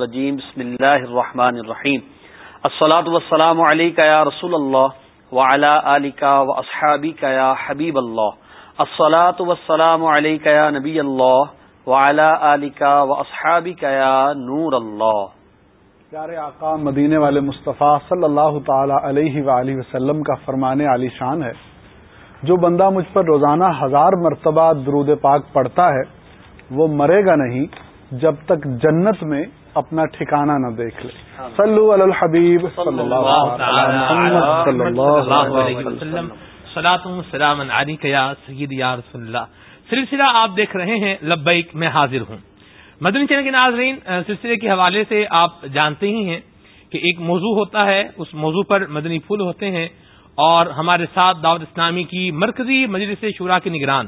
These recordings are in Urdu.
الرجیم بسم اللہ الرحمن الرحیم الصلاة والسلام علیکہ یا رسول اللہ وعلا آلکہ و اصحابکہ یا حبیب اللہ الصلاة والسلام علیکہ یا نبی اللہ وعلا آلکہ و اصحابکہ یا نور اللہ پیارے آقا مدینے والے مصطفیٰ صلی اللہ تعالی علیہ وآلہ وسلم کا فرمان علی شان ہے۔ جو بندہ مجھ پر روزانہ ہزار مرتبہ درود پاک پڑھتا ہے، وہ مرے گا نہیں جب تک جنت میں اپنا ٹھکانہ نہ دیکھ لے۔ صلو علی الحبیب صلی اللہ اللہ سلسلہ آپ دیکھ رہے ہیں لبیک میں حاضر ہوں۔ مدنی چینل کے ناظرین سلسلے کے حوالے سے آپ جانتے ہی ہیں کہ ایک موضوع ہوتا ہے۔ اس موضوع پر مدنی پھول ہوتے ہیں اور ہمارے ساتھ دعوت اسلامی کی مرکزی مجلس شورا کے نگران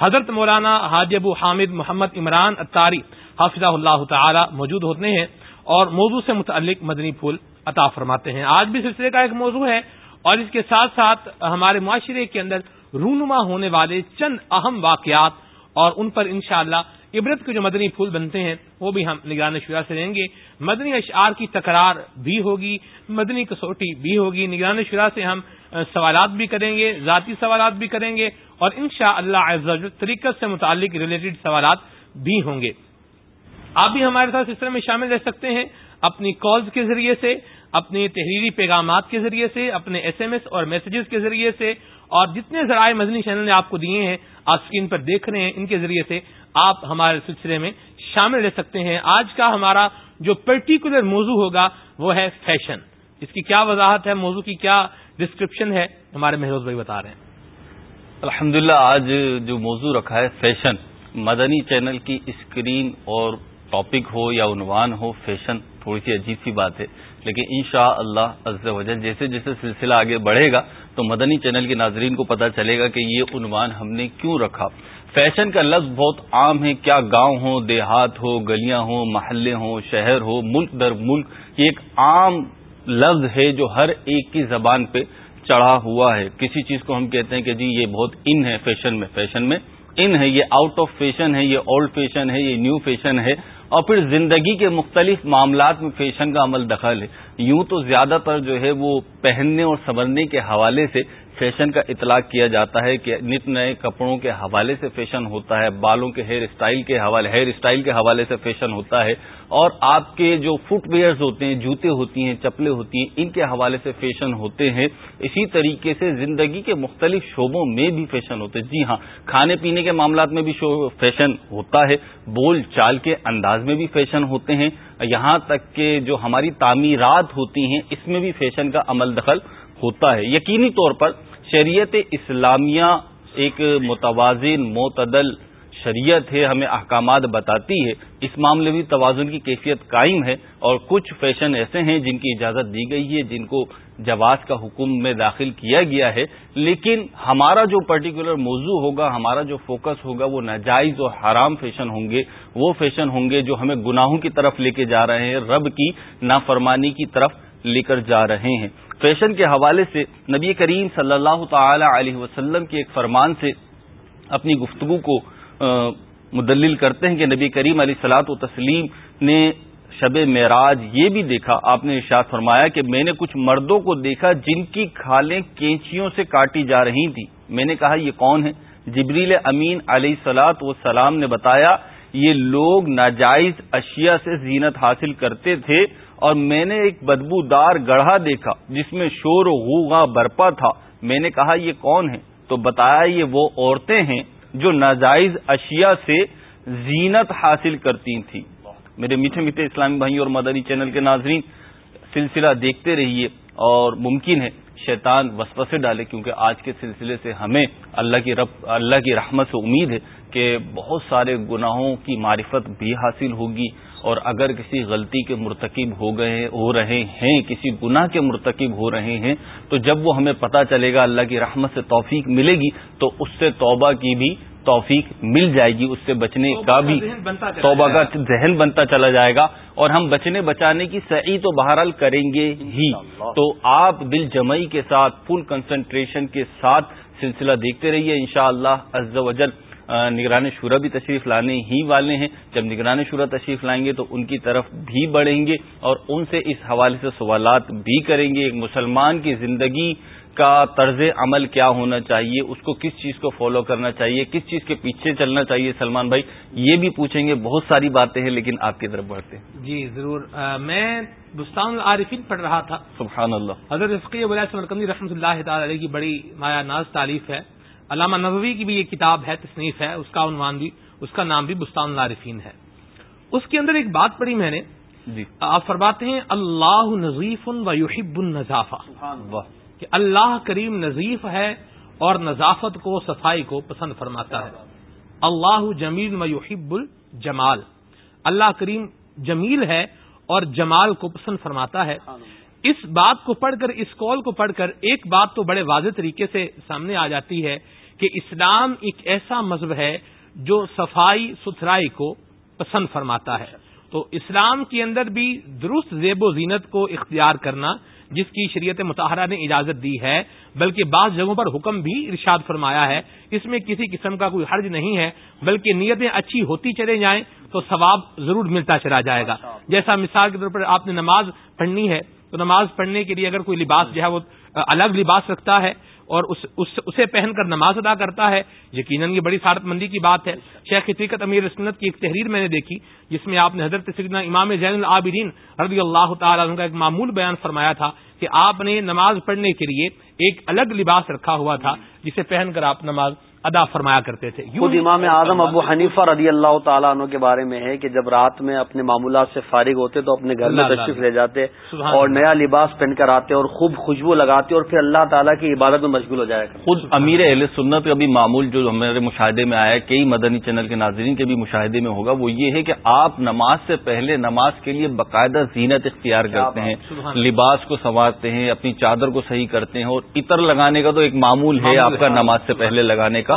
حضرت مولانا حاج ابو حامد محمد عمران اتاری حافظ اللہ تعالی موجود ہوتے ہیں اور موضوع سے متعلق مدنی پھول عطا فرماتے ہیں۔ آج بھی سلسلے کا ایک موضوع ہے اور اس کے ساتھ ساتھ ہمارے معاشرے کے اندر رونما ہونے والے چند اہم واقعات اور ان پر انشاءاللہ عبرت کے جو مدنی پھول بنتے ہیں وہ بھی ہم نگران شعرا سے لیں گے۔ مدنی اشعار کی تکرار بھی ہوگی، مدنی کسوٹی بھی ہوگی۔ نگران شعرا سے ہم سوالات بھی کریں گے، ذاتی سوالات بھی کریں گے اور ان شاء اللہ طریقت سے متعلق ریلیٹڈ سوالات بھی ہوں گے۔ آپ بھی ہمارے ساتھ اس طرح میں شامل رہ سکتے ہیں اپنی کالز کے ذریعے سے، اپنے تحریری پیغامات کے ذریعے سے، اپنے ایس ایم ایس اور میسجز کے ذریعے سے، اور جتنے ذرائع مدنی چینل نے آپ کو دیے ہیں، آپ اسکرین پر دیکھ رہے ہیں، ان کے ذریعے سے آپ ہمارے سلسلے میں شامل رہ سکتے ہیں۔ آج کا ہمارا جو پرٹیکولر موضوع ہوگا وہ ہے فیشن اس کی کیا وضاحت ہے؟ موضوع کی کیا ڈسکرپشن ہے؟ ہمارے محروز بھائی بتا رہے ہیں۔ الحمد آج جو موضوع رکھا ہے فیشن مدنی چینل کی اسکرین اور ٹاپک ہو یا عنوان ہو فیشن تھوڑی سی عجیب سی بات ہے۔ لیکن ان شاء اللہ عز و جیسے جیسے سلسلہ آگے بڑھے گا تو مدنی چینل کے ناظرین کو پتا چلے گا کہ یہ عنوان ہم نے کیوں رکھا۔ فیشن کا لفظ بہت عام ہے، کیا گاؤں ہو، دیہات ہو، گلیاں ہوں، محلے ہوں، شہر ہو، ملک در ملک، یہ ایک عام لفظ ہے جو ہر ایک کی زبان پہ چڑھا ہوا ہے۔ کسی چیز کو ہم کہتے ہیں کہ جی یہ بہت ان ہے فیشن میں فیشن میں ان ہے، یہ آؤٹ آف فیشن ہے، یہ اولڈ فیشن ہے، یہ نیو فیشن ہے۔ اور پھر زندگی کے مختلف معاملات میں فیشن کا عمل دخل ہے۔ یوں تو زیادہ تر جو ہے وہ پہننے اور سنورنے کے حوالے سے فیشن کا اطلاق کیا جاتا ہے کہ نت نئے کپڑوں کے حوالے سے فیشن ہوتا ہے، بالوں کے ہیئر اسٹائل کے حوالے ہیئر اسٹائل کے حوالے سے فیشن ہوتا ہے۔ اور آپ کے جو فٹ ویئرز ہوتے ہیں، جوتے ہوتی ہیں چپلیں ہوتی ہیں، ان کے حوالے سے فیشن ہوتے ہیں۔ اسی طریقے سے زندگی کے مختلف شعبوں میں بھی فیشن ہوتے ہیں۔ جی ہاں کھانے پینے کے معاملات میں بھی فیشن ہوتا ہے۔ بول چال کے انداز میں بھی فیشن ہوتے ہیں۔ یہاں تک کہ جو ہماری تعمیرات ہوتی ہیں، اس میں بھی فیشن کا عمل دخل ہوتا ہے۔ یقینی طور پر شریعت اسلامیہ ایک متوازن، معتدل شریعت ہے، ہمیں احکامات بتاتی ہے۔ اس معاملے میں توازن کی کیفیت قائم ہے اور کچھ فیشن ایسے ہیں جن کی اجازت دی گئی ہے، جن کو جواز کا حکم میں داخل کیا گیا ہے۔ لیکن ہمارا جو پرٹیکولر موضوع ہوگا، ہمارا جو فوکس ہوگا، وہ ناجائز اور حرام فیشن ہوں گے۔ وہ فیشن ہوں گے جو ہمیں گناہوں کی طرف لے کے جا رہے ہیں، رب کی نافرمانی کی طرف لے کر جا رہے ہیں۔ فیشن کے حوالے سے نبی کریم صلی اللہ تعالی علیہ وسلم کے ایک فرمان سے اپنی گفتگو کو مدلل کرتے ہیں کہ نبی کریم علیہ سلاط و تسلیم نے شب معراج یہ بھی دیکھا، آپ نے ارشاد فرمایا کہ میں نے کچھ مردوں کو دیکھا جن کی کھالیں کینچیوں سے کاٹی جا رہی تھی میں نے کہا یہ کون ہے جبریل امین علیہ سلاط و سلام نے بتایا یہ لوگ ناجائز اشیاء سے زینت حاصل کرتے تھے اور میں نے ایک بدبو دار گڑھا دیکھا جس میں شور و غوغا برپا تھا۔ میں نے کہا، یہ کون ہے تو بتایا، یہ وہ عورتیں ہیں جو ناجائز اشیاء سے زینت حاصل کرتی تھیں۔ میرے میٹھے میٹھے اسلامی بھائی اور مدنی چینل کے ناظرین، سلسلہ دیکھتے رہیے اور ممکن ہے شیطان وسوسے ڈالے کیونکہ آج کے سلسلے سے ہمیں اللہ کی رب، اللہ کی رحمت سے امید ہے۔ کہ بہت سارے گناہوں کی معرفت بھی حاصل ہوگی اور اگر کسی غلطی کے مرتکب ہو گئے ہو رہے ہیں کسی گناہ کے مرتکب ہو رہے ہیں تو جب وہ ہمیں پتہ چلے گا اللہ کی رحمت سے توفیق ملے گی تو اس سے توبہ کی بھی توفیق مل جائے گی اس سے بچنے کا بھی توبہ کا ذہن بنتا چلا جائے گا اور ہم بچنے بچانے کی صحیح تو بہرحال کریں گے ہی۔ تو آپ دل جمعی کے ساتھ فل کنسنٹریشن کے ساتھ سلسلہ دیکھتے رہیے انشاءاللہ شاء اللہ نگران شورا بھی تشریف لانے ہی والے ہیں۔ جب نگران شورا تشریف لائیں گے تو ان کی طرف بھی بڑھیں گے اور ان سے اس حوالے سے سوالات بھی کریں گے۔ ایک مسلمان کی زندگی کا طرز عمل کیا ہونا چاہیے؟ اس کو کس چیز کو فالو کرنا چاہیے؟ کس چیز کے پیچھے چلنا چاہیے؟ سلمان بھائی یہ بھی پوچھیں گے۔ بہت ساری باتیں ہیں لیکن آپ کی طرف بڑھتے ہیں۔ جی ضرور۔ میں بستان العارفین پڑھ رہا تھا۔ سبحان اللہ۔ حضرت رفقی رحمۃ اللہ تعالی علیہ کی بڑی مایا ناز تعریف ہے۔ علامہ نبوی کی بھی یہ کتاب ہے تصنیف ہے اس کا عنوان بھی اس کا نام بھی بستان العارفین ہے۔ اس کے اندر ایک بات پڑھی میں نے۔ جی۔ آپ فرماتے ہیں اللہ نظیف و یحب النظافہ۔ کہ اللہ کریم نظیف ہے اور نظافت کو صفائی کو پسند فرماتا ہے۔ اللہ جمیل و یحب الجمال۔ اللہ کریم جمیل ہے اور جمال کو پسند فرماتا ہے۔ اس بات کو پڑھ کر اس کال کو پڑھ کر ایک بات تو بڑے واضح طریقے سے سامنے آ جاتی ہے کہ اسلام ایک ایسا مذہب ہے جو صفائی ستھرائی کو پسند فرماتا ہے۔ تو اسلام کے اندر بھی درست زیب و زینت کو اختیار کرنا، جس کی شریعت متحرہ نے اجازت دی ہے، بلکہ بعض جگہوں پر حکم بھی ارشاد فرمایا ہے۔ اس میں کسی قسم کا کوئی حرج نہیں ہے، بلکہ نیتیں اچھی ہوتی چلے جائیں تو ثواب ضرور ملتا چلا جائے گا۔ جیسا مثال کے طور پر آپ نے نماز پڑھنی ہے، تو نماز پڑھنے کے لیے اگر کوئی لباس جو ہے وہ الگ لباس رکھتا ہے اور اس اس، اسے پہن کر نماز ادا کرتا ہے، یقیناً یہ بڑی سارت مندی کی بات ہے۔ شیخ حقیقت امیر سنت کی ایک تحریر میں نے دیکھی، جس میں آپ نے حضرت سیدنا امام زین العابدین رضی اللہ تعالیٰ عنہ کا ایک معمول بیان فرمایا تھا کہ آپ نے نماز پڑھنے کے لیے ایک الگ لباس رکھا ہوا تھا، جسے پہن کر آپ نماز ادا فرمایا کرتے تھے۔ خود امام اعظم ابو حنیفہ رضی اللہ تعالیٰ عنہ کے بارے میں ہے کہ جب رات میں اپنے معمولات سے فارغ ہوتے تو اپنے گھر میں تشریف لے جاتے اور نیا لباس پہن کر آتے اور خوب خوشبو لگاتے اور پھر اللہ تعالیٰ کی عبادت میں مشغول ہو جائے گا خود امیر اہل سنت کا بھی معمول جو ہمارے مشاہدے میں آیا ہے کئی مدنی چینل کے ناظرین کے بھی مشاہدے میں ہوگا وہ یہ ہے کہ آپ نماز سے پہلے نماز کے لیے باقاعدہ زینت اختیار کرتے ہیں لباس کو سنوارتے ہیں اپنی چادر کو صحیح کرتے ہیں اور عطر لگانے کا تو ایک معمول ہے آپ کا نماز سے پہلے لگانے کا۔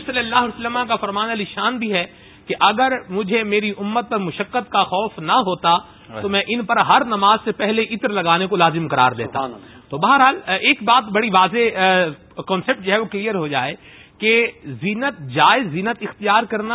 صلی اللہ علیہ وسلم کا فرمان علی شان بھی ہے کہ اگر مجھے میری امت پر مشقت کا خوف نہ ہوتا تو میں ان پر ہر نماز سے پہلے عطر لگانے کو لازم قرار دیتا۔ تو بہرحال ایک بات بڑی واضح کانسیپٹ جو ہے وہ کلیئر ہو جائے کہ زینت جائز زینت اختیار کرنا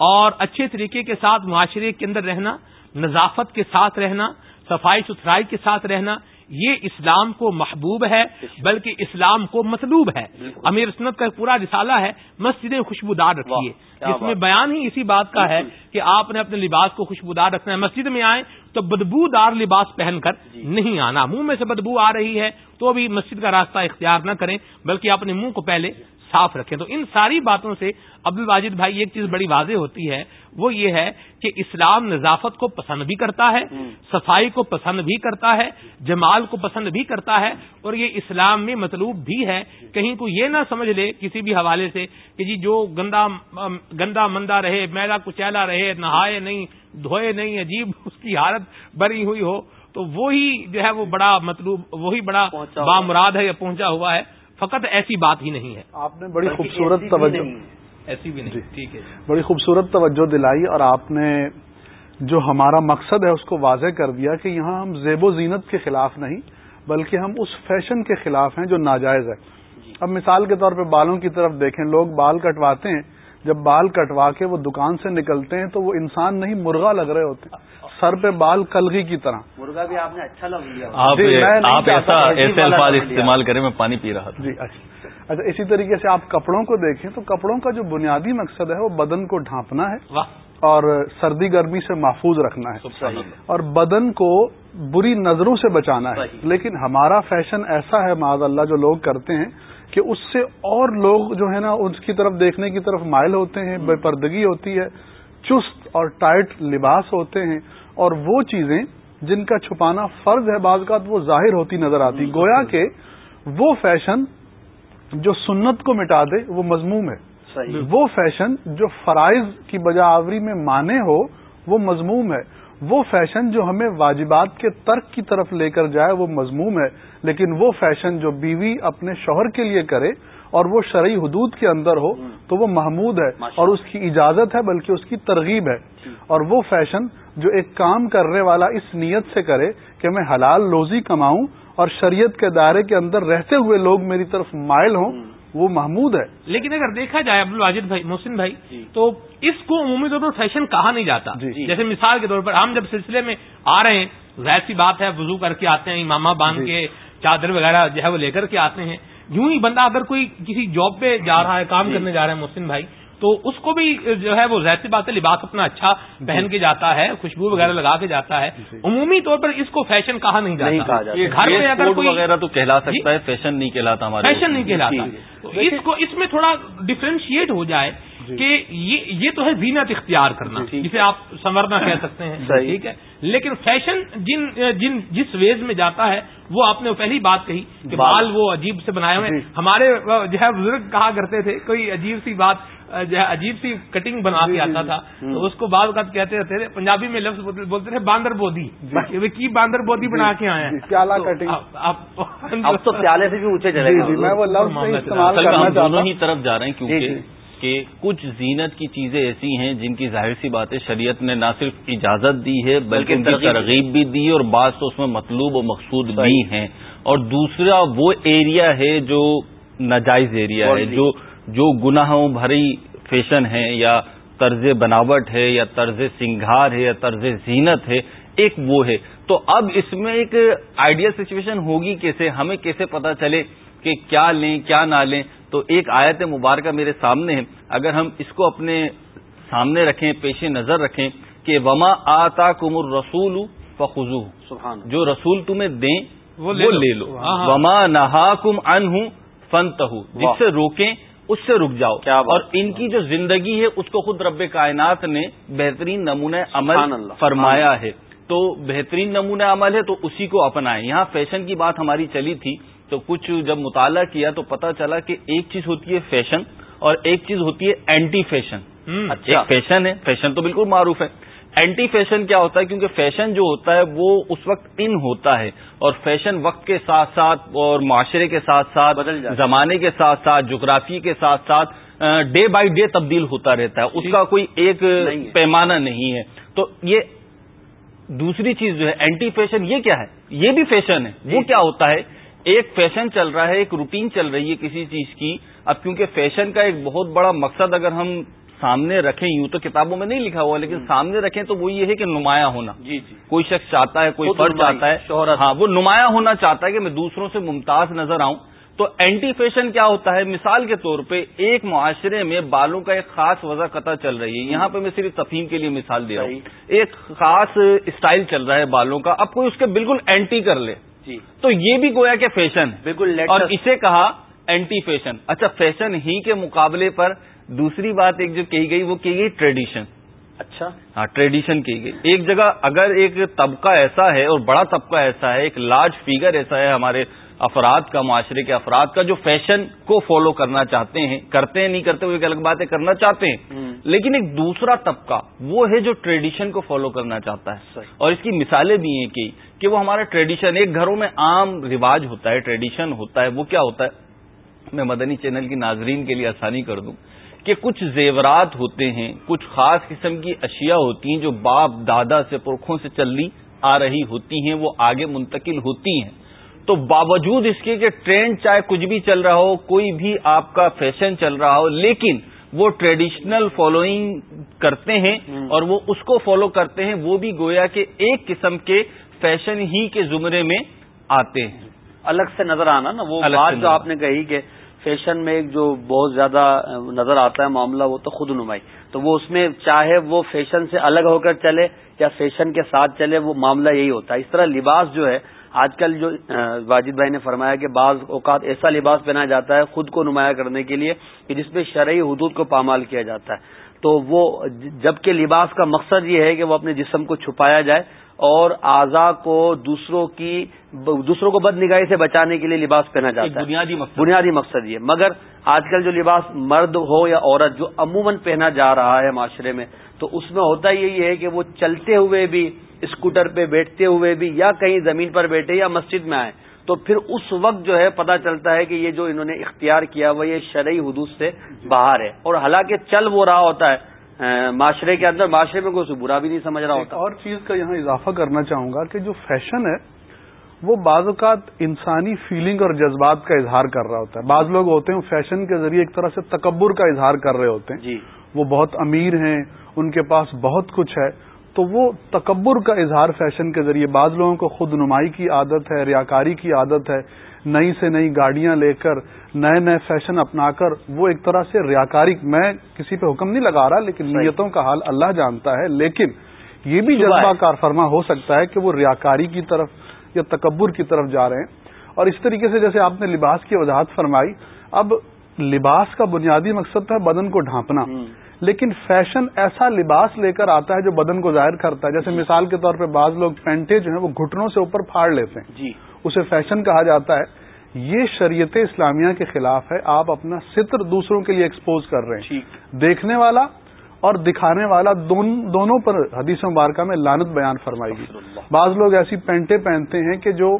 اور اچھے طریقے کے ساتھ معاشرے کے اندر رہنا نظافت کے ساتھ رہنا صفائی ستھرائی کے ساتھ رہنا یہ اسلام کو محبوب ہے بلکہ اسلام کو مطلوب ہے۔ امیر سنت کا پورا رسالہ ہے مسجدیں خوشبودار رکھیے۔ اس میں بیان ہی اسی بات کا ہے کہ آپ نے اپنے لباس کو خوشبودار رکھنا ہے۔ مسجد میں آئیں تو بدبو دار لباس پہن کر جی۔ نہیں آنا۔ منہ میں سے بدبو آ رہی ہے تو ابھی مسجد کا راستہ اختیار نہ کریں بلکہ اپنے منہ کو پہلے صاف رکھیں۔ تو ان ساری باتوں سے عبد الواجد بھائی ایک چیز بڑی واضح ہوتی ہے وہ یہ ہے کہ اسلام نظافت کو پسند بھی کرتا ہے صفائی کو پسند بھی کرتا ہے جمال کو پسند بھی کرتا ہے اور یہ اسلام میں مطلوب بھی ہے۔ کہیں کو یہ نہ سمجھ لے کسی بھی حوالے سے کہ جی جو گندا گندا مندا رہے میلا کچیلا رہے نہائے نہیں دھوئے نہیں عجیب اس کی حالت بری ہوئی ہو تو وہی جو ہے وہ بڑا مطلوب وہی بڑا بامراد ہے یا پہنچا ہوا ہے۔ فقط ایسی بات ہی نہیں ہے۔ آپ نے بڑی خوبصورت توجہ ایسی بھی نہیں جی۔ ٹھیک ہے۔ بڑی خوبصورت توجہ دلائی اور آپ نے جو ہمارا مقصد ہے اس کو واضح کر دیا کہ یہاں ہم زیب و زینت کے خلاف نہیں بلکہ ہم اس فیشن کے خلاف ہیں جو ناجائز ہے۔ جی۔ اب مثال کے طور پہ بالوں کی طرف دیکھیں لوگ بال کٹواتے ہیں۔ جب بال کٹوا کے وہ دکان سے نکلتے ہیں تو وہ انسان نہیں مرغا لگ رہے ہوتے سر پہ بال کلگی کی طرح۔ مرغا بھی آپ نے اچھا لگ لیا۔ آپ ایسا ایسے الفاظ استعمال کریں میں پانی پی رہا جی اچھا۔ اچھا اسی طریقے سے آپ کپڑوں کو دیکھیں تو کپڑوں کا جو بنیادی مقصد ہے وہ بدن کو ڈھانپنا ہے اور سردی گرمی سے محفوظ رکھنا ہے۔ اور بدن کو بری نظروں سے بچانا ہے۔ لیکن ہمارا فیشن ایسا ہے معذ اللہ جو لوگ کرتے ہیں کہ اس سے اور لوگ جو ہے نا اس کی طرف دیکھنے کی طرف مائل ہوتے ہیں بے پردگی ہوتی ہے چست اور ٹائٹ لباس ہوتے ہیں۔ اور وہ چیزیں جن کا چھپانا فرض ہے بعض کا وہ ظاہر ہوتی نظر آتی۔ گویا کہ وہ فیشن جو سنت کو مٹا دے وہ مضموم ہے۔ وہ فیشن جو فرائض کی بجاوری میں مانے ہو وہ مضموم ہے۔ وہ فیشن جو ہمیں واجبات کے ترک کی طرف لے کر جائے وہ مضموم ہے۔ لیکن وہ فیشن جو بیوی اپنے شوہر کے لیے کرے اور وہ شرعی حدود کے اندر ہو تو وہ محمود ہے۔ اور اس کی اجازت ہے بلکہ اس کی ترغیب ہے۔ اور وہ فیشن جو ایک کام کرنے والا اس نیت سے کرے کہ میں حلال روزی کماؤں اور شریعت کے دائرے کے اندر رہتے ہوئے لوگ میری طرف مائل ہوں وہ محمود ہے لیکن اگر دیکھا جائے عبد الواجد بھائی محسن بھائی جی۔ تو اس کو عمومی طور پر فیشن کہا نہیں جاتا جی۔ جیسے مثال کے طور پر ہم جب سلسلے میں آ رہے ہیں ظاہر سی بات ہے وضو کر کے آتے ہیں امامہ باندھ جی۔ کے چادر وغیرہ جو ہے وہ لے کر کے آتے ہیں یوں ہی بندہ اگر کوئی کسی جاب پہ جا رہا ہے کام جی۔ کرنے جا رہا ہے محسن بھائی تو اس کو بھی جو ہے وہ ظاہر سی بات ہے لباس اپنا اچھا پہن کے جاتا ہے خوشبو وغیرہ لگا کے جاتا ہے جی۔ عمومی طور پر اس کو فیشن کہا نہیں جاتا گھر میں اگر کوئی وغیرہ تو کہلا جی؟ سکتا ہے فیشن نہیں کہلاتا ہمارے فیشن نہیں کہلاتا جی، جی۔ اس کو اس میں تھوڑا ڈفرینشیٹ ہو جائے جی۔ کہ یہ یہ تو ہے زینت اختیار کرنا جی۔ جسے آپ سنورنا کہہ سکتے ہیں۔ ٹھیک ہے لیکن فیشن جن جن جس ویز میں جاتا ہے وہ آپ نے پہلی بات کہی کہ بال۔ وہ عجیب سے بنائے ہوئے جی۔ ہمارے جو ہے بزرگ کہا کرتے تھے کوئی عجیب سی بات جو ہے عجیب سی کٹنگ بنا جی، کے جی، آتا جی۔ تھا تو اس کو بعض اوقات کہتے رہتے تھے پنجابی میں لفظ بولتے- تھے باندر بودی کی باندر بودی بنا کے آئے جی، ہیں پیالہ تو کٹنگ۔ آپ- آپ- اب تو پیالے سے بھی اونچے چلے جی جی میں وہ لفظ دونوں ہی طرف جا رہے ہیں جی، کیونکہ جی۔ کہ کچھ زینت کی چیزیں ایسی ہیں جن کی ظاہر سی بات ہے شریعت نے نہ صرف اجازت دی ہے بلکہ ان کی ترغیب بھی۔ دی اور بعض تو اس میں مطلوب و مقصود بھی ہیں اور دوسرا وہ ایریا ہے جو ناجائز ایریا ہے۔ جو جو گناہوں بھری فیشن ہے یا طرز بناوٹ ہے یا طرز سنگھار ہے یا طرز زینت ہے ایک وہ ہے تو اب اس میں ایک آئیڈیل سچویشن ہوگی کیسے ہمیں کیسے پتا چلے کہ کیا لیں کیا نہ لیں تو ایک آیت مبارکہ میرے سامنے ہے۔ اگر ہم اس کو اپنے سامنے رکھیں پیش نظر رکھیں کہ وما آتا کمر رسول فخو جو رسول تمہیں دیں وہ لے لو۔ لے لو۔ ہاں، ہاں۔ وما نہا کم ان ہوں فن جس۔ سے روکیں اس سے رک جاؤ۔ کیا اور ان کی جو زندگی ہے اس کو خود رب کائنات نے بہترین نمونہ عمل۔ فرمایا ہے۔ تو بہترین نمونہ عمل ہے تو اسی کو اپنائیں۔ یہاں فیشن کی بات ہماری چلی تھی۔ تو کچھ جب مطالعہ کیا تو پتا چلا کہ ایک چیز ہوتی ہے فیشن اور ایک چیز ہوتی ہے اینٹی فیشن۔ اچھا. فیشن ہے فیشن تو بالکل معروف ہے. اینٹی فیشن کیا ہوتا ہے؟ کیونکہ فیشن جو ہوتا ہے وہ اس وقت ان ہوتا ہے اور فیشن وقت کے ساتھ ساتھ اور معاشرے کے ساتھ ساتھ بدل۔ زمانے کے ساتھ ساتھ جغرافی کے ساتھ ساتھ ڈے بائی ڈے تبدیل ہوتا رہتا ہے. اس کا کوئی ایک۔ پیمانہ نہیں ہے. تو یہ دوسری چیز جو ہے اینٹی فیشن یہ کیا ہے؟ یہ بھی فیشن ہے. وہ کیا ہوتا ہے؟ ایک فیشن چل رہا ہے ایک روٹین چل رہی ہے کسی چیز کی۔ اب کیونکہ فیشن کا ایک بہت بڑا مقصد اگر ہم سامنے رکھیں یوں تو کتابوں میں نہیں لکھا ہوا لیکن سامنے رکھیں تو وہ یہ ہے کہ نمایاں ہونا۔ جی جی۔ کوئی شخص چاہتا ہے کوئی فرد چاہتا ہے۔ شہرت۔ ہاں وہ نمایاں ہونا چاہتا ہے کہ میں دوسروں سے ممتاز نظر آؤں۔ تو اینٹی فیشن کیا ہوتا ہے؟ مثال کے طور پہ ایک معاشرے میں بالوں کا ایک خاص وضع قطع چل رہی ہے۔ یہاں پہ میں صرف تفہیم کے لیے مثال دے رہا ہوں۔ ایک خاص اسٹائل چل رہا ہے بالوں کا۔ اب کوئی اس کے بالکل اینٹی کر لے۔ جی۔ تو یہ بھی گویا کہ فیشن۔ بالکل اور۔ اسے کہا اینٹی فیشن اچھا فیشن ہی کے مقابلے پر دوسری بات ایک جو کہی گئی وہ کی گئی ٹریڈیشن اچھا۔ ہاں ٹریڈیشن کی گئی۔ ایک جگہ اگر ایک طبقہ ایسا ہے اور بڑا طبقہ ایسا ہے ایک لارج فیگر ایسا ہے ہمارے افراد کا معاشرے کے افراد کا جو فیشن کو فالو کرنا چاہتے ہیں کرتے ہیں نہیں کرتے وہ ایک الگ بات ہے کرنا چاہتے ہیں۔ لیکن ایک دوسرا طبقہ وہ ہے جو ٹریڈیشن کو فالو کرنا چاہتا ہے۔ اور اس کی مثالیں بھی ہیں کہ کہ وہ ہمارا ٹریڈیشن ایک گھروں میں عام رواج ہوتا ہے ٹریڈیشن ہوتا ہے۔ وہ کیا ہوتا ہے؟ میں مدنی چینل کی ناظرین کے لیے آسانی کر دوں کہ کچھ زیورات ہوتے ہیں کچھ خاص قسم کی اشیاء ہوتی ہیں جو باپ دادا سے پرکھوں سے چلی آ رہی ہوتی ہیں وہ آگے منتقل ہوتی ہیں۔ تو باوجود اس کے کہ ٹرینڈ چاہے کچھ بھی چل رہا ہو کوئی بھی آپ کا فیشن چل رہا ہو لیکن وہ ٹریڈیشنل فالوئنگ کرتے ہیں اور وہ اس کو فالو کرتے ہیں وہ بھی گویا کہ ایک قسم کے فیشن ہی کے زمرے میں آتے ہیں۔ الگ سے نظر آنا نا وہ بات جو آپ نے کہی کہ فیشن میں ایک جو بہت زیادہ نظر آتا ہے معاملہ وہ تو خود نمائی۔ تو وہ اس میں چاہے وہ فیشن سے الگ ہو کر چلے یا فیشن کے ساتھ چلے وہ معاملہ یہی ہوتا ہے۔ اس طرح لباس جو ہے آج کل جو واجد بھائی نے فرمایا کہ بعض اوقات ایسا لباس پہنا جاتا ہے خود کو نمایاں کرنے کے لیے کہ جس میں شرعی حدود کو پامال کیا جاتا ہے۔ تو وہ جبکہ لباس کا مقصد یہ ہے کہ وہ اپنے جسم کو چھپایا جائے اور اعضا کو دوسروں کی دوسروں کو بد نگاہی سے بچانے کے لیے لباس پہنا جاتا ہے۔ بنیادی مقصد۔ بنیادی مقصد یہ۔ مگر آج کل جو لباس مرد ہو یا عورت جو عموماً پہنا جا رہا ہے معاشرے میں تو اس میں ہوتا یہی ہے کہ وہ چلتے ہوئے بھی اسکوٹر پہ بیٹھتے ہوئے بھی یا کہیں زمین پر بیٹھے یا مسجد میں آئے تو پھر اس وقت جو ہے پتا چلتا ہے کہ یہ جو انہوں نے اختیار کیا وہ یہ شرعی حدود سے باہر ہے۔ اور حالانکہ چل وہ رہا ہوتا ہے معاشرے کے اندر معاشرے میں کوئی برا بھی نہیں سمجھ رہا ہوتا۔ اور چیز کا یہاں اضافہ کرنا چاہوں گا کہ جو فیشن ہے وہ بعض اوقات انسانی فیلنگ اور جذبات کا اظہار کر رہا ہوتا ہے۔ بعض لوگ ہوتے ہیں فیشن کے ذریعے ایک طرح سے تکبر کا اظہار کر رہے ہوتے ہیں۔ جی۔ وہ بہت امیر ہیں ان کے پاس بہت کچھ ہے تو وہ تکبر کا اظہار فیشن کے ذریعے بعض لوگوں کو خود نمائی کی عادت ہے ریاکاری کی عادت ہے نئی سے نئی گاڑیاں لے کر نئے نئے فیشن اپنا کر وہ ایک طرح سے ریاکاری میں کسی پہ حکم نہیں لگا رہا لیکن نیتوں کا حال اللہ جانتا ہے لیکن یہ بھی جذبہ کار فرما ہو سکتا ہے کہ وہ ریاکاری کی طرف یا تکبر کی طرف جا رہے ہیں۔ اور اس طریقے سے جیسے آپ نے لباس کی وضاحت فرمائی اب لباس کا بنیادی مقصد ہے بدن کو ڈھانپنا۔ لیکن فیشن ایسا لباس لے کر آتا ہے جو بدن کو ظاہر کرتا ہے۔ جیسے مثال کے طور پہ بعض لوگ پینٹے جو ہیں وہ گھٹنوں سے اوپر پھاڑ لیتے ہیں۔ جی۔ اسے فیشن کہا جاتا ہے۔ یہ شریعت اسلامیہ کے خلاف ہے۔ آپ اپنا ستر دوسروں کے لیے ایکسپوز کر رہے ہیں۔ دیکھنے والا اور دکھانے والا دون دونوں پر حدیث مبارکہ میں لانت بیان فرمائی گئی بعض لوگ ایسی پینٹیں پہنتے ہیں کہ جو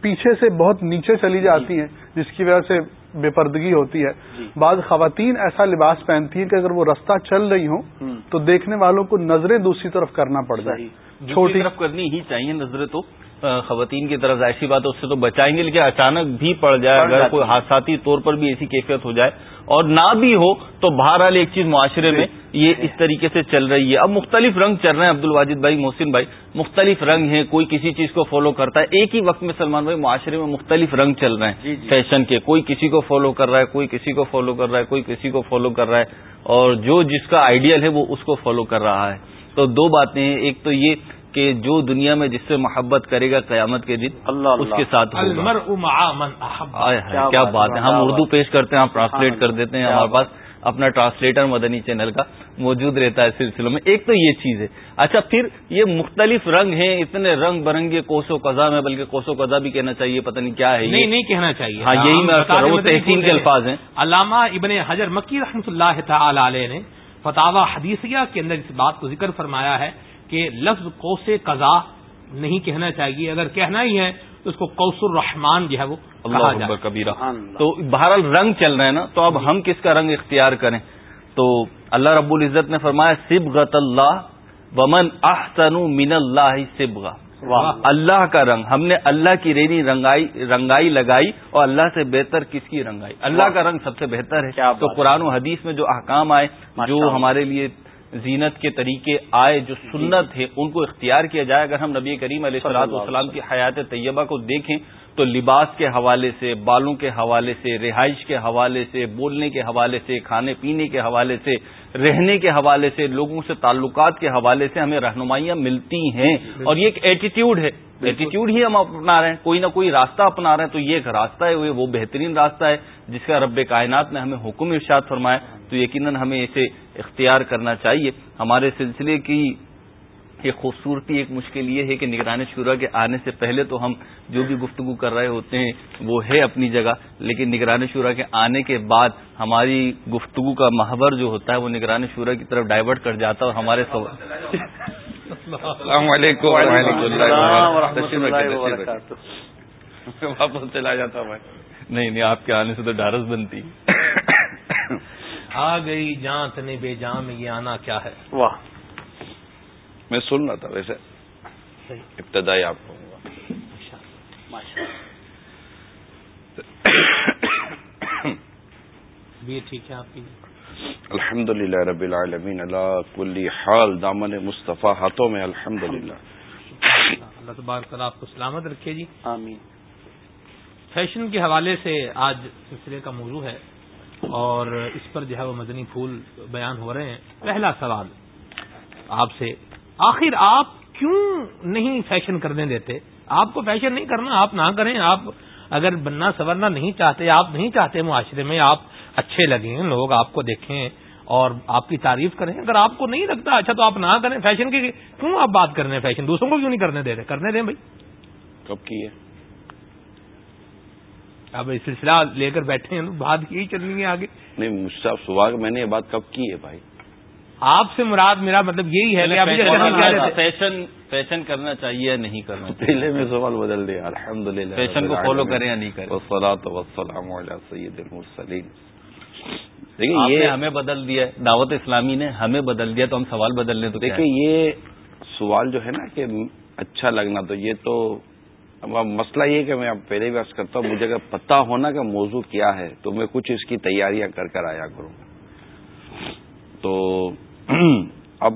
پیچھے سے بہت نیچے چلی جاتی ہیں جس کی وجہ سے بے پردگی ہوتی ہے۔ جی۔ بعض خواتین ایسا لباس پہنتی ہیں کہ اگر وہ رستہ چل رہی ہوں تو دیکھنے والوں کو نظریں دوسری طرف کرنا پڑ جائے۔ چھوٹی چھوٹی طرف کرنی ہی چاہیے نظریں تو۔ خواتین کی طرف ایسی بات ہے اس سے تو بچائیں گے لیکن اچانک بھی پڑ جائے پڑ اگر کوئی۔ حادثاتی طور پر بھی ایسی کیفیت ہو جائے اور نہ بھی ہو تو بہرحال ایک چیز معاشرے میں یہ اس طریقے سے چل رہی ہے۔ اب مختلف رنگ چل رہے ہیں عبد الواجد بھائی محسن بھائی مختلف رنگ ہیں کوئی کسی چیز کو فالو کرتا ہے۔ ایک ہی وقت میں سلمان بھائی معاشرے میں مختلف رنگ چل رہے جی، ہیں۔ جی۔ فیشن کے کوئی کسی کو فالو کر رہا ہے کوئی کسی کو فالو کر رہا ہے کوئی کسی کو فالو کر رہا ہے۔ اور جو جس کا آئیڈیل ہے وہ اس کو فالو کر رہا ہے۔ تو دو باتیں ہیں۔ ایک تو یہ کہ جو دنیا میں جس سے محبت کرے گا قیامت کے دن اللہ اس کے ساتھ ہوگا۔ المرء مع من احب۔ آئے ہائے، کیا بات بات ہے، ہم اردو پیش کرتے ہیں ہم ٹرانسلیٹ سبحان کر دیتے ہیں۔ ہمارے پاس اپنا ٹرانسلیٹر مدنی چینل کا موجود رہتا ہے سلسلوں میں۔ ایک تو یہ چیز ہے۔ اچھا پھر یہ مختلف رنگ ہیں اتنے رنگ برنگے کوسو قزا میں بلکہ کوسو قزا بھی کہنا چاہیے پتہ نہیں کیا ہے نہیں یہ۔ نہیں کہنا چاہیے۔ ہاں، یہی ہم میں تحسین کے الفاظ ہیں۔ علامہ ابن حجر مکی رحمۃ اللہ تعالی علیہ نے فتح حدیثیہ کے اندر اس بات کو ذکر فرمایا ہے کہ لفظ کوس قضا نہیں کہنا چاہیے اگر کہنا ہی ہے تو اس کو کوس الرحمان جو ہے وہ کہا اللہ جائے۔ کبیرہ۔ تو بہرحال رنگ چل رہے ہیں نا تو اب ہم کس کا رنگ اختیار کریں؟ تو اللہ رب العزت نے فرمایا سبغت اللہ ومن احسن من اللہ سبغا۔ اللہ۔ کا رنگ ہم نے اللہ کی رینی رنگائی رنگائی لگائی اور اللہ سے بہتر کس کی رنگائی؟ اللہ کا رنگ سب سے بہتر ہے۔ تو قرآن و حدیث میں جو احکام آئے جو۔ ہمارے لیے زینت کے طریقے آئے جو سنت ہے، ان کو اختیار کیا جائے۔ اگر ہم نبی کریم علیہ صلی السلاط والسلام کی حیات طیبہ کو دیکھیں تو لباس کے حوالے سے بالوں کے حوالے سے رہائش کے حوالے سے بولنے کے حوالے سے کھانے پینے کے حوالے سے رہنے کے حوالے سے لوگوں سے تعلقات کے حوالے سے ہمیں رہنمائیاں ملتی ہیں۔ اور یہ ایک ایٹیٹیوڈ ہے۔ ایٹیٹیوڈ ہی ہم اپنا رہے ہیں۔ کوئی نہ کوئی راستہ اپنا رہے ہیں۔ تو یہ ایک راستہ ہے وہ بہترین راستہ ہے جس کا رب کائنات نے ہمیں حکم ارشاد فرمایا تو یقیناً ہمیں اسے اختیار کرنا چاہیے۔ ہمارے سلسلے کی ایک خوبصورتی ایک مشکل یہ ہے کہ نگران شورا کے آنے سے پہلے تو ہم جو بھی گفتگو کر رہے ہوتے ہیں وہ ہے اپنی جگہ لیکن نگران شورا کے آنے کے بعد ہماری گفتگو کا محور جو ہوتا ہے وہ نگران شورا کی طرف ڈائیورٹ کر جاتا ہے اور ہمارے سوال السلام علیکم وعلیکم السلام ورحمۃ اللہ وبرکاتہ۔ واپس چلا جاتا میں۔ نہیں نہیں آپ کے آنے سے تو ڈھارس بنتی۔ آ گئی جان تنے بے جان میں یہ آنا کیا ہے؟ واہ۔ میں سن رہا تھا ویسے۔ ابتدائی آپ کو۔ ٹھیک ہے آپ کی۔ الحمد للہ رب العالمین اللہ کلی حال دامن مصطفیٰ ہاتھوں میں الحمد للہ اللہ تبارک تعالیٰ آپ کو سلامت رکھے جی۔ آمین۔ فیشن کے حوالے سے آج سلسلے کا موضوع ہے اور اس پر جو ہے وہ مدنی پھول بیان ہو رہے ہیں۔ پہلا سوال آپ سے آخر آپ کیوں نہیں فیشن کرنے دیتے؟ آپ کو فیشن نہیں کرنا آپ نہ کریں آپ اگر بننا سورنا نہیں چاہتے آپ نہیں چاہتے معاشرے میں آپ اچھے لگیں لوگ آپ کو دیکھیں اور آپ کی تعریف کریں۔ اگر آپ کو نہیں لگتا اچھا تو آپ نہ کریں فیشن کی کیوں آپ بات کر رہے ہیں فیشن دوسروں کو کیوں نہیں کرنے دے رہے؟ کرنے دیں بھائی۔ کب کی ہے؟ اب یہ سلسلہ لے کر بیٹھے ہیں بات یہی چلنی ہے آگے۔ نہیں مجھ سے آپ صبح میں نے یہ بات کب کی ہے بھائی؟ آپ سے مراد میرا مطلب یہی ہے کہ ابھی اگر ہم کہہ رہے تھے- فیشن فیشن کرنا چاہیے یا نہیں کرنا پہلے میں سوال بدل دیا الحمد للہ فیشن کو فالو کریں یا نہیں کریں؟ وسلاۃ وسلام علی سید المرسلین۔ دیکھیے یہ ہمیں بدل دیا ہے دعوت اسلامی نے ہمیں بدل دیا تو ہم سوال بدل لیں تو ہے؟ یہ سوال جو ہے نا کہ اچھا لگنا تو یہ تو اب مسئلہ یہ کہ میں اب پہلے بھی عرض کرتا ہوں مجھے اگر پتہ ہونا کہ موضوع کیا ہے تو میں کچھ اس کی تیاریاں کر کر آیا کروں۔ تو اب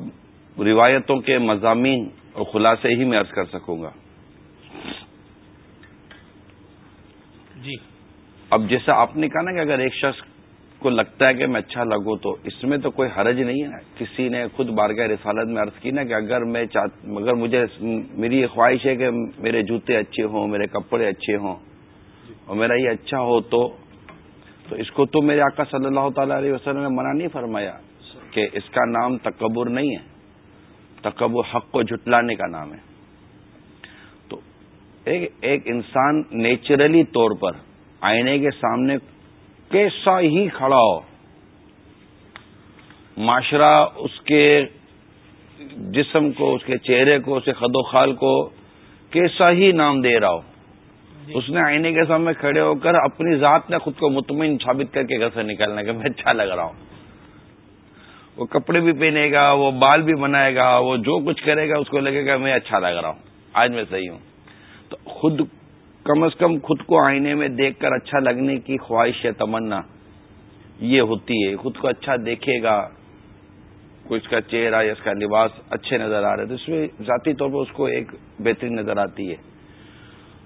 روایتوں کے مضامین اور خلاصے ہی میں عرض کر سکوں گا۔ جی۔ اب جیسا آپ نے کہا نا کہ اگر ایک شخص کو لگتا ہے کہ میں اچھا لگوں تو اس میں تو کوئی حرج نہیں ہے۔ کسی نے خود بارگاہ رسالت میں عرض کی نا کہ اگر میں مگر مجھے میری یہ خواہش ہے کہ میرے جوتے اچھے ہوں میرے کپڑے اچھے ہوں اور میرا یہ اچھا ہو تو تو اس کو تو میرے آقا صلی اللہ تعالی علیہ وسلم نے منع نہیں فرمایا۔ کہ اس کا نام تکبر نہیں ہے۔ تکبر حق کو جھٹلانے کا نام ہے۔ تو ایک انسان نیچرلی طور پر آئینے کے سامنے کیسا ہی کھڑا ہو معاشرہ اس کے جسم کو اس کے چہرے کو اس کے خد و خال کو کیسا ہی نام دے رہا ہو۔ جی۔ اس نے آئینے کے سامنے کھڑے ہو کر اپنی ذات نے خود کو مطمئن ثابت کر کے گھر سے نکلنا کہ میں اچھا لگ رہا ہوں۔ وہ کپڑے بھی پہنے گا، وہ بال بھی بنائے گا، وہ جو کچھ کرے گا، اس کو لگے گا میں اچھا لگ رہا ہوں۔ آج میں صحیح ہوں۔ تو خود کم از کم خود کو آئینے میں دیکھ کر اچھا لگنے کی خواہش ہے تمنا یہ ہوتی ہے۔ خود کو اچھا دیکھے گا، کوئی اس کا چہرہ یا اس کا لباس اچھے نظر آ رہے تو اس میں ذاتی طور پر اس کو ایک بہترین نظر آتی ہے۔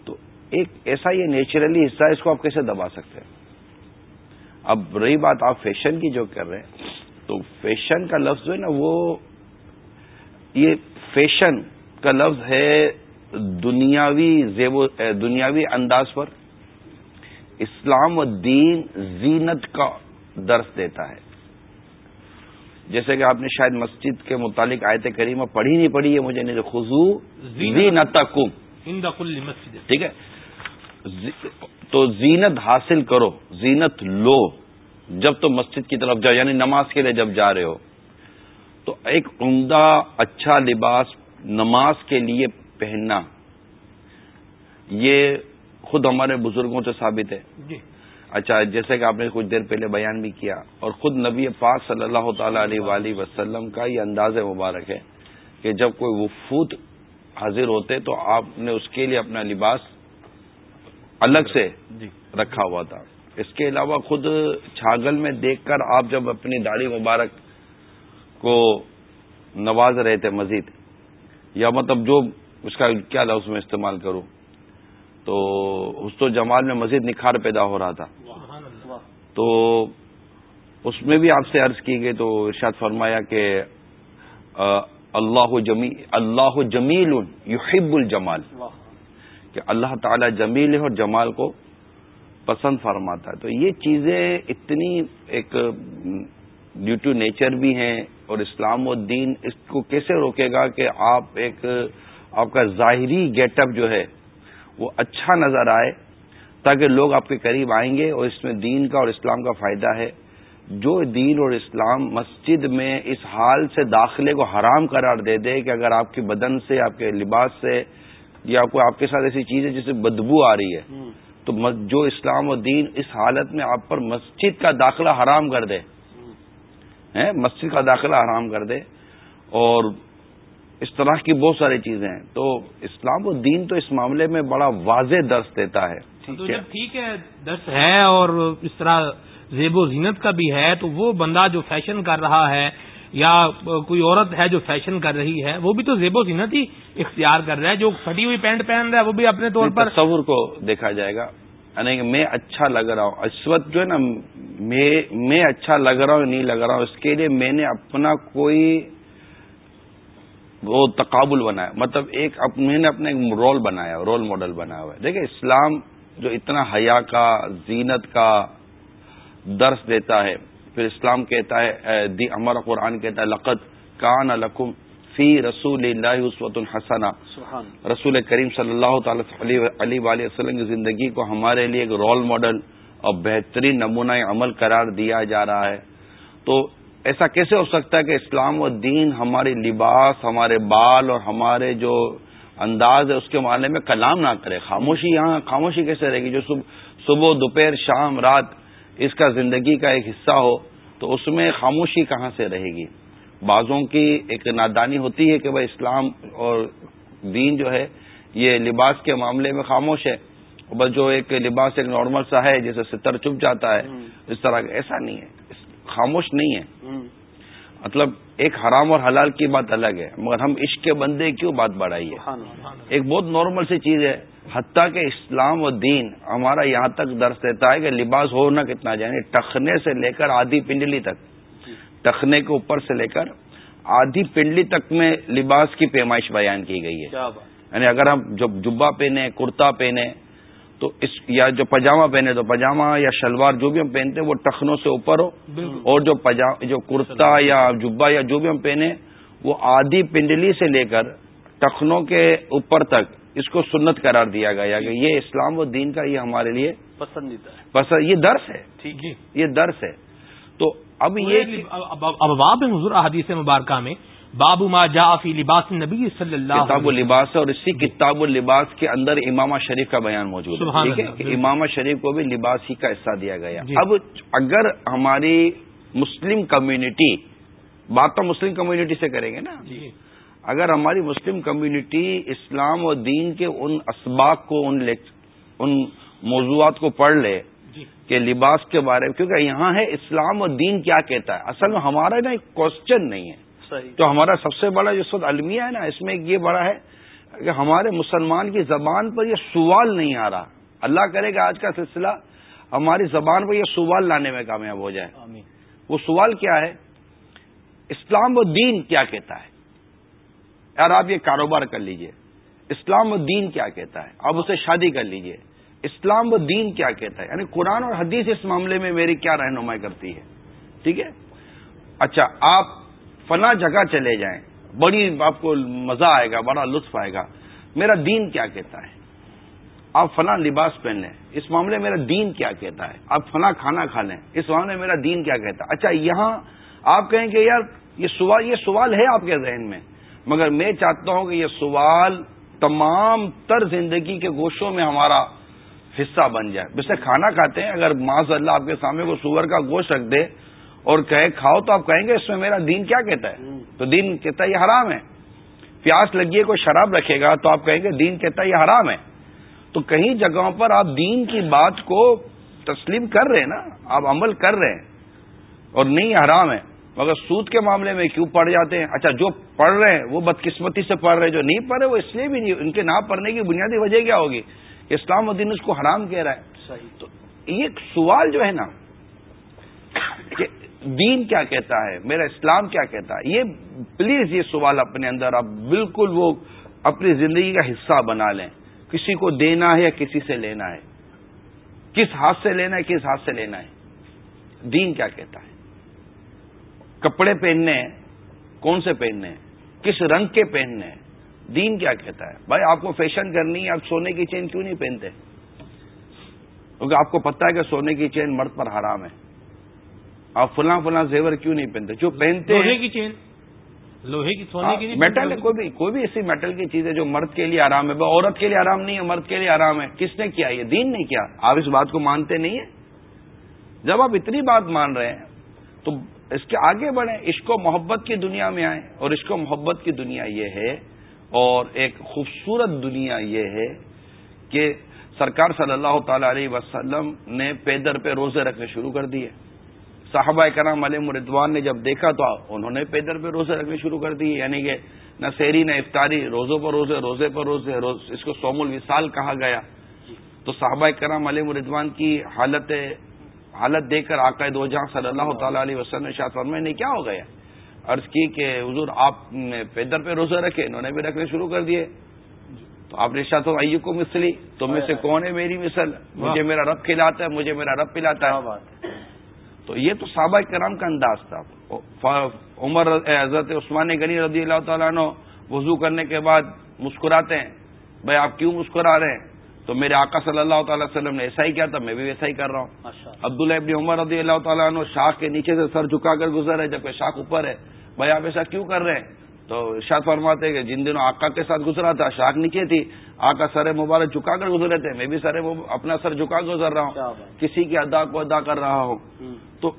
تو ایک ایسا یہ نیچرلی حصہ ہے، اس کو آپ کیسے دبا سکتے ہیں؟ اب رہی بات آپ فیشن کی جو کر رہے ہیں تو فیشن کا لفظ جو ہے نا وہ یہ فیشن کا لفظ ہے دنیاوی زیب و دنیاوی انداز پر۔ اسلام و دین زینت کا درس دیتا ہے۔ جیسے کہ آپ نے شاید مسجد کے متعلق آیت کریمہ پڑھی نہیں پڑھی ہے مجھے نہیں خزو زینت ٹھیک ہے؟ تو زینت حاصل کرو زینت لو۔ جب تو مسجد کی طرف جاؤ یعنی نماز کے لیے جب جا رہے ہو تو ایک عمدہ اچھا لباس نماز کے لیے پہننا یہ خود ہمارے بزرگوں سے ثابت ہے۔ جی۔ اچھا جیسے کہ آپ نے کچھ دیر پہلے بیان بھی کیا اور خود نبی پاک صلی اللہ تعالی علیہ وآلہ وسلم کا یہ انداز مبارک ہے کہ جب کوئی وفود حاضر ہوتے تو آپ نے اس کے لیے اپنا لباس الگ سے جی۔ رکھا ہوا تھا۔ اس کے علاوہ خود چھاگل میں دیکھ کر آپ جب اپنی داڑھی مبارک کو نواز رہے تھے مزید، یا مطلب جو اس کا کیا لفظ میں استعمال کروں، تو اس تو جمال میں مزید نکھار پیدا ہو رہا تھا۔ تو اس میں بھی آپ سے عرض کی گئی تو ارشاد فرمایا کہ اللہ جمی، اللہ جمیل یحب الجمال۔ کہ اللہ تعالی جمیل ہے اور جمال کو پسند فرماتا ہے۔ تو یہ چیزیں اتنی ایک ڈیو ٹو نیچر بھی ہیں اور اسلام و دین اس کو کیسے روکے گا کہ آپ ایک آپ کا ظاہری گیٹ اپ جو ہے وہ اچھا نظر آئے تاکہ لوگ آپ کے قریب آئیں گے اور اس میں دین کا اور اسلام کا فائدہ ہے۔ جو دین اور اسلام مسجد میں اس حال سے داخلے کو حرام قرار دے دے کہ اگر آپ کے بدن سے، آپ کے لباس سے یا کوئی آپ کے ساتھ ایسی چیز ہے جسے بدبو آ رہی ہے۔ تو جو اسلام و دین اس حالت میں آپ پر مسجد کا داخلہ حرام کر دے۔ مسجد کا داخلہ حرام کر دے۔ اور اس طرح کی بہت ساری چیزیں ہیں۔ تو اسلام و دین تو اس معاملے میں بڑا واضح درس دیتا ہے۔ ٹھیک ہے درس ہے اور اس طرح زیب و زینت کا بھی ہے تو وہ بندہ جو فیشن کر رہا ہے یا کوئی عورت ہے جو فیشن کر رہی ہے وہ بھی تو زیب و زینت ہی اختیار کر رہا ہے جو پھٹی ہوئی پینٹ پہن رہا ہے وہ بھی اپنے طور پر تصور کو دیکھا جائے گا۔ یعنی کہ میں اچھا لگ رہا ہوں اس وقت جو ہے نا میں اچھا لگ رہا ہوں نہیں لگ رہا ہوں اس کے لیے میں نے اپنا کوئی وہ تقابل بنایا۔ مطلب ایک میں نے اپنا ایک رول بنایا رول ماڈل بنایا ہوا ہے۔ دیکھیں اسلام جو اتنا حیا کا زینت کا درس دیتا ہے پھر اسلام کہتا ہے ہمارا قرآن کہتا ہے لقت کان القم فی رسول اللہ عصوت الحسن رسول کریم صلی اللہ تعالی علی وسلم کی زندگی کو ہمارے لیے ایک رول ماڈل اور بہترین نمونہ عمل قرار دیا جا رہا ہے۔ تو ایسا کیسے ہو سکتا ہے کہ اسلام و دین ہماری لباس ہمارے بال اور ہمارے جو انداز ہے اس کے معاملے میں کلام نہ کرے۔ خاموشی یہاں خاموشی کیسے رہے گی؟ جو صبح دوپہر شام رات اس کا زندگی کا ایک حصہ ہو تو اس میں خاموشی کہاں سے رہے گی؟ بعضوں کی ایک نادانی ہوتی ہے کہ بھائی اسلام اور دین جو ہے یہ لباس کے معاملے میں خاموش ہے۔ بس جو ایک لباس ایک نارمل سا ہے جیسے ستر چپ جاتا ہے اس طرح کا ایسا نہیں ہے۔ خاموش نہیں ہے۔ مطلب ایک حرام اور حلال کی بات الگ ہے مگر ہم عشق کے بندے کیوں بات بڑھائی ہے؟ ایک بہت نارمل سی چیز ہے۔ حتیٰ کہ اسلام و دین ہمارا یہاں تک درس دیتا ہے کہ لباس ہو نہ کتنا جائے یعنی ٹخنے سے لے کر آدھی پنڈلی تک۔ ٹخنے کے اوپر سے لے کر آدھی پنڈلی تک میں لباس کی پیمائش بیان کی گئی ہے۔ یعنی اگر ہم جب جبا پہنے کرتا پہنے تو اس یا جو پاجامہ پہنے تو پاجامہ یا شلوار جو بھی ہم پہنتے وہ ٹخنوں سے اوپر ہو۔ اور جو جو کرتا یا جبا یا جو بھی ہم پہنے وہ آدھی پنڈلی سے لے کر ٹخنوں کے اوپر تک اس کو سنت قرار دیا گیا کہ یہ اسلام و دین کا یہ ہمارے لیے پسندیدہ ہے۔ پسند یہ درس ہے۔ ٹھیک جی یہ درس ہے۔ تو اب یہ ابواب حضور احادیث مبارکہ میں باب ما جا فی لباس نبی صلی اللہ کتاب اللباس اور اسی کتاب اللباس کے اندر امامہ شریف کا بیان موجود ہے۔ ٹھیک ہے؟ کہ امامہ شریف کو بھی لباس ہی کا حصہ دیا گیا۔ جی۔ اب اگر ہماری مسلم کمیونٹی بات تو مسلم کمیونٹی سے کریں گے نا۔ جی۔ اگر ہماری مسلم کمیونٹی اسلام اور دین کے ان اسباق کو ان ان موضوعات کو پڑھ لے جی۔ کہ لباس کے بارے میں کیونکہ یہاں ہے اسلام اور دین کیا کہتا ہے؟ اصل میں ہمارا نا ایک کوشچن نہیں ہے۔ تو ہمارا سب سے بڑا جو سب المیہ ہے نا اس میں یہ بڑا ہے کہ ہمارے مسلمان کی زبان پر یہ سوال نہیں آ رہا۔ اللہ کرے گا آج کا سلسلہ ہماری زبان پر یہ سوال لانے میں کامیاب ہو جائے۔ آمین۔ وہ سوال کیا ہے؟ اسلام و دین کیا کہتا ہے؟ یار آپ یہ کاروبار کر لیجیے۔ اسلام و دین کیا کہتا ہے؟ آپ اسے شادی کر لیجیے۔ اسلام و دین کیا کہتا ہے؟ یعنی قرآن اور حدیث اس معاملے میں میری کیا رہنمائی کرتی ہے؟ ٹھیک ہے؟ اچھا آپ فلاں جگہ چلے جائیں۔ بڑی آپ کو مزہ آئے گا، بڑا لطف آئے گا۔ میرا دین کیا کہتا ہے؟ آپ فلاں لباس پہن لیں۔ اس معاملے میرا دین کیا کہتا ہے؟ آپ فلاں کھانا کھا لیں۔ اس معاملے میں میرا دین کیا کہتا ہے؟ اچھا یہاں آپ کہیں کہ یار، یہ سوال یہ سوال ہے آپ کے ذہن میں۔ مگر میں چاہتا ہوں کہ یہ سوال تمام تر زندگی کے گوشوں میں ہمارا حصہ بن جائے۔ جیسے کھانا کھاتے ہیں، اگر معاذ اللہ آپ کے سامنے کو سور کا گوشت رکھ دے اور کہے کھاؤ تو آپ کہیں گے اس میں میرا دین کیا کہتا ہے؟ تو دین کہتا ہے یہ حرام ہے۔ پیاس لگی ہے، کوئی شراب رکھے گا تو آپ کہیں گے دین کہتا ہے یہ حرام ہے۔ تو کئی جگہوں پر آپ دین کی بات کو تسلیم کر رہے ہیں نا، آپ عمل کر رہے ہیں اور نہیں، حرام ہے۔ مگر سود کے معاملے میں کیوں پڑھ جاتے ہیں؟ اچھا جو پڑھ رہے ہیں وہ بدقسمتی سے پڑھ رہے ہیں جو نہیں پڑھ رہے وہ اس لیے بھی نہیں ان کے نہ پڑھنے کی بنیادی وجہ کیا ہوگی؟ اسلام الدین اس کو حرام کہہ رہا ہے۔ صحیح۔ تو یہ سوال جو ہے نا کہ دین کیا کہتا ہے؟ میرا اسلام کیا کہتا ہے؟ یہ پلیز یہ سوال اپنے اندر آپ بالکل وہ اپنی زندگی کا حصہ بنا لیں۔ کسی کو دینا ہے یا کسی سے لینا ہے؟ کس ہاتھ سے لینا ہے کس ہاتھ سے لینا ہے؟ دین کیا کہتا ہے؟ کپڑے پہننے ہیں؟ کون سے پہننے ہیں؟ کس رنگ کے پہننے ہیں؟ دین کیا کہتا ہے؟ بھائی آپ کو فیشن کرنی ہے آپ سونے کی چین کیوں نہیں پہنتے؟ کیونکہ آپ کو پتا ہے کہ سونے کی چین مرد پر حرام ہے۔ آپ فلاں فلاں زیور کیوں نہیں پہنتے؟ جو پہنتے لوہے کی چین۔ لوہے کی سونے کی نہیں میٹل ہے کوئی بھی کوئی بھی ایسی میٹل کی چیز ہے جو مرد کے لیے آرام ہے۔ عورت کے لیے آرام نہیں ہے مرد کے لیے آرام ہے۔ کس نے کیا؟ یہ دین نے کیا۔ آپ اس بات کو مانتے نہیں ہیں؟ جب آپ اتنی بات مان رہے ہیں تو اس کے آگے بڑھیں، عشق و محبت کی دنیا میں آئیں۔ اور عشق و محبت کی دنیا یہ ہے، اور ایک خوبصورت دنیا یہ ہے کہ سرکار صلی اللہ تعالی علیہ وسلم نے پیدر پہ روزے رکھنے شروع کر دیے۔ صحابہ کرام علیہ مردوان نے جب دیکھا تو انہوں نے پیدر پہ روزے رکھنے شروع کر دیے یعنی کہ نہ سیری نہ افطاری روزوں پر روزے روزے پر روزے، روز اس کو سوم الوصال کہا گیا۔ تو صحابہ کرام علیہ مردوان کی حالت حالت دیکھ کر آقا دو جہاں صلی اللہ تعالی علیہ وسلم شاہ فرمائے نے کیا ہو گیا؟ عرض کی کہ حضور آپ نے پیدر پہ روزے رکھے انہوں نے بھی رکھنے شروع کر دیے۔ تو آپ نے شاہ ایو کو مسلی تو میں سے کون ہے میری مثل؟ مجھے میرا رب کھلاتا ہے مجھے میرا رب پلاتا ہے۔ تو یہ تو صحابہ کرام کا انداز تھا۔ عمر حضرت عثمان غنی رضی اللہ تعالیٰ عنہ وضو کرنے کے بعد مسکراتے ہیں۔ بھائی آپ کیوں مسکرا رہے ہیں؟ تو میرے آقا صلی اللہ تعالی وسلم نے ایسا ہی کیا تھا میں بھی ویسا ہی کر رہا ہوں۔ عبداللہ ابن عمر رضی اللہ تعالیٰ عنہ شاخ کے نیچے سے سر جھکا کر گزر ہے جبکہ شاخ اوپر ہے۔ بھائی آپ ایسا کیوں کر رہے ہیں؟ تو ارشاد فرماتے کہ جن دنوں آقا کے ساتھ گزرا تھا شاخ نیچے تھی آقا سر مبارک جھکا کر گزرے تھے۔ میں بھی سر اپنا سر جھکا کر گزر رہا ہوں۔ کسی کی ادا کو ادا کر رہا ہوں۔ تو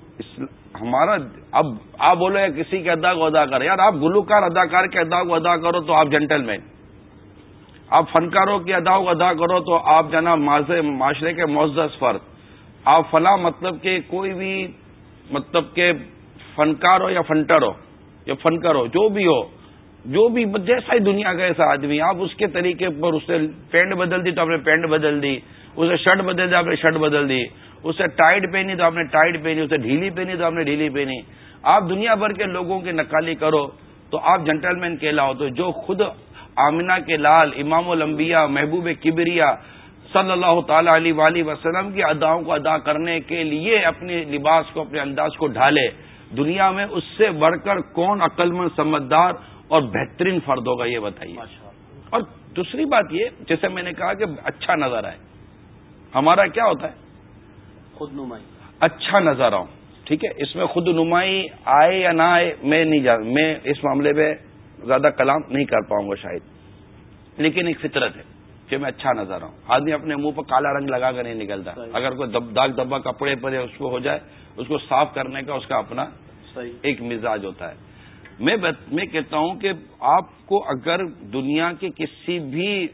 ہمارا اب آپ بولو کسی کے ادا کو ادا کر یار آپ گلوکار اداکار کے ادا کو ادا کرو تو آپ جنٹل مین آپ فنکاروں کی ادا کو ادا کرو تو آپ جناب معاشرے کے معزز فرد۔ آپ فلاں مطلب کہ کوئی بھی مطلب کہ فنکار ہو یا فنٹر ہو یا فنکر ہو جو بھی ہو، جو بھی جیسا ہی دنیا کا ایسا آدمی، آپ اس کے طریقے پر اس سے پینٹ بدل دی تو آپ نے پینٹ بدل دی، اسے شرٹ بدل دی آپ نے شرٹ بدل دی، اسے ٹائٹ پہنی تو آپ نے ٹائٹ پہنی، اسے ڈھیلی پہنی تو آپ نے ڈھیلی پہنی۔ آپ دنیا بھر کے لوگوں کی نقالی کرو تو آپ جنٹل مین کہلاؤ تو جو خود آمینہ کے لال امام الانبیاء محبوب کبریا صلی اللہ تعالی علیہ وآلہ وسلم کی اداؤں کو ادا کرنے کے لیے اپنے لباس کو اپنے انداز کو ڈھالے۔ دنیا میں اس سے بڑھ کر کون عقل مند سمجھدار اور بہترین فرد ہوگا یہ بتائیے۔ اور دوسری بات یہ جیسے میں نے کہا کہ اچھا نظر آئے۔ ہمارا کیا ہوتا ہے؟ خود نمائی۔ اچھا نظر آؤں۔ ٹھیک ہے؟ اس میں خود نمائی آئے یا نہ آئے میں نہیں جان میں اس معاملے میں زیادہ کلام نہیں کر پاؤں گا شاید۔ لیکن ایک فطرت ہے کہ میں اچھا نظر آؤں۔ آدمی اپنے منہ پر کالا رنگ لگا کر نہیں نکلتا۔ اگر کوئی داغ دبا کپڑے پر اس کو ہو جائے اس کو صاف کرنے کا اس کا اپنا ایک مزاج ہوتا ہے۔ میں میں کہتا ہوں کہ آپ کو اگر دنیا کے کسی بھی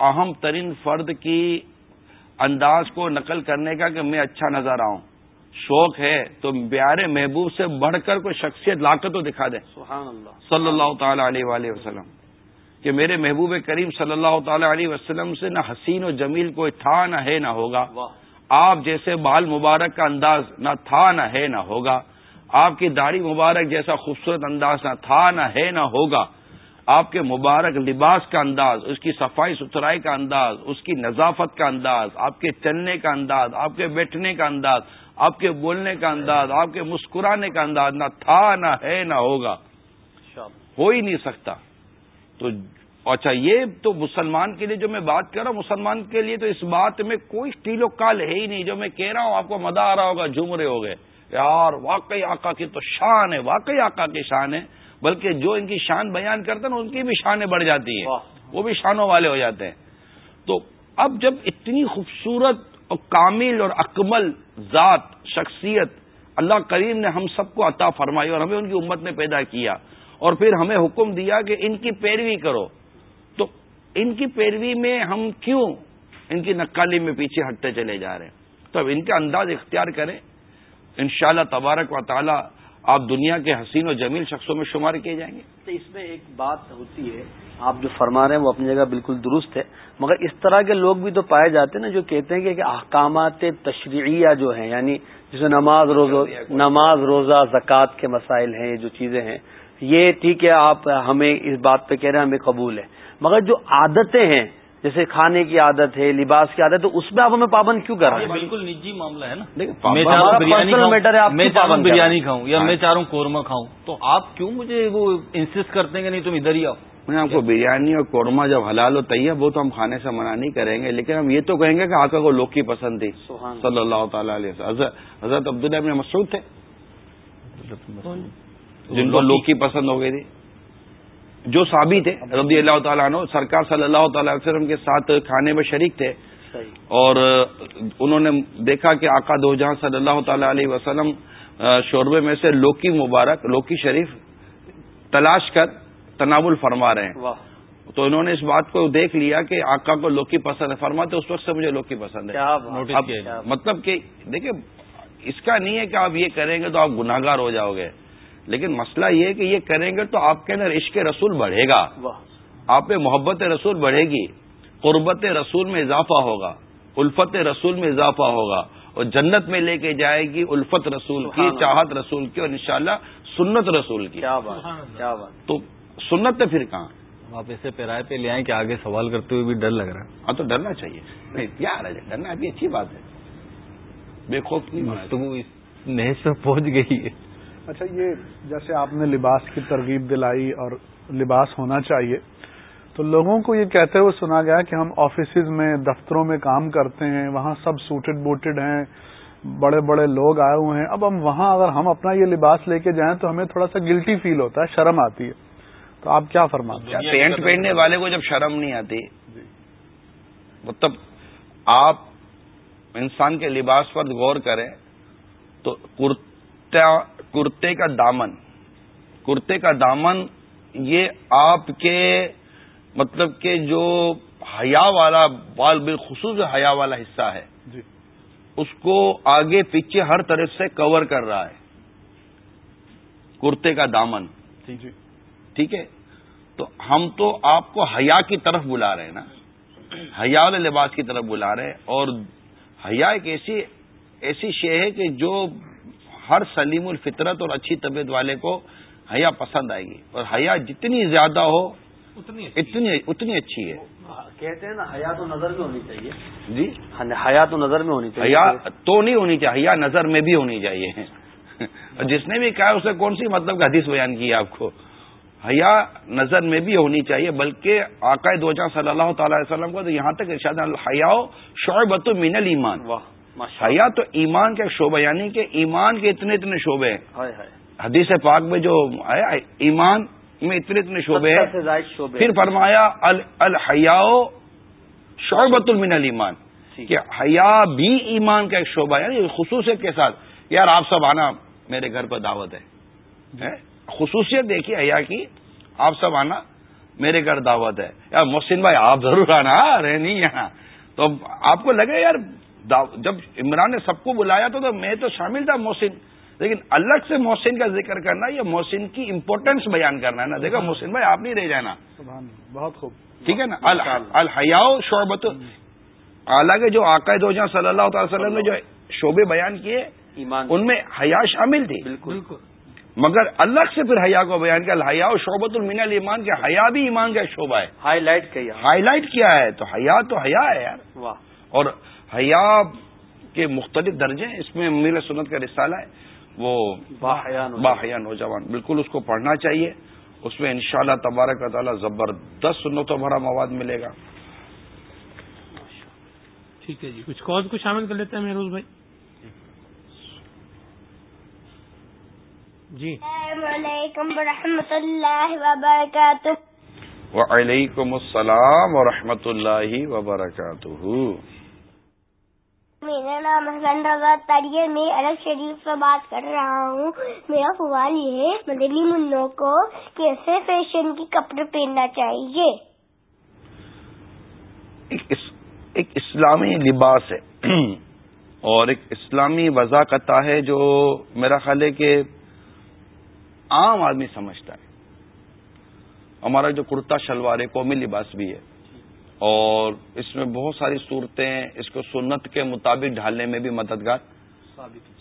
اہم ترین فرد کی انداز کو نقل کرنے کا کہ میں اچھا نظر آؤں شوق ہے تو پیارے محبوب سے بڑھ کر کوئی شخصیت لا کر تو دکھا دیں۔ سبحان اللہ۔ صلی اللہ تعالی علیہ وآلہ وسلم۔ کہ میرے محبوب کریم صلی اللہ تعالی علیہ وسلم سے نہ حسین و جمیل کوئی تھا نہ ہے نہ ہوگا۔ آپ جیسے بال مبارک کا انداز نہ تھا نہ ہے نہ ہوگا۔ آپ کی داڑھی مبارک جیسا خوبصورت انداز نہ تھا نہ ہے نہ ہوگا۔ آپ کے مبارک لباس کا انداز اس کی صفائی ستھرائی کا انداز اس کی نظافت کا انداز آپ کے چلنے کا انداز آپ کے بیٹھنے کا انداز آپ کے بولنے کا انداز آپ کے مسکرانے کا انداز نہ تھا نہ ہے نہ ہوگا۔ ہو ہی نہیں سکتا۔ تو اچھا یہ تو مسلمان کے لیے جو میں بات کر رہا ہوں مسلمان کے لیے تو اس بات میں کوئی ٹیلو کال ہے ہی نہیں۔ جو میں کہہ رہا ہوں آپ کو مزہ آ رہا ہوگا جھوم رہے ہو گئے یار واقعی آقا کی تو شان ہے واقعی آقا کی شان ہے۔ بلکہ جو ان کی شان بیان کرتے ہیں نا ان کی بھی شانیں بڑھ جاتی ہیں۔ وہ بھی شانوں والے ہو جاتے ہیں۔ تو اب جب اتنی خوبصورت اور کامل اور اکمل ذات، شخصیت اللہ کریم نے ہم سب کو عطا فرمائی اور ہمیں ان کی امت نے پیدا کیا اور پھر ہمیں حکم دیا کہ ان کی پیروی کرو۔ تو ان کی پیروی میں ہم کیوں ان کی نقالی میں پیچھے ہٹتے چلے جا رہے ہیں؟ تو اب ان کا انداز اختیار کریں۔ انشاءاللہ تبارک و تعالی آپ دنیا کے حسین و جمیل شخصوں میں شمار کیے جائیں گے۔ تو اس میں ایک بات ہوتی ہے، آپ جو فرما رہے ہیں وہ اپنی جگہ بالکل درست ہے، مگر اس طرح کے لوگ بھی تو پائے جاتے ہیں نا جو کہتے ہیں کہ احکامات تشریعیہ جو ہیں یعنی جسے نماز روزہ نماز روزہ، زکوٰۃ کے مسائل ہیں، جو چیزیں ہیں، یہ ٹھیک ہے، آپ ہمیں اس بات پہ کہہ رہے ہیں، ہمیں قبول ہے۔ مگر جو عادتیں ہیں جیسے کھانے کی عادت ہے لباس کی عادت ہے تو اس میں آپ ہمیں پابند کیوں کر رہے ہیں؟ بالکل نجی معاملہ ہے نا۔ میٹر ہے میں چاہوں بریانی کھاؤں یا میں چاہ رہا ہوں قورمہ کھاؤں۔ تو آپ کیوں مجھے وہ انسسٹ کرتے ہیں کہ نہیں تم ادھر ہی آؤ؟ میں آپ کو بریانی اور قورمہ جب حلال ہو طیب وہ تو ہم کھانے سے منع نہیں کریں گے لیکن ہم یہ تو کہیں گے کہ آقا کو لوگ کی پسند تھی۔ صلی اللہ تعالیٰ علیہ حضرت عبداللہ ابن مسعود تھے۔ جن کو لوگ کی پسند ہو گئی تھی۔ جو صابی تھے رضی اللہ تعالیٰ عنہ سرکار صلی اللہ تعالی وسلم کے ساتھ کھانے میں شریک تھے۔ اور انہوں نے دیکھا کہ آقا دو جہاں صلی اللہ تعالی علیہ وسلم شوربے میں سے لوکی مبارک لوکی شریف تلاش کر تناول فرما رہے ہیں۔ تو انہوں نے اس بات کو دیکھ لیا کہ آقا کو لوکی پسند ہے۔ فرماتے اس وقت سے مجھے لوکی پسند ہے۔ مطلب کہ دیکھیں اس کا نہیں ہے کہ آپ یہ کریں گے تو آپ گناگار ہو جاؤ گے۔ لیکن مسئلہ یہ ہے کہ یہ کریں گے تو آپ کے اندر عشق رسول بڑھے گا۔ آپ میں محبت رسول بڑھے گی قربت رسول میں اضافہ ہوگا الفت رسول میں اضافہ ہوگا اور جنت میں لے کے جائے گی الفت رسول کی چاہت رسول کی اور انشاءاللہ سنت رسول کی۔ کیا بات تو سنت پھر کہاں؟ آپ اسے پیرائے پہ لے آئیں کہ آگے سوال کرتے ہوئے بھی ڈر لگ رہا ہے۔ ہاں تو ڈرنا چاہیے۔ نہیں کیا ڈرنا ابھی اچھی بات ہے۔ بے خوف نہیں نہج پہ پہنچ گئی ہے۔ اچھا یہ جیسے آپ نے لباس کی ترغیب دلائی اور لباس ہونا چاہیے تو لوگوں کو یہ کہتے ہوئے سنا گیا کہ ہم آفیسز میں دفتروں میں کام کرتے ہیں وہاں سب سوٹڈ بوٹڈ ہیں بڑے بڑے لوگ آئے ہوئے ہیں۔ اب ہم وہاں اگر ہم اپنا یہ لباس لے کے جائیں تو ہمیں تھوڑا سا گلٹی فیل ہوتا ہے شرم آتی ہے۔ تو آپ کیا فرماتے ہیں؟ پینٹ پہننے والے کو جب شرم نہیں آتی جی۔ مطلب آپ انسان کے لباس پر غور کریں تو کرتے کا دامن۔ کرتے کا دامن یہ آپ کے مطلب کہ جو حیا والا بال بالخصوص حیا والا حصہ ہے۔ جی۔ اس کو آگے پیچھے ہر طرف سے کور کر رہا ہے۔ کرتے کا دامن۔ جی جی۔ ٹھیک ہے؟ تو ہم تو آپ کو حیا کی طرف بلا رہے ہیں نا۔ حیا والے لباس کی طرف بلا رہے ہیں اور حیا ایک ایسی ایسی شے ہے کہ جو ہر سلیم الفطرت اور اچھی طبیعت والے کو حیا پسند آئے گی اور حیا جتنی زیادہ ہو اتنی اتنی اتنی اچھی ہے۔ کہتے ہیں نا حیا تو نظر میں ہونی چاہیے۔ جی؟ حیا تو نظر میں ہونی چاہیے۔ حیا تو نہیں ہونی چاہیے حیا نظر میں بھی ہونی چاہیے۔ اور جس نے بھی کہا اسے کون سی مطلب کا حدیث بیان کی آپ کو؟ حیا نظر میں بھی ہونی چاہیے بلکہ آقائے دو صلی اللہ تعالی وسلم کو تو یہاں تک ارشاد حیا شعبت من المان حیا تو ایمان کا شعبہ یعنی کہ ایمان کے اتنے اتنے شعبے ہیں۔ حدیث پاک میں جو آیا ایمان میں اتنے اتنے شعبے ہیں۔ پھر فرمایا الحیا شعبت المن المان کہ حیا بھی ایمان کا ایک شعبہ یعنی خصوصیت کے ساتھ۔ یار آپ سب آنا میرے گھر پر دعوت ہے۔ خصوصیت دیکھیے حیا کی آپ سب آنا میرے گھر دعوت ہے۔ یار محسن بھائی آپ ضرور آنا رہے نہیں یہاں تو آپ کو لگے یار جب عمران نے سب کو بلایا تو میں تو شامل تھا محسن۔ لیکن الگ سے محسن کا ذکر کرنا یا محسن کی امپورٹینس بیان کرنا ہے نا۔ دیکھو محسن بھائی آپ نہیں رہ جانا۔ بہت خوب۔ ٹھیک ہے نا؟ الحیاؤ شعبت حالانکہ جو عقائد ہو جہاں صلی اللہ تعالی وسلم نے جو شعبے بیان کیے ان میں حیا شامل تھی۔ بالکل۔ مگر الگ سے پھر حیا کو بیان کیا۔ الحیا شعبت المین المان کے حیا بھی ایمان کا شعبہ ہے۔ ہائی لائٹ کیا۔ ہائی لائٹ کیا ہے۔ تو حیا تو حیا ہے یار۔ واہ۔ اور حیا کے مختلف درجے ہیں۔ اس میں امیر سنت کا رسالہ ہے۔ وہ باحیا نوجوان بالکل اس کو پڑھنا چاہیے۔ اس میں انشاءاللہ تبارک و تعالیٰ زبردست سنتوں بھرا مواد ملے گا۔ ٹھیک ہے جی۔ کچھ کال کو شامل کر لیتے ہیں محروز بھائی۔ جی۔ السلام علیکم ورحمۃ اللہ وبرکاتہ۔ وعلیکم السلام ورحمۃ اللہ وبرکاتہ۔ میرا نام حسن رضا تاریخ میں عرب شریف سے بات کر رہا ہوں۔ میرا سوال یہ ہے، مدنی منوں کو کیسے فیشن کی کپڑے پہننا چاہیے؟ ایک اسلامی لباس ہے۔ اور ایک اسلامی وضاقت ہے جو میرا خیال ہے کہ عام آدمی سمجھتا ہے۔ ہمارا جو کرتا شلوار ہے، قومی لباس بھی ہے۔ اور اس میں بہت ساری صورتیں اس کو سنت کے مطابق ڈھالنے میں بھی مددگار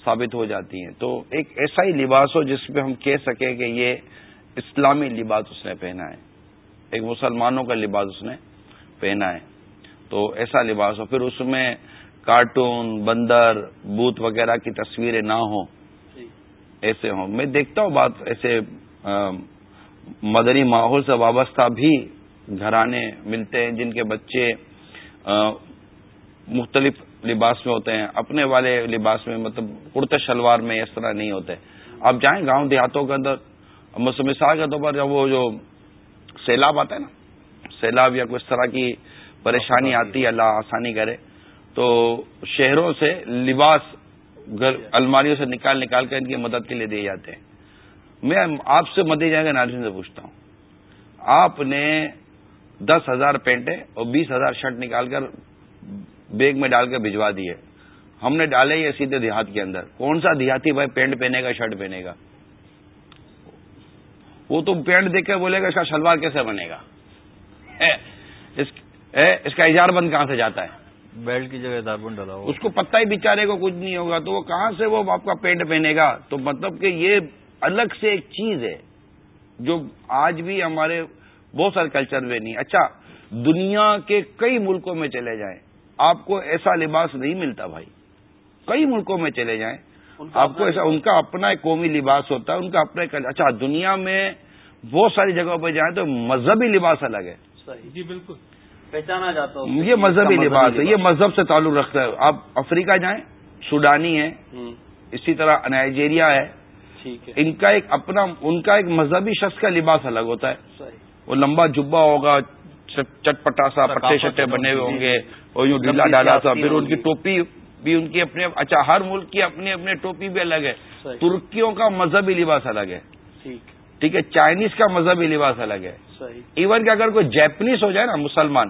ثابت ہو جاتی ہیں۔ تو ایک ایسا ہی لباس ہو جس پہ ہم کہہ سکیں کہ یہ اسلامی لباس اس نے پہنا ہے۔ ایک مسلمانوں کا لباس اس نے پہنا ہے۔ تو ایسا لباس ہو۔ پھر اس میں کارٹون بندر بوت وغیرہ کی تصویریں نہ ہوں۔ ایسے ہوں۔ میں دیکھتا ہوں بات ایسے مدنی ماحول سے وابستہ بھی گھرانے ملتے ہیں جن کے بچے مختلف لباس میں ہوتے ہیں۔ اپنے والے لباس میں مطلب کرتے شلوار میں اس طرح نہیں ہوتے۔ آپ جائیں گاؤں دیہاتوں کے اندر مثال کے طور پر جب وہ جو سیلاب آتا ہے نا سیلاب یا کچھ طرح کی پریشانی آتی ہے اللہ آسانی کرے تو شہروں سے لباس گھر الماریوں سے نکال نکال کر ان کی مدد کے لیے دیے جاتے ہیں۔ میں آپ سے مدد جائے گا ناظرین سے پوچھتا ہوں۔ آپ نے دس ہزار پینٹیں اور بیس ہزار شرٹ نکال کر بیگ میں ڈال کر بھجوا دیے ہم نے ڈالے یہ سیدھے دیہات کے اندر۔ کون سا دیہاتی بھائی پینٹ پہنے گا شرٹ پہنے گا؟ وہ تو پینٹ دیکھ کے بولے گا اس کا شلوار کیسے بنے گا؟ اس کا اظہار بند کہاں سے جاتا ہے؟ بیلٹ کی جگہ دار ڈالا اس کو پتہ ہی بیچارے کو کچھ نہیں ہوگا۔ تو وہ کہاں سے وہ آپ کا پینٹ پہنے گا؟ تو مطلب کہ یہ الگ سے ایک چیز ہے جو آج بھی ہمارے بہت سارے کلچر میں نہیں۔ اچھا دنیا کے کئی ملکوں میں چلے جائیں آپ کو ایسا لباس نہیں ملتا بھائی۔ کئی ملکوں میں چلے جائیں آپ کو ایسا ان کا اپنا ایک قومی لباس ہوتا ہے ان کا اپنا اچھا دنیا میں بہت ساری جگہوں پہ جائیں تو مذہبی لباس الگ ہے۔ جی بالکل۔ پہچانا جاتا یہ مذہبی لباس ہے یہ مذہب سے تعلق رکھتا ہے۔ آپ افریقہ جائیں سوڈانی ہے اسی طرح نائجیریا ہے۔ ان کا ایک اپنا ان کا ایک مذہبی شخص کا لباس الگ ہوتا ہے۔ وہ لمبا جبا ہوگا چٹ پٹا سا پٹے شٹے بنے ہوئے ہوں گے اور یوں ڈھیلا ڈالا سا پھر ان کی ٹوپی بھی ان کی اپنے اچھا ہر ملک کی اپنی اپنی ٹوپی بھی الگ ہے۔ ترکیوں کا مذہبی لباس الگ ہے۔ ٹھیک۔ ہے چائنیز کا مذہبی لباس الگ ہے۔ ایون کہ اگر کوئی جیپنیز ہو جائے نا مسلمان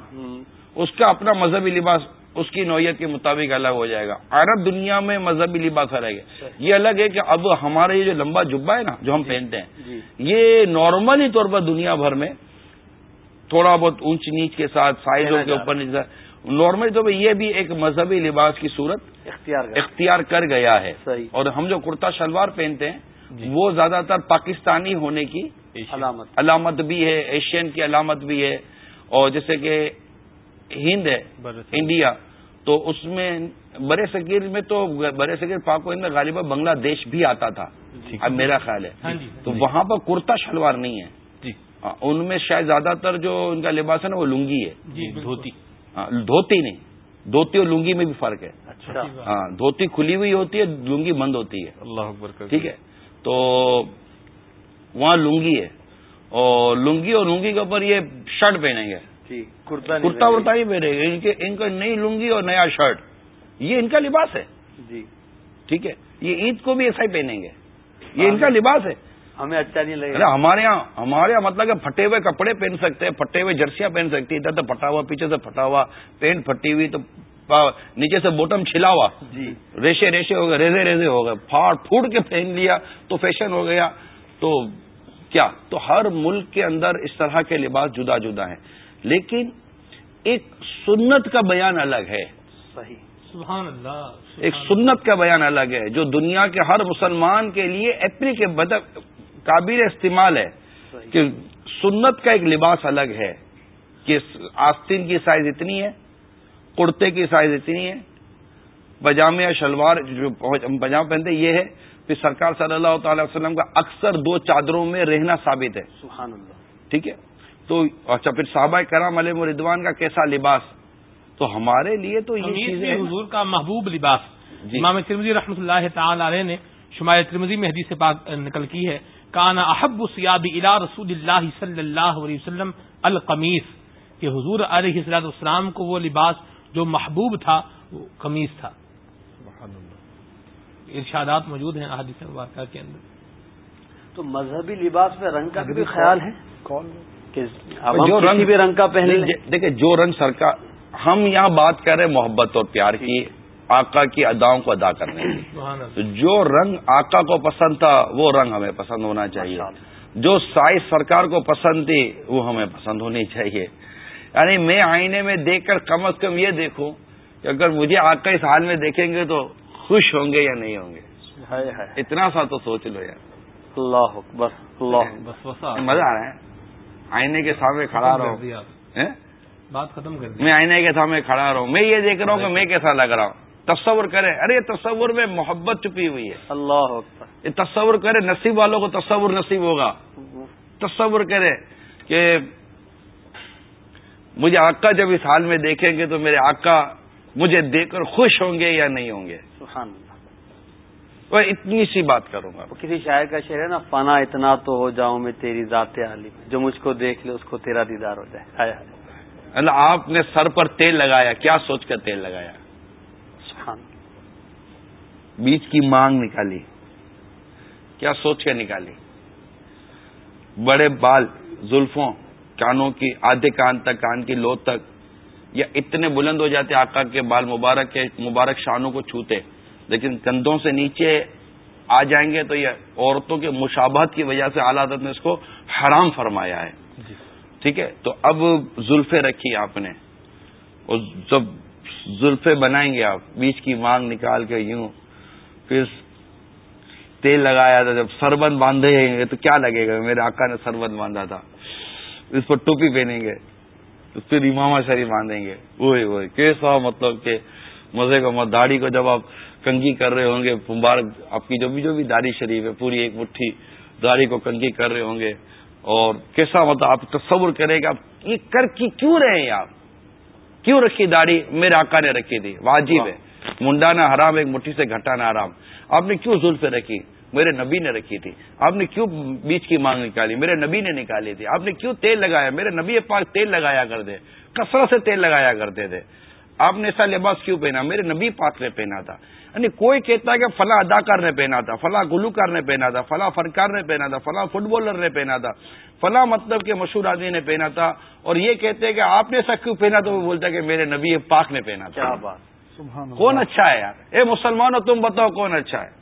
اس کا اپنا مذہبی لباس اس کی نوعیت کے مطابق الگ ہو جائے گا۔ عرب دنیا میں مذہبی لباس الگ ہے۔ یہ الگ ہے کہ اب ہمارا یہ جو لمبا جبا ہے نا جو ہم جی۔ پہنتے ہیں یہ نارملی طور پر دنیا بھر میں تھوڑا بہت اونچ نیچ کے ساتھ سائزوں کے اوپر نیچے نارملی طور پر یہ بھی ایک مذہبی لباس کی صورت اختیار اختیار کر گیا ہے۔ اور ہم جو کرتا شلوار پہنتے ہیں وہ زیادہ تر پاکستانی ہونے کی علامت۔ علامت بھی ہے ایشین کی علامت بھی ہے۔ اور جیسے کہ ہند ہے انڈیا تو اس میں برے صغیر میں تو برے صغیر پاک و ہند میں غالباً بنگلہ دیش بھی آتا تھا۔ اب میرا خیال ہاں ہے جی۔ تو وہاں پر کرتا شلوار نہیں ہے۔ جی ہاں، ان میں شاید زیادہ تر جو ان کا لباس ہے نا وہ لنگی ہے۔ جی دھوتی۔ ہاں، دھوتی نہیں۔ دھوتی اور لنگی میں بھی فرق ہے۔ اچھا۔ ہاں دھوتی کھلی ہوئی ہوتی ہے لنگی بند ہوتی ہے۔ اللہ اکبر ٹھیک ہے۔ تو وہاں لنگی ہے۔ اور لنگی اور لنگی کے اوپر یہ شرٹ پہنیں گے جی کرتا نہیں کرتا ورتا ہی پہنے گے ان کے ان کو نئی لنگی اور نیا شرٹ۔ یہ ان کا لباس ہے۔ جی۔ ٹھیک ہے۔ یہ عید کو بھی ایسا ہی پہنیں گے۔ یہ ان کا لباس ہے۔ ہمیں اچھا نہیں لگے ارے ہمارے یہاں ہمارے یہاں مطلب کہ پھٹے ہوئے کپڑے پہن سکتے ہیں پھٹے ہوئے جرسیاں پہن سکتی ہیں ادھر سے پھٹا ہوا پیچھے سے پھٹا ہوا پینٹ پھٹی ہوئی تو نیچے سے بوٹم چھلا ہوا۔ جی۔ ریشے ریشے ہو گئے ریزے ریزے ہو گئے۔ پھاڑ پھوڑ کے پہن لیا تو فیشن ہو گیا۔ تو کیا؟ تو ہر ملک کے اندر اس طرح کے لباس جدا جدا ہیں۔ لیکن ایک سنت کا بیان الگ ہے۔ صحیح۔ سبحان اللہ ایک سنت کا بیان الگ ہے جو دنیا کے ہر مسلمان کے لیے اپلیکیبل قابل استعمال ہے کہ سنت کا ایک لباس الگ ہے کہ آستین کی سائز اتنی ہے کرتے کی سائز اتنی ہے پجامے یا شلوار جو پجامہ پہنتے یہ ہے۔ پھر سرکار صلی اللہ تعالی وسلم کا اکثر دو چادروں میں رہنا ثابت ہے۔ سبحان اللہ۔ ٹھیک ہے؟ تو اچھا پھر صحابہ کرام علیہ ردوان کا کیسا لباس؟ تو ہمارے لیے تو یہ چیزیں۔ حضور کا محبوب لباس۔ جی۔ امام ترمزی رحمۃ اللہ تعالی علیہ نے شمار ترمزی میں حدیث پاک نقل کی ہے۔ کانا احب سیاب الا رسول اللہ صلی اللہ علیہ وسلم القمیس کہ حضور علیہ صلاح السلام کو وہ لباس جو محبوب تھا وہ قمیص تھا۔ ارشادات موجود ہیں احادیث مبارکہ کے اندر۔ تو مذہبی لباس میں رنگ کا بھی خیال ہے؟ کون؟ ہم کسی بھی رنگ کا پہن لیں دیکھیں جو رنگ سرکار ہم یہاں بات کر رہے ہیں محبت اور پیار کی۔ آقا کی اداؤں کو ادا کرنے کی اللہ۔ جو رنگ آقا کو پسند تھا وہ رنگ ہمیں پسند ہونا چاہیے۔ جو سائز سرکار کو پسند تھی وہ ہمیں پسند ہونی چاہیے۔ یعنی میں آئینے میں دیکھ کر کم از کم یہ دیکھوں کہ اگر مجھے آقا اس حال میں دیکھیں گے تو خوش ہوں گے یا نہیں ہوں گے۔ اتنا سا تو سوچ لو یار۔ اللہ اکبر اللہ۔ بس وسا مزہ آ رہا ہے۔ آئینے کے سامنے کھڑا رہو۔ ہیں؟ بات ختم کر میں آئینے کے سامنے کھڑا رہا ہوں میں یہ دیکھ رہا ہوں کہ میں کیسا لگ رہا ہوں۔ تصور کرے۔ ارے تصور میں محبت چھپی ہوئی ہے۔ اللہ یہ تصور کرے نصیب والوں کو تصور نصیب ہوگا۔ تصور کرے کہ مجھے آقا جب اس حال میں دیکھیں گے تو میرے آقا مجھے دیکھ کر خوش ہوں گے یا نہیں ہوں گے؟ سبحان اللہ۔ وہ اتنی سی بات کروں گا۔ کسی شاعر کا شعر ہے نا فنا اتنا تو ہو جاؤں میں تیری ذات عالی۔ میں جو مجھ کو دیکھ لے اس کو تیرا دیدار ہو جائے۔ اللہ آپ نے سر پر تیل لگایا کیا سوچ کر تیل لگایا؟ سبحان بیچ کی مانگ نکالی۔ کیا سوچ کے نکالی؟ بڑے بال زلفوں کانوں کی آدھے کان تک کان کی لو تک۔ یا اتنے بلند ہو جاتے آقا کے بال مبارک کے مبارک شانوں کو چھوتے۔ لیکن کندھوں سے نیچے آ جائیں گے تو یہ عورتوں کے مشابہت کی وجہ سے اعلی نے اس کو حرام فرمایا ہے۔ ٹھیک ہے؟ تو اب زلفے رکھی آپ نے۔ اور جب زلفے بنائیں گے آپ، بیچ کی مانگ نکال کے یوں، پھر تیل لگایا تھا، جب سربند باندھے گے تو کیا لگے گا؟ میرے آقا نے سربند باندھا تھا۔ اس پر ٹوپی پہنیں گے پھر امامہ شریف باندھیں گے۔ وہی وہی کیسا مطلب کہ مزے کا مت داڑھی کو جب آپ کنگھی کر رہے ہوں گے مبارک آپ کی جو بھی جو بھی داڑھی شریف ہے، پوری ایک مٹھی داڑھی کو کنگھی کر رہے ہوں گے۔ اور کیسا مطلب آپ تصور کریں کہ آپ یہ کر کی کیوں رہے ہیں آپ؟ کیوں رکھی داڑھی؟ میرے آقا نے رکھی تھی واجب ہے۔ منڈانا حرام ایک مٹھی سے گھٹانا حرام۔ آپ نے کیوں زلف رکھی؟ میرے نبی نے رکھی تھی۔ آپ نے کیوں بیچ کی مانگ نکالی؟ میرے نبی نے نکالی تھی۔ آپ نے کیوں تیل لگایا؟ میرے نبی پاک تیل لگایا کرتے کثرت سے تیل لگایا کرتے تھے آپ نے ایسا لباس کیوں پہنا؟ میرے نبی پاک نے پہنا تھا۔ یعنی کوئی کہتا ہے کہ فلاں اداکار نے پہنا تھا فلاں گلوکار نے پہنا تھا فلاں فنکار نے پہنا تھا فلاں فٹ بالر نے پہنا تھا فلاں مطلب کے مشہور آدمی نے پہنا تھا۔ اور یہ کہتے ہیں کہ آپ نے ایسا کیوں پہنا تو وہ بولتا ہے کہ میرے نبی پاک نے پہنا کیا بات۔ کون اچھا ہے یار؟ اے مسلمانوں تم بتاؤ کون اچھا ہے۔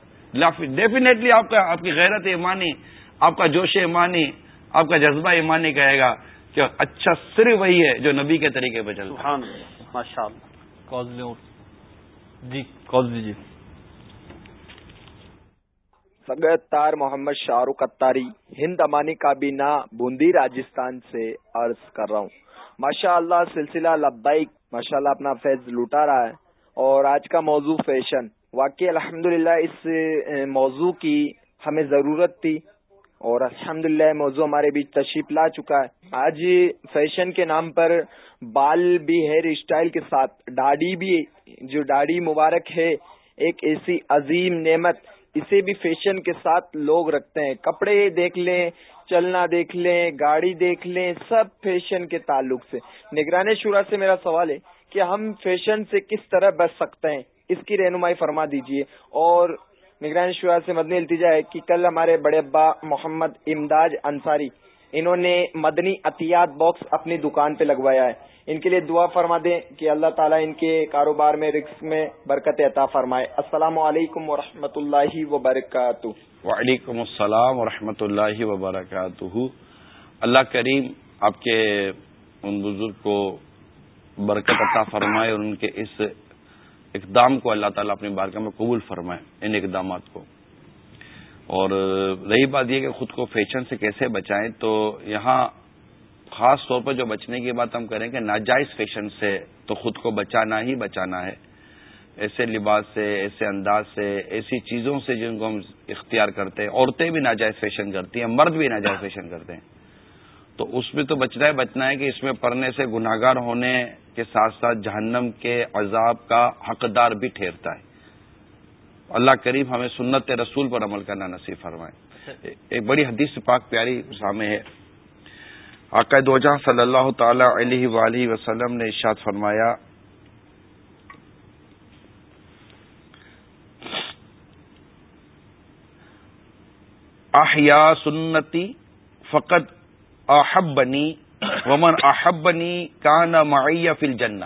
ڈیفینیٹلی آپ کا آپ کی غیرت ایمانی آپ کا جوش ایمانی آپ کا جذبہ ایمانی کہے گا کہ اچھا صرف وہی ہے جو نبی کے طریقے پہ چلتا ہے۔ ماشاء اللہ جی کال دیجیے سگت تار محمد شاہ رخ اتاری ہند امانی کابینہ، بوندی راجستھان سے عرض کر رہا ہوں۔ ماشاء اللہ سلسلہ لبائک ماشاء اللہ اپنا فیض لوٹا رہا ہے اور آج کا موضوع فیشن۔ واقعی الحمد اس موضوع کی ہمیں ضرورت تھی اور الحمد موضوع ہمارے بیچ تشریف لا چکا ہے۔ آج فیشن کے نام پر بال بھی ہیئر اسٹائل کے ساتھ ڈاڑی بھی، جو ڈاڑی مبارک ہے، ایک ایسی عظیم نعمت اسے بھی فیشن کے ساتھ لوگ رکھتے ہیں۔ کپڑے دیکھ لیں، چلنا دیکھ لیں، گاڑی دیکھ لیں، سب فیشن کے تعلق سے۔ نگرانی شورا سے میرا سوال ہے کہ ہم فیشن سے کس طرح بچ سکتے ہیں؟ اس کی رہنمائی فرما دیجیے اور نگرانی شورا سے مدنی التجا ہے کہ کل ہمارے بڑے ابا محمد امداد انصاری انہوں نے مدنی عطیات باکس اپنی دکان پہ لگوایا ہے۔ ان کے لیے دعا فرما دیں کہ اللہ تعالیٰ ان کے کاروبار میں رکس میں برکت عطا فرمائے۔ السلام علیکم و اللہ وبرکاتہ۔ وعلیکم السلام و اللہ وبرکاتہ۔ اللہ کریم آپ کے ان بزرگ کو برکت عطا فرمائے اور ان کے اس اقدام کو اللہ تعالیٰ اپنی بارگاہ میں قبول فرمائے، ان اقدامات کو۔ اور رہی بات یہ کہ خود کو فیشن سے کیسے بچائیں، تو یہاں خاص طور پر جو بچنے کی بات ہم کریں کہ ناجائز فیشن سے تو خود کو بچانا ہی بچانا ہے۔ ایسے لباس سے، ایسے انداز سے، ایسی چیزوں سے جن کو ہم اختیار کرتے ہیں۔ عورتیں بھی ناجائز فیشن کرتی ہیں، مرد بھی ناجائز فیشن کرتے ہیں۔ تو اس میں تو بچنا ہے بچنا ہے کہ اس میں پڑھنے سے گناگار ہونے کے ساتھ ساتھ جہنم کے عذاب کا حقدار بھی ٹھہرتا ہے۔ اللہ قریب ہمیں سنت رسول پر عمل کرنا نصیب فرمائے۔ ایک بڑی حدیث پاک پیاری سامنے ہے۔ آقا دو جہاں صلی اللہ تعالی علیہ وآلہ وسلم نے ارشاد فرمایا احیا سنتی فقط احبنی ومن احبنی کان معیہ فی الجنہ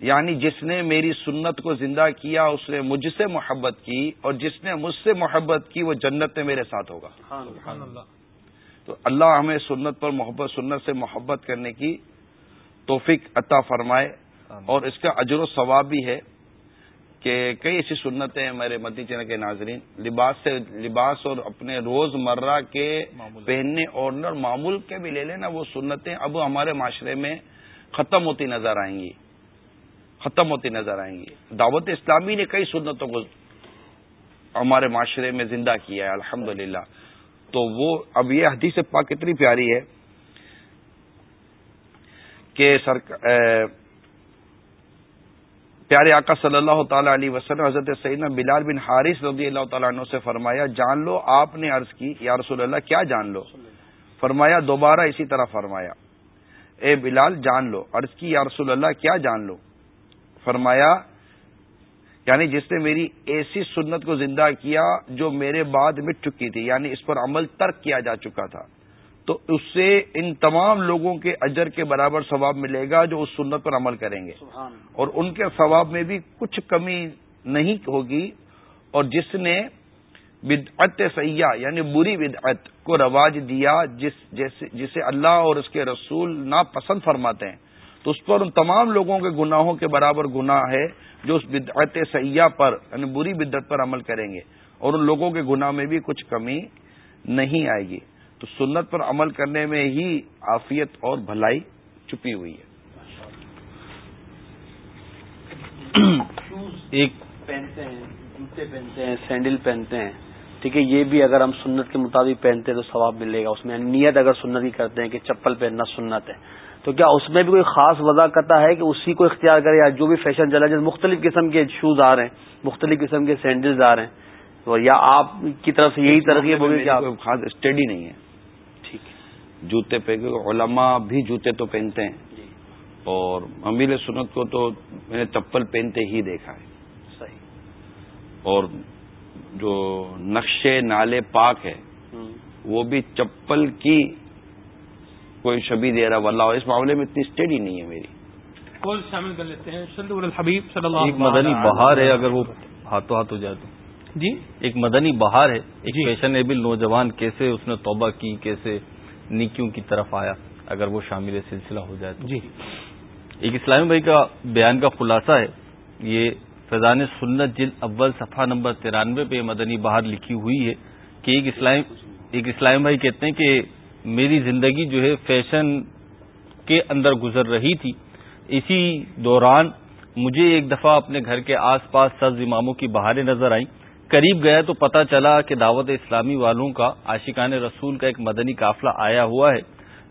یعنی جس نے میری سنت کو زندہ کیا اس نے مجھ سے محبت کی اور جس نے مجھ سے محبت کی وہ جنت میں میرے ساتھ ہوگا۔ تو اللہ ہمیں سنت پر محبت سنت سے محبت کرنے کی توفیق عطا فرمائے اور اس کا اجر و ثواب بھی ہے کہ کئی ایسی سنتیں ہیں میرے مدی چین کے ناظرین۔ لباس سے لباس اور اپنے روز مرہ کے پہننے اور معمول کے بھی لے لینا وہ سنتیں اب ہمارے معاشرے میں ختم ہوتی نظر آئیں گی۔ ختم ہوتی نظر آئیں گی۔ دعوت اسلامی نے کئی سنتوں کو ہمارے معاشرے میں زندہ کیا ہے الحمد تو وہ اب یہ حدیث پاک کتنی پیاری ہے کہ سر پیارے آقا صلی اللہ تعالی علیہ وسلم، حضرت سیدنا بلال بن حارث رضی اللہ تعالیٰ عنہ سے فرمایا، جان لو، آپ نے عرض کی، یا رسول اللہ، کیا جان لو؟ فرمایا، دوبارہ اسی طرح فرمایا۔ اے بلال، جان لو، عرض کی، یا رسول اللہ، کیا جان لو؟ فرمایا یعنی جس نے میری ایسی سنت کو زندہ کیا جو میرے بعد مٹ چکی تھی یعنی اس پر عمل ترک کیا جا چکا تھا تو اس سے ان تمام لوگوں کے اجر کے برابر ثواب ملے گا جو اس سنت پر عمل کریں گے۔ اور ان کے ثواب میں بھی کچھ کمی نہیں ہوگی۔ اور جس نے بدعت سیاح یعنی بری بدعت کو رواج دیا جس جیسے جسے اللہ اور اس کے رسول ناپسند فرماتے ہیں تو اس پر ان تمام لوگوں کے گناہوں کے برابر گناہ ہے جو اس بدعت سیاح پر یعنی بری بدعت پر عمل کریں گے، اور ان لوگوں کے گناہ میں بھی کچھ کمی نہیں آئے گی۔ تو سنت پر عمل کرنے میں ہی عافیت اور بھلائی چھپی ہوئی ہے۔ ایک پہنتے ہیں، جوتے پہنتے ہیں، سینڈل پہنتے ہیں۔ ٹھیک ہے، یہ بھی اگر ہم سنت کے مطابق پہنتے ہیں تو ثواب ملے گا۔ اس میں یعنی نیت اگر سنت کی کرتے ہیں کہ چپل پہننا سنت ہے۔ تو کیا اس میں بھی کوئی خاص وضع کرتا ہے کہ اسی کو اختیار کرے یا جو بھی فیشن چلا جیسے مختلف قسم کے شوز آ رہے ہیں مختلف قسم کے سینڈلز آ رہے ہیں۔ تو یا آپ کی طرف سے یہی ترغیب ہوگی کہ خاص اسٹڈی نہیں ہے۔ ٹھیک جوتے پہن علماء بھی جوتے تو پہنتے ہیں۔ جی۔ اور امیل سنت کو تو میں نے چپل پہنتے ہی دیکھا ہے۔ صحیح۔ اور جو نقشے نالے پاک ہے وہ بھی چپل کی کوئی شبی دے رہا واللہ اس معاملے میں اتنی اسٹڈی نہیں ہے میری۔ کال شامل کر لیتے ہیں؟ صلی اللہ الحبیب صلی اللہ ایک مدنی بہار ہے اگر وہ ہاتھوں ہاتھ ہو جائے تو۔ جی؟ ایک مدنی بہار ہے ایک جی۔ فیشنیبل نوجوان کیسے اس نے توبہ کی کیسے نیکیوں کی طرف آیا اگر وہ شامل سلسلہ ہو جائے تو۔ جی۔ ایک اسلامی بھائی کا بیان کا خلاصہ ہے یہ فیضان سنت جلد اول صفحہ نمبر ترانوے پہ مدنی بہار لکھی ہوئی ہے کہ ایک اسلام ایک اسلامی بھائی کہتے ہیں کہ میری زندگی جو ہے فیشن کے اندر گزر رہی تھی۔ اسی دوران مجھے ایک دفعہ اپنے گھر کے آس پاس سبز اماموں کی بہاریں نظر آئیں۔ قریب گیا تو پتہ چلا کہ دعوت اسلامی والوں کا عاشقان رسول کا ایک مدنی قافلہ آیا ہوا ہے،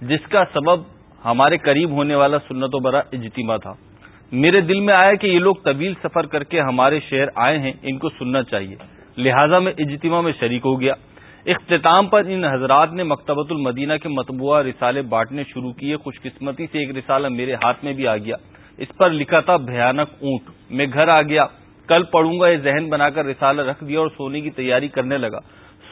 جس کا سبب ہمارے قریب ہونے والا سنت و برا اجتماع تھا۔ میرے دل میں آیا کہ یہ لوگ طویل سفر کر کے ہمارے شہر آئے ہیں، ان کو سننا چاہیے۔ لہذا میں اجتماع میں شریک ہو گیا۔ اختتام پر ان حضرات نے مکتبۃ المدینہ کے مطبوعہ رسالے بانٹنے شروع کیے خوش قسمتی سے ایک رسالہ میرے ہاتھ میں بھی آ گیا۔ اس پر لکھا تھا، بھیانک اونٹ، میں گھر آ گیا۔ کل پڑھوں گا، یہ ذہن بنا کر رسالہ رکھ دیا اور سونے کی تیاری کرنے لگا۔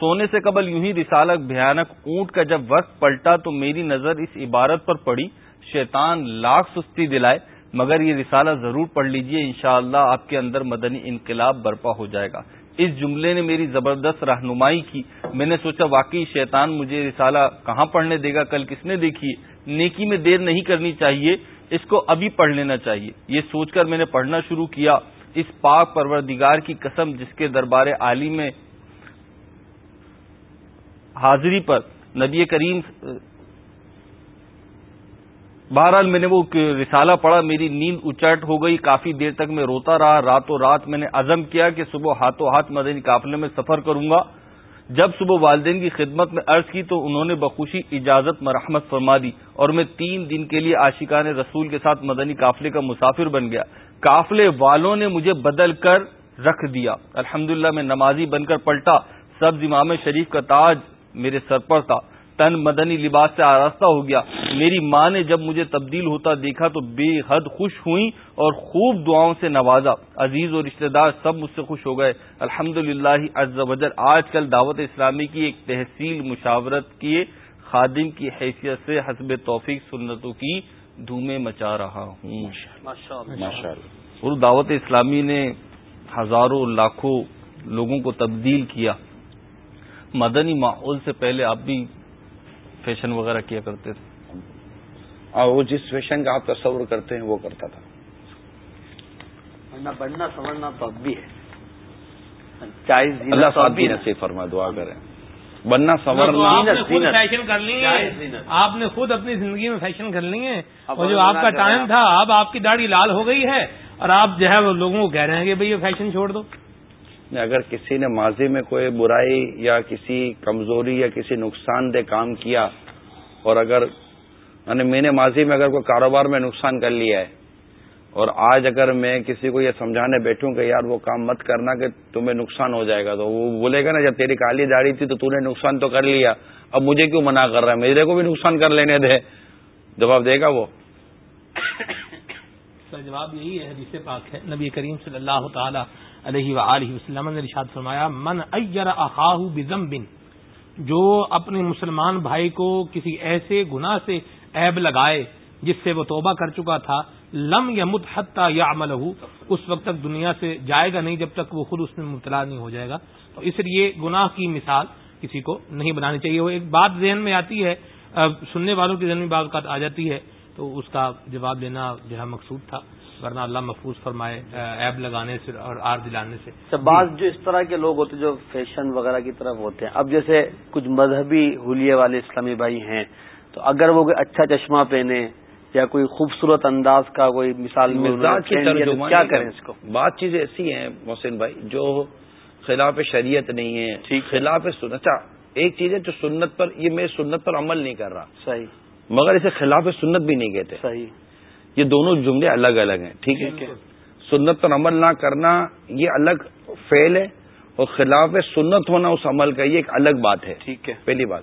سونے سے قبل یوں ہی رسالہ، بھیانک اونٹ کا جب وقت پلٹا تو میری نظر اس عبارت پر پڑی، شیطان لاکھ سستی دلائے، مگر یہ رسالہ ضرور پڑھ لیجیے، انشاءاللہ اللہ آپ کے اندر مدنی انقلاب برپا ہو جائے گا۔ اس جملے نے میری زبردست رہنمائی کی۔ میں نے سوچا، واقعی شیطان مجھے رسالہ کہاں پڑھنے دے گا؟ کل کس نے دیکھی؟ نیکی میں دیر نہیں کرنی چاہیے، اس کو ابھی پڑھ لینا چاہیے۔ یہ سوچ کر میں نے پڑھنا شروع کیا۔ اس پاک پروردگار کی قسم، جس کے دربار عالی میں حاضری پر نبی کریم بہرحال میں نے وہ رسالہ پڑھا، میری نیند اچٹ ہو گئی، کافی دیر تک میں روتا رہا، راتوں رات میں نے عزم کیا کہ صبح ہاتھوں ہاتھ مدنی قافلے میں سفر کروں گا۔ جب صبح والدین کی خدمت میں عرض کی تو انہوں نے بخوشی اجازت مرحمت فرما دی اور میں تین دن کے لیے عاشقان رسول کے ساتھ مدنی قافلے کا مسافر بن گیا۔ قافلے والوں نے مجھے بدل کر رکھ دیا۔ الحمدللہ میں نمازی بن کر پلٹا، سبز امام شریف کا تاج میرے سر پر تھا۔ تن مدنی لباس سے آراستہ ہو گیا۔ میری ماں نے جب مجھے تبدیل ہوتا دیکھا تو بے حد خوش ہوئی اور خوب دعاؤں سے نوازا۔ عزیز اور رشتہ دار سب مجھ سے خوش ہو گئے۔ الحمد للہ وجل آج کل دعوت اسلامی کی ایک تحصیل مشاورت کی خادم کی حیثیت سے حسب توفیق سنتوں کی دھومیں مچا رہا ہوں۔ اور دعوت اسلامی نے ہزاروں لاکھوں لوگوں کو تبدیل کیا۔ مدنی ماحول سے پہلے آپ بھی فیشن وغیرہ کیا کرتے تھے؟ اور وہ جس فیشن کا آپ تصور کرتے ہیں وہ کرتا تھا۔ بڑھنا سمجھنا تو اب بھی ہے۔ اللہ صاحب بھی نصیب فرما دعا کریں۔ بننا سنورنا فیشن کر لی ہے۔ آپ نے خود اپنی زندگی میں فیشن کر لی ہے۔ اور جو آپ کا ٹائم تھا اب آپ کی داڑھی لال ہو گئی ہے۔ اور آپ جو ہے وہ لوگوں کو کہہ رہے ہیں کہ بھائی یہ فیشن چھوڑ دو۔ اگر کسی نے ماضی میں کوئی برائی یا کسی کمزوری یا کسی نقصان دہ کام کیا اور اگر یعنی میں نے ماضی میں اگر کوئی کاروبار میں نقصان کر لیا ہے اور آج اگر میں کسی کو یہ سمجھانے بیٹھوں کہ یار وہ کام مت کرنا کہ تمہیں نقصان ہو جائے گا، تو وہ بولے گا نا، جب تیری کالی داڑھی تھی تو تو نے نقصان تو کر لیا، اب مجھے کیوں منع کر رہا ہے؟ میرے کو بھی نقصان کر لینے دے۔ جواب دے گا وہ؟ جواب یہی ہے، حدیث پاک ہے، نبی کریم صلی اللہ تعالی علیہ وآلہ وسلم نے رشاد فرمایا، من ایر اخاہ بزم بن جو اپنے مسلمان بھائی کو کسی ایسے گناہ سے عیب لگائے جس سے وہ توبہ کر چکا تھا، لم یا متحطہ یا عمل اس وقت تک دنیا سے جائے گا نہیں جب تک وہ خود اس میں مبتلا نہیں ہو جائے گا۔ تو اس لیے گناہ کی مثال کسی کو نہیں بنانی چاہیے۔ وہ ایک بات ذہن میں آتی ہے سننے والوں کی ذہن میں بات آ جاتی ہے، تو اس کا جواب دینا جو ہے مقصود تھا۔ ورنہ اللہ محفوظ فرمائے ایب لگانے سے اور آر دلانے سے۔ اچھا، بعض جو اس طرح کے لوگ ہوتے جو فیشن وغیرہ کی طرف ہوتے ہیں اب جیسے کچھ مذہبی حلیے والے اسلامی بھائی ہیں تو اگر وہ کوئی اچھا چشمہ پہنے یا کوئی خوبصورت انداز کا کوئی مثال کیا کریں اس کو؟ بات چیزیں ایسی ہیں محسن بھائی جو خلاف شریعت نہیں ہے خلاف اچھا ایک چیز ہے جو سنت پر یہ میں سنت پر عمل نہیں کر رہا۔ صحیح۔ مگر اسے خلاف سنت بھی نہیں کہتے۔ صحیح۔ یہ دونوں جملے الگ الگ ہیں ٹھیک ہے؟ سنت پر عمل نہ کرنا یہ الگ فعل ہے اور خلاف سنت ہونا اس عمل کا یہ ایک الگ بات ہے۔ ٹھیک ہے۔ پہلی بات۔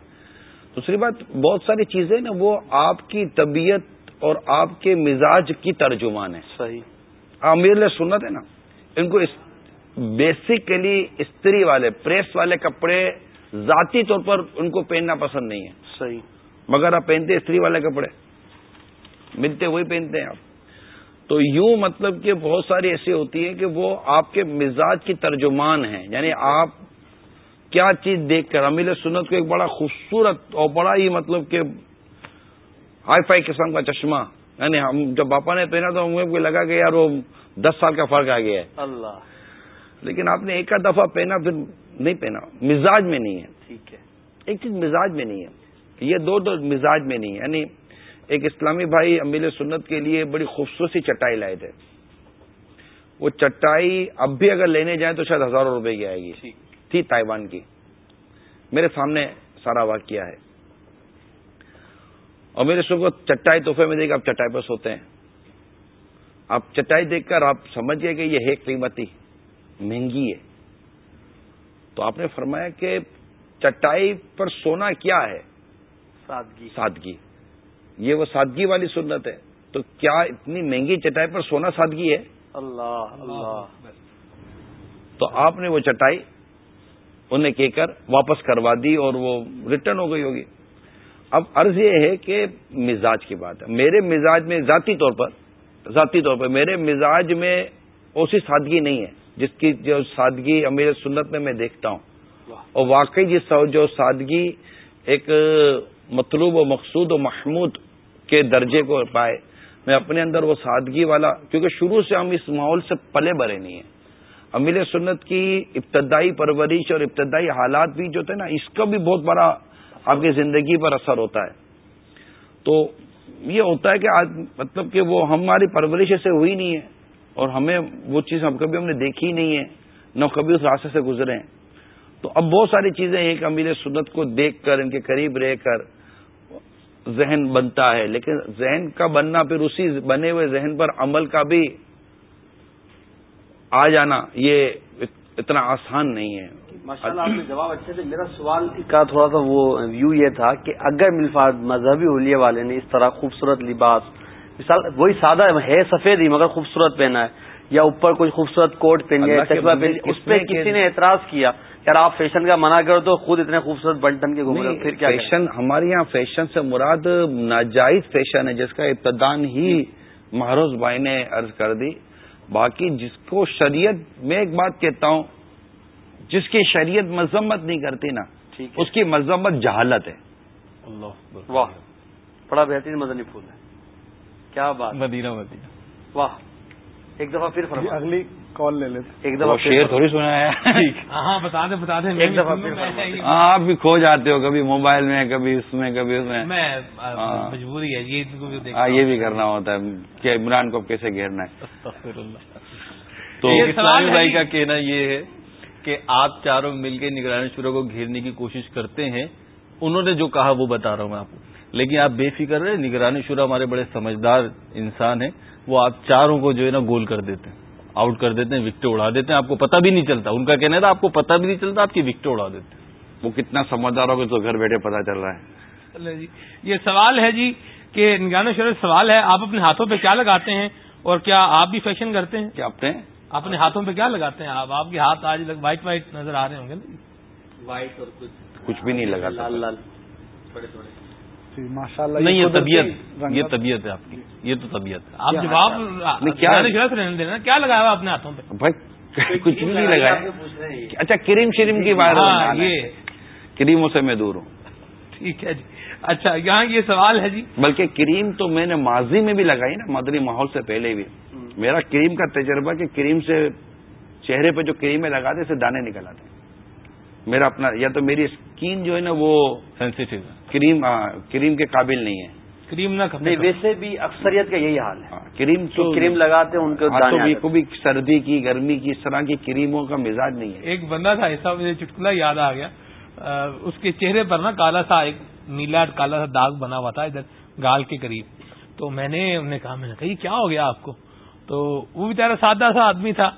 دوسری بات بہت ساری چیزیں نا وہ آپ کی طبیعت اور آپ کے مزاج کی ترجمان ہے صحیح۔ عامر سنت ہے نا ان کو بیسیکلی استری والے پریس والے کپڑے ذاتی طور پر ان کو پہننا پسند نہیں ہے۔ صحیح۔ مگر آپ پہنتے استری والے کپڑے۔ ملتے وہی پہنتے ہیں آپ۔ تو یوں مطلب کہ بہت ساری ایسی ہوتی ہیں کہ وہ آپ کے مزاج کی ترجمان ہیں۔ یعنی آپ کیا چیز دیکھ کر امیل سنت کو ایک بڑا خوبصورت اور بڑا ہی مطلب کہ ہائی فائی قسم کا چشمہ یعنی ہم جب باپا نے پہنا تو ہمیں لگا کہ یار وہ دس سال کا فرق آ گیا ہے۔ اللہ۔ لیکن آپ نے ایک دفعہ پہنا پھر نہیں پہنا۔ مزاج میں نہیں ہے۔ ٹھیک ہے۔ ایک چیز مزاج میں نہیں ہے۔ یہ دو دو مزاج میں نہیں ہے۔ یعنی ایک اسلامی بھائی امیل سنت کے لیے بڑی خوبصورت چٹائی لائے تھے۔ وہ چٹائی اب بھی اگر لینے جائیں تو شاید ہزاروں روپے کی آئے گی۔ تھی تائیوان کی۔ میرے سامنے سارا واقعہ ہے۔ اور میرے سو کو چٹائی تحفے میں دے آپ چٹائی پر سوتے ہیں۔ آپ چٹائی دیکھ کر آپ سمجھ گئے کہ یہ ہے قیمتی مہنگی ہے۔ تو آپ نے فرمایا کہ چٹائی پر سونا کیا ہے؟ سادگی۔ سادگی۔ یہ وہ سادگی والی سنت ہے۔ تو کیا اتنی مہنگی چٹائی پر سونا سادگی ہے؟ اللہ اللہ۔ تو آپ نے وہ چٹائی انہیں کہہ کر واپس کروا دی اور وہ ریٹرن ہو گئی ہوگی۔ اب عرض یہ ہے کہ مزاج کی بات ہے۔ میرے مزاج میں ذاتی طور پر ذاتی طور پر میرے مزاج میں اسی سادگی نہیں ہے۔ جس کی جو سادگی امیر سنت میں میں دیکھتا ہوں۔ اور واقعی جس جو سادگی ایک مطلوب و مقصود و محمود کے درجے کو پائے، میں اپنے اندر وہ سادگی والا، کیونکہ شروع سے ہم اس ماحول سے پلے بھرے نہیں ہیں۔ امیر سنت کی ابتدائی پرورش اور ابتدائی حالات بھی جو تھے نا، اس کا بھی بہت بڑا آپ کی زندگی پر اثر ہوتا ہے۔ تو یہ ہوتا ہے کہ آج مطلب کہ وہ ہماری پرورش سے ہوئی نہیں ہے اور ہمیں وہ چیز ہم کبھی ہم نے دیکھی نہیں ہے، نہ کبھی اس راستے سے گزرے ہیں۔ تو اب بہت ساری چیزیں ایک امیر سنت کو دیکھ کر، ان کے قریب رہ کر ذہن بنتا ہے لیکن ذہن کا بننا پھر اسی بنے ہوئے ذہن پر عمل کا بھی آ جانا یہ اتنا آسان نہیں ہے۔ ماشاء اللہ آپ نے جواب اچھے سے میرا سوال کا تھوڑا سا وہ ویو یہ تھا کہ اگر ملفاد مذہبی ہولیے والے نے اس طرح خوبصورت لباس مثال وہی سادہ ہے سفید ہی مگر خوبصورت پہنا ہے یا اوپر کوئی خوبصورت کوٹ پہن ہے اس پہ کسی نے اعتراض کیا یار آپ فیشن کا منع کرو تو خود اتنے خوبصورت بنٹن کے گھومے پھر کیا فیشن ہمارے یہاں فیشن سے مراد ناجائز فیشن ہے جس کا ابتدان ہی محروز بھائی نے عرض کر دی۔ باقی جس کو شریعت میں ایک بات کہتا ہوں جس کی شریعت مذمت نہیں کرتی نا اس کی مذمت جہالت ہے۔ واہ بڑا بہترین مدنی پھول ہے۔ کیا بات۔ مدینہ مدینہ۔ واہ ایک دفعہ پھر اگلی کال لے لیتے ایک دفعہ شیر تھوڑی سنا ہے۔ ہاں بتا دیں بتا دیں ایک دفعہ ہاں آپ بھی کھو جاتے ہو کبھی موبائل میں کبھی اس میں کبھی اس میں۔ ہاں۔ مجبوری ہے یہ ہاں بھی کرنا ہوتا ہے کہ عمران کو کیسے گھیرنا ہے۔ تو اسلامی ہے بھائی۔ کا کہنا یہ ہے کہ آپ چاروں مل کے نگرانی شورا کو گھیرنے کی کوشش کرتے ہیں انہوں نے جو کہا وہ بتا رہا ہوں میں آپ کو۔ لیکن آپ بے فکر رہے نگرانی شورا ہمارے بڑے سمجھدار انسان ہیں وہ آپ چاروں کو جو ہے نا گول کر دیتے ہیں۔ آؤٹ کر دیتے ہیں وکٹیں اڑا دیتے ہیں آپ کو پتہ بھی نہیں چلتا۔ ان کا کہنا تھا آپ کو پتہ بھی نہیں چلتا آپ کی وکٹیں اڑا دیتے ہیں۔ وہ کتنا سمجھدار ہوگا تو گھر بیٹھے پتا چل رہا ہے۔ جی۔ یہ سوال ہے جی کہ نگران شورت سوال ہے آپ اپنے ہاتھوں پہ کیا لگاتے ہیں اور کیا آپ بھی فیشن کرتے ہیں؟ کیا اپنے؟ اپنے ہاتھوں پہ کیا لگاتے ہیں آپ؟ آپ کے ہاتھ آج وائٹ وائٹ نظر آ رہے ہوں گے نا وائٹ اور کچھ کچھ بھی نہیں لگا لال لال تھوڑے تھوڑے۔ جی ماشاء اللہ نہیں یہ طبیعت یہ طبیعت ہے آپ کی یہ تو طبیعت ہے۔ آپ جواب نہیں، کیا- رہنے دینا کیا لگایا ہوا اپنے ہاتھوں پہ؟ بھائی کچھ بھی نہیں لگا آپ سے پوچھ رہے ہیں یہ۔ اچھا کریم شریم کی بات ہاں یہ۔ کریموں سے میں دور ہوں۔ ٹھیک ہے جی۔ اچھا یہاں یہ سوال ہے جی۔ بلکہ کریم تو میں نے ماضی میں بھی لگائی نا مدنی ماحول سے پہلے بھی۔ میرا کریم کا تجربہ کہ کریم سے چہرے پہ جو کریمیں لگاتے اسے دانے نکل آتے۔ میرا اپنا یا تو میری اسکین جو ہے نا وہ سینسیٹیو ہے۔ کریم ہاں، کریم کے قابل نہیں ہے۔ کریم نہ ویسے بھی اکثریت کا یہی حال ہے۔ ہاں، کریم تو کریم لگاتے ہیں ان کے ہاں، کو بھی سردی کی گرمی کی اس طرح کی کریموں کا مزاج نہیں ہے۔ ایک بندہ تھا ایسا مجھے چٹکلا یاد آ گیا۔ اس کے چہرے پر نا کالا سا ایک نیلا کالا سا داغ بنا ہوا تھا ادھر گال کے قریب۔ تو میں نے انہوں نے کہا میں نے کہا یہ کیا ہو گیا آپ کو؟ تو وہ بیچارا سادہ سا آدمی تھا۔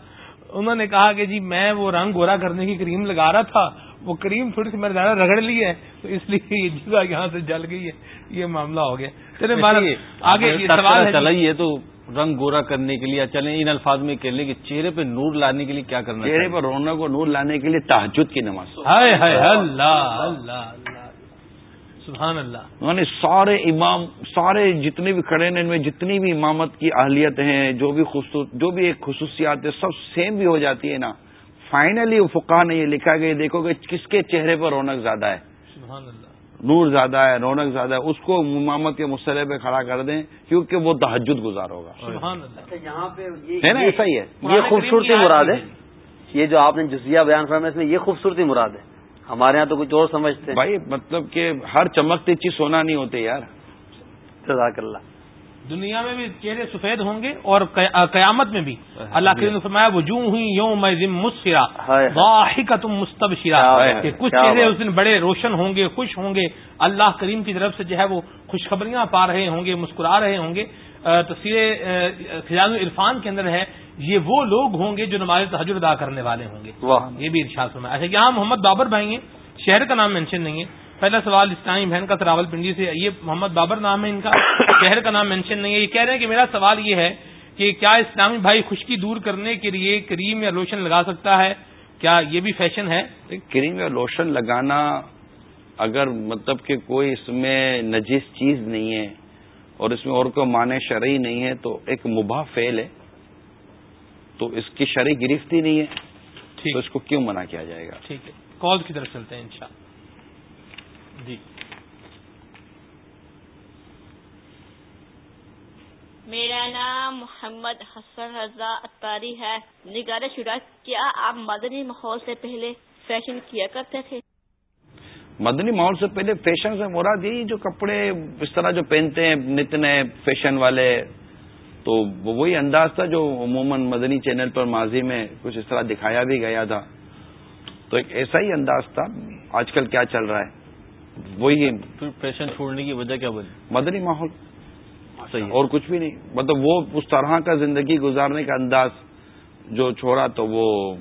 انہوں نے کہا کہ جی میں وہ رنگ گورا کرنے کی کریم لگا رہا تھا وہ کریم تھوڑی سی میں نے زیادہ رگڑ لی ہے تو اس لیے یہ جگہ یہاں سے جل گئی ہے یہ معاملہ ہو گیا چلے بہرحال آگے یہ سوال چلا جی۔ ہی ہے تو رنگ گورا کرنے کے لیے چلیں ان الفاظ میں کہہ لیں کہ چہرے پہ نور لانے کے لیے کیا کرنا چہرے؟ پر رونق کو نور لانے کے لیے تحجد کی نماز ہائے ہائے اللہ اللہ اللہ سبحان اللہ۔ یعنی سارے امام سارے جتنے بھی کھڑے ہیں ان میں جتنی بھی امامت کی اہلیت ہیں جو بھی خصوص جو بھی ایک خصوصیات ہے سب سیم بھی ہو جاتی ہے نا۔ فائنلی فقہ نے یہ لکھا کہ دیکھو کہ کس کے چہرے پر رونق زیادہ ہے۔ سبحان اللہ۔ نور زیادہ ہے رونق زیادہ ہے۔ اس کو امامت کے مسئلے پہ کھڑا کر دیں کیونکہ وہ تحجد گزار ہوگا۔ سبحان اللہ۔ اچھا یہاں پہ ہے نا ایسا ہی ہے۔ یہ خوبصورتی مراد ہے۔ یہ جو آپ نے جزیہ بیان فرمایا اس میں یہ خوبصورتی مراد ہے۔ ہمارے یہاں تو کچھ اور سمجھتے ہیں۔ بھائی مطلب کہ ہر چمکتی چیز سونا نہیں ہوتے یار۔ جزاک اللہ۔ دنیا میں بھی چہرے سفید ہوں گے اور قیامت میں بھی۔ اللہ کریم نے فرمایا وہ جوں ہوئی یوم مسفرا۔ واحق تم مستب کیا بات ہے، کہ کچھ چہرے۔ اس دن بڑے روشن ہوں گے خوش ہوں گے۔ اللہ کریم کی طرف سے جو ہے وہ خوشخبریاں پا رہے ہوں گے مسکرا رہے ہوں گے۔ تصویر فضان العرفان کے اندر ہے یہ وہ لوگ ہوں گے جو نماز تحجر ادا کرنے والے ہوں گے۔ یہ بھی ارشاد فرمایا۔ اچھا یہاں محمد بابر بھائی ہیں شہر کا نام مینشن نہیں ہے۔ پہلا سوال اسلامی بہن کا تراول پنڈی سے یہ محمد بابر نام ہے ان کا شہر کا نام مینشن نہیں ہے۔ یہ کہہ رہے ہیں کہ میرا سوال یہ ہے کہ کیا اسلامی بھائی خشکی دور کرنے کے لیے کریم یا لوشن لگا سکتا ہے؟ کیا یہ بھی فیشن ہے؟ کریم یا لوشن لگانا اگر مطلب کہ کوئی اس میں نجیس چیز نہیں ہے اور اس میں اور کوئی معنی شرعی نہیں ہے تو ایک مباح فعل ہے تو اس کی شرعی گرفت ہی نہیں ہے ٹھیک. تو اس کو کیوں منع کیا جائے گا؟ ٹھیک ہے. کال کی طرف چلتے ہیں انشاءاللہ جی. میرا نام محمد حسن رضا اتاری ہے. نگار شدہ کیا آپ مدنی ماحول سے پہلے فیشن کیا کرتے تھے؟ مدنی ماحول سے پہلے فیشن سے مراد یہی جو کپڑے اس طرح جو پہنتے ہیں نت نئے فیشن والے تو وہ وہی انداز تھا جو عموماً مدنی چینل پر ماضی میں کچھ اس طرح دکھایا بھی گیا تھا۔ تو ایک ایسا ہی انداز تھا۔ آج کل کیا چل رہا ہے؟ وہی فیشن چھوڑنے کی وجہ کیا بنی؟ مدنی ماحول۔ صحیح۔ اور کچھ بھی نہیں۔ مطلب وہ اس طرح کا زندگی گزارنے کا انداز جو چھوڑا تو وہ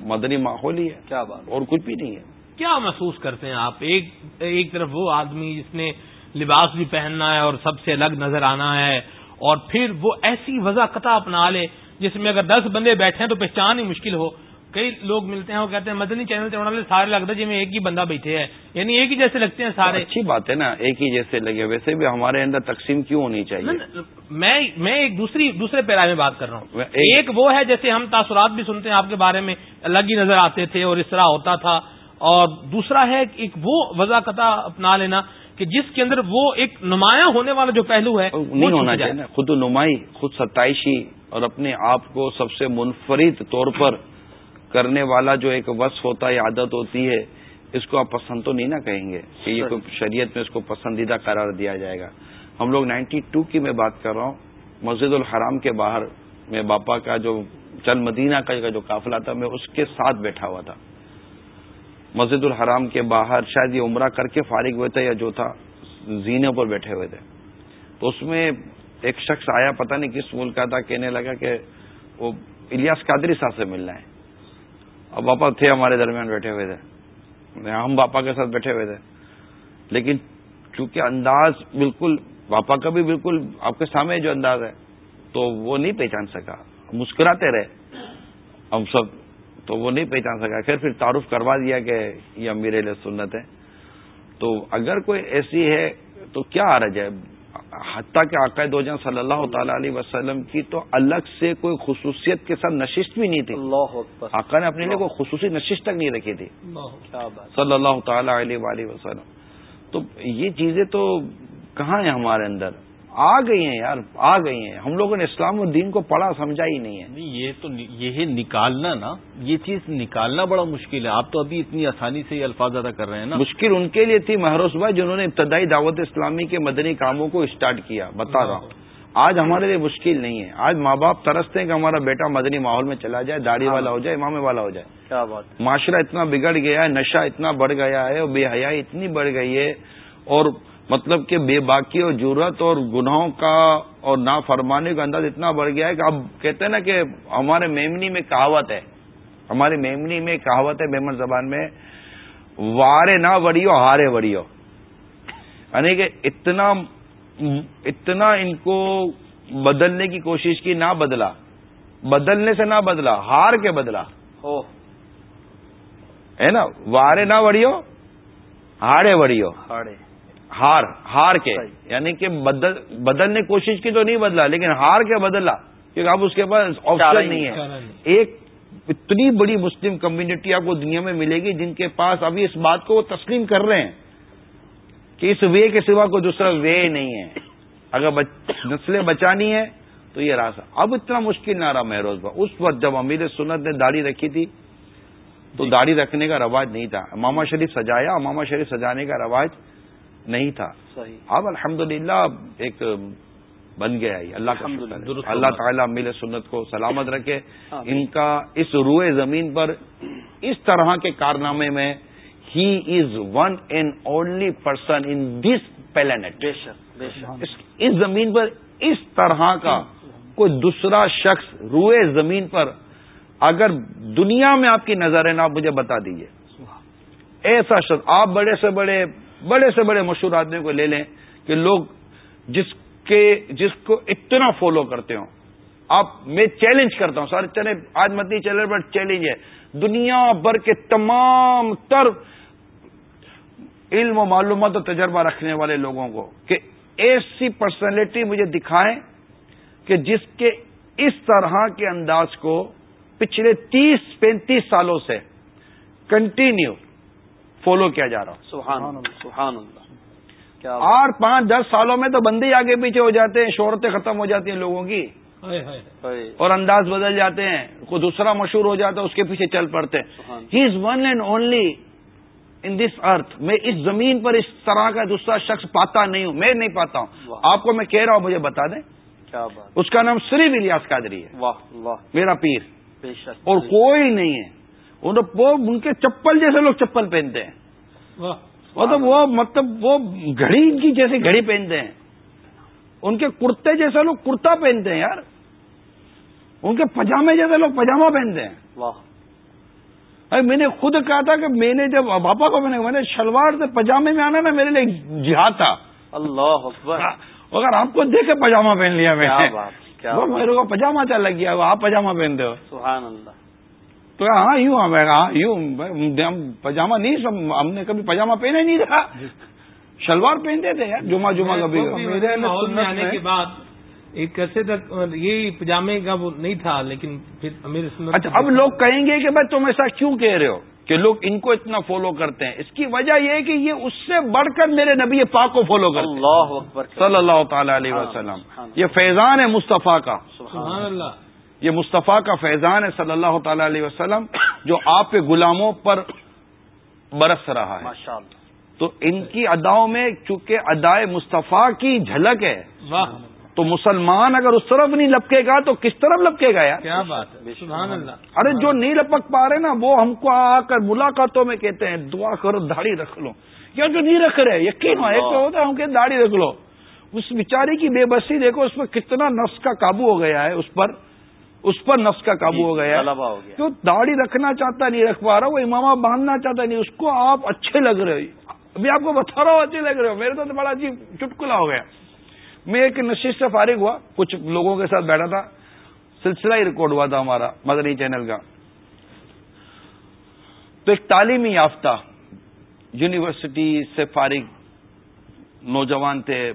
مدنی ماحول ہی ہے۔ کیا بات۔ اور کچھ بھی نہیں ہے۔ کیا محسوس کرتے ہیں آپ؟ ایک ایک طرف وہ آدمی جس نے لباس بھی پہننا ہے اور سب سے الگ نظر آنا ہے اور پھر وہ ایسی وضع قطع اپنا لے جس میں اگر دس بندے بیٹھے ہیں تو پہچان ہی مشکل ہو۔ کئی لوگ ملتے ہیں وہ کہتے ہیں مدنی چینل سے والے سارے لگتا ہے جی میں ایک ہی بندہ بیٹھے ہیں۔ یعنی ایک ہی جیسے لگتے ہیں سارے۔ اچھی بات ہے نا ایک ہی جیسے لگے۔ ویسے بھی ہمارے اندر تقسیم کیوں ہونی چاہیے؟ میں میں ایک دوسری دوسرے پیرا میں بات کر رہا ہوں۔ ایک وہ ہے جیسے ہم تاثرات بھی سنتے ہیں آپ کے بارے میں الگ ہی نظر آتے تھے اور اس طرح ہوتا تھا۔ اور دوسرا ہے ایک وہ وضع قطع اپنا لینا کہ جس کے اندر وہ ایک نمایاں ہونے والا جو پہلو ہے نہیں ہونا چاہیے خود نمائی خود ستائشی اور اپنے آپ کو سب سے منفرد طور پر کرنے والا جو ایک وصف ہوتا ہے عادت ہوتی ہے اس کو آپ پسند تو نہیں نہ کہیں گے کہ یہ کوئی شریعت میں اس کو پسندیدہ قرار دیا جائے گا۔ ہم لوگ نائنٹی ٹو کی میں بات کر رہا ہوں مسجد الحرام کے باہر میں باپا کا جو چل مدینہ کا جو قافلہ تھا میں اس کے ساتھ بیٹھا ہوا تھا۔ مسجد الحرام کے باہر شاید یہ عمرہ کر کے فارغ ہوئے تھے یا جو تھا، زینے پر بیٹھے ہوئے تھے۔ تو اس میں ایک شخص آیا، پتہ نہیں کس ملک کا تھا، کہنے لگا کہ وہ الیاس قادری صاحب سے ملنا ہے۔ اب باپا تھے ہمارے درمیان بیٹھے ہوئے تھے۔ ہم باپا کے ساتھ بیٹھے ہوئے تھے۔ لیکن چونکہ انداز بالکل باپا کا بھی بالکل آپ کے سامنے جو انداز ہے، تو وہ نہیں پہچان سکا۔ مسکراتے رہے۔ ہم سب تو وہ نہیں پہچان سکا۔ خیر پھر تعارف کروا دیا کہ یہ امیر سنت ہے تو اگر کوئی ایسی ہے تو کیا حرج ہے؟ حتیٰ کہ عقائد دو جان صلی اللہ تعالی علیہ وسلم کی تو الگ سے کوئی خصوصیت کے ساتھ نشست بھی نہیں تھی۔ آقا نے اپنے لیے کوئی خصوصی نشست تک نہیں رکھی تھی۔ صلی اللہ تعالی علیہ وآلہ وسلم۔ تو یہ چیزیں تو کہاں ہیں ہمارے اندر؟ آ گئی ہیں یار آ گئی ہیں۔ ہم لوگوں نے اسلام و دین کو پڑھا سمجھا ہی نہیں ہے۔ یہ تو یہ نکالنا نا۔ یہ چیز نکالنا بڑا مشکل ہے۔ آپ تو ابھی اتنی آسانی سے یہ الفاظ ادا کر رہے ہیں نا۔ مشکل ان کے لیے تھی محروس بھائی جنہوں نے ابتدائی دعوت اسلامی کے مدنی کاموں کو اسٹارٹ کیا۔ بتا رہا ہوں۔ آج ہمارے لیے مشکل نہیں ہے۔ آج ماں باپ ترستے ہیں کہ ہمارا بیٹا مدنی ماحول میں چلا جائے داڑھی والا ہو جائے امام والا ہو جائے۔ کیا بات معاشرہ اتنا بگڑ گیا ہے نشہ اتنا بڑھ گیا ہے اور بے حیائی اتنی بڑھ گئی ہے اور مطلب کہ بے باکی اور جرت اور گناہوں کا اور نافرمانی کا انداز اتنا بڑھ گیا ہے کہ اب کہتے ہیں نا کہ ہمارے میمنی میں کہاوت ہے ہماری میمنی میں کہاوت ہے بیمن زبان میں وارے نہ وڑیو ہارے وڑیو۔ یعنی کہ اتنا اتنا ان کو بدلنے کی کوشش کی نہ بدلا۔ بدلنے سے نہ بدلا ہار کے بدلا۔ ہو۔ ہے نا؟ وارے نہ وڑیو ہاڑے وڑیو۔ ہاڑے ہار ہار کے یعنی کہ بدل بدلنے کوشش کی تو نہیں بدلا لیکن ہار کے بدلا؟ کیونکہ اب اس کے پاس آپشن نہیں ہے۔ ایک اتنی بڑی مسلم کمیونٹی آپ کو دنیا میں ملے گی جن کے پاس ابھی اس بات کو وہ تسلیم کر رہے ہیں کہ اس وے کے سوا کوئی دوسرا وے نہیں ہے۔ اگر نسلیں بچانی ہے تو یہ راستہ اب اتنا مشکل نہ رہا مہروز با اس وقت جب امیر سنت نے داڑھی رکھی تھی تو داڑھی رکھنے کا رواج نہیں تھا۔ اماما شریف سجایا۔ اماما شریف سجانے کا رواج نہیں تھا۔ اب الحمدللہ ایک بن گیا ہی اللہ کا اللہ تعالیٰ مل سنت کو سلامت رکھے۔ ان کا اس روئے زمین پر اس طرح کے کارنامے میں he is one and only person in this planet اس زمین پر اس طرح کا کوئی دوسرا شخص روئے زمین پر اگر دنیا میں آپ کی نظر ہے نا آپ مجھے بتا دیجیے ایسا شخص آپ بڑے سے بڑے بڑے سے بڑے مشہور آدمی کو لے لیں کہ لوگ جس کے جس کو اتنا فالو کرتے ہوں، آپ میں چیلنج کرتا ہوں، سارے چلے، آج مدنی چینل پر چیلنج ہے۔ دنیا بھر کے تمام تر علم و معلومات و تجربہ رکھنے والے لوگوں کو کہ ایسی پرسنالٹی مجھے دکھائیں کہ جس کے اس طرح کے انداز کو پچھلے تیس پینتیس سالوں سے کنٹینیو فالو کیا جا رہا سبحان سبحان اللہ۔ آٹھ پانچ دس سالوں میں تو بندے آگے پیچھے ہو جاتے ہیں شہرتیں ختم ہو جاتی ہیں لوگوں کی۔ اور انداز بدل جاتے ہیں کوئی دوسرا مشہور ہو جاتا ہے اس کے پیچھے چل پڑتے ہیں۔ He is one and only in this earth میں اس زمین پر اس طرح کا دوسرا شخص پاتا نہیں ہوں میں نہیں پاتا ہوں۔ آپ کو میں کہہ رہا ہوں مجھے بتا دیں۔ کیا بات۔ اس کا نام سری الیاس قادری ہے۔ واہ واہ میرا پیر۔ اور کوئی نہیں ہے۔ ان کے چپل جیسے لوگ چپل پہنتے ہیں۔ مطلب وہ مطلب وہ گھڑی کی جیسی گھڑی پہنتے ہیں۔ ان کے کرتے جیسے لوگ کرتا پہنتے ہیں یار۔ ان کے پجامے جیسے لوگ پجامہ پہنتے ہیں۔ واہ۔ میں نے خود کہا تھا کہ میں نے جب پاپا کو میں نے شلوار سے پجامے میں آنا نا میرے لیے جہاد تھا۔ اللہ اگر آپ کو دیکھ کے پاجامہ پہن لیا میں نے۔ میرے کو پجامہ چل لگ گیا آپ پاجامہ پہنتے ہو۔ سبحان اللہ۔ تو ہاں یوں ہاں. یوں ہم پاجامہ نہیں سب ہم نے کبھی پاجامہ پہنا ہی نہیں رکھا شلوار پہنتے تھے یار جمعہ جمعہ کبھی میں آنے کے بعد ایک عرصے تک یہی پاجامے کا وہ نہیں تھا لیکن پھر اچھا اب لوگ کہیں گے کہ بھائی تم ایسا کیوں کہہ رہے ہو کہ لوگ ان کو اتنا فالو کرتے ہیں؟ اس کی وجہ یہ ہے کہ یہ اس سے بڑھ کر میرے نبی پاک کو فالو کرتے اللہ اکبر۔ صلی اللہ تعالی علیہ وسلم۔ یہ فیضان ہے مصطفیٰ کا۔ سبحان اللہ۔ یہ مصطفیٰ کا فیضان ہے صلی اللہ تعالی علیہ وسلم جو آپ کے غلاموں پر برس رہا ہے۔ تو ان کی اداؤں میں چونکہ ادائے مصطفیٰ کی جھلک ہے تو مسلمان اگر اس طرف نہیں لپکے گا تو کس طرف لپکے گا یار؟ کیا بات ہے؟ سبحان اللہ۔ ارے جو نہیں لپک پا رہے نا وہ ہم کو آ کر ملاقاتوں میں کہتے ہیں دعا کرو داڑھی رکھ لو۔ یا جو نہیں رکھ رہے یقین ایک تو ہوتا ہے ہم کہ داڑھی رکھ لو۔ اس بیچاری کی بے بسی دیکھو اس پر کتنا نفس کا قابو ہو گیا ہے اس پر اس پر نفس کا قابو ہو گیا تو داڑھی رکھنا چاہتا نہیں رکھ پا رہا وہ امامہ باندھنا چاہتا نہیں اس کو آپ اچھے لگ رہے ابھی آپ کو بتا رہا ہوں اچھے لگ رہے ہو۔ میرے تو بڑا عجیب چٹکلا ہو گیا۔ میں ایک نشست سے فارغ ہوا کچھ لوگوں کے ساتھ بیٹھا تھا۔ سلسلہ ہی ریکارڈ ہوا تھا ہمارا مدنی چینل کا۔ تو ایک تعلیمی یافتہ یونیورسٹی سے فارغ نوجوان تھے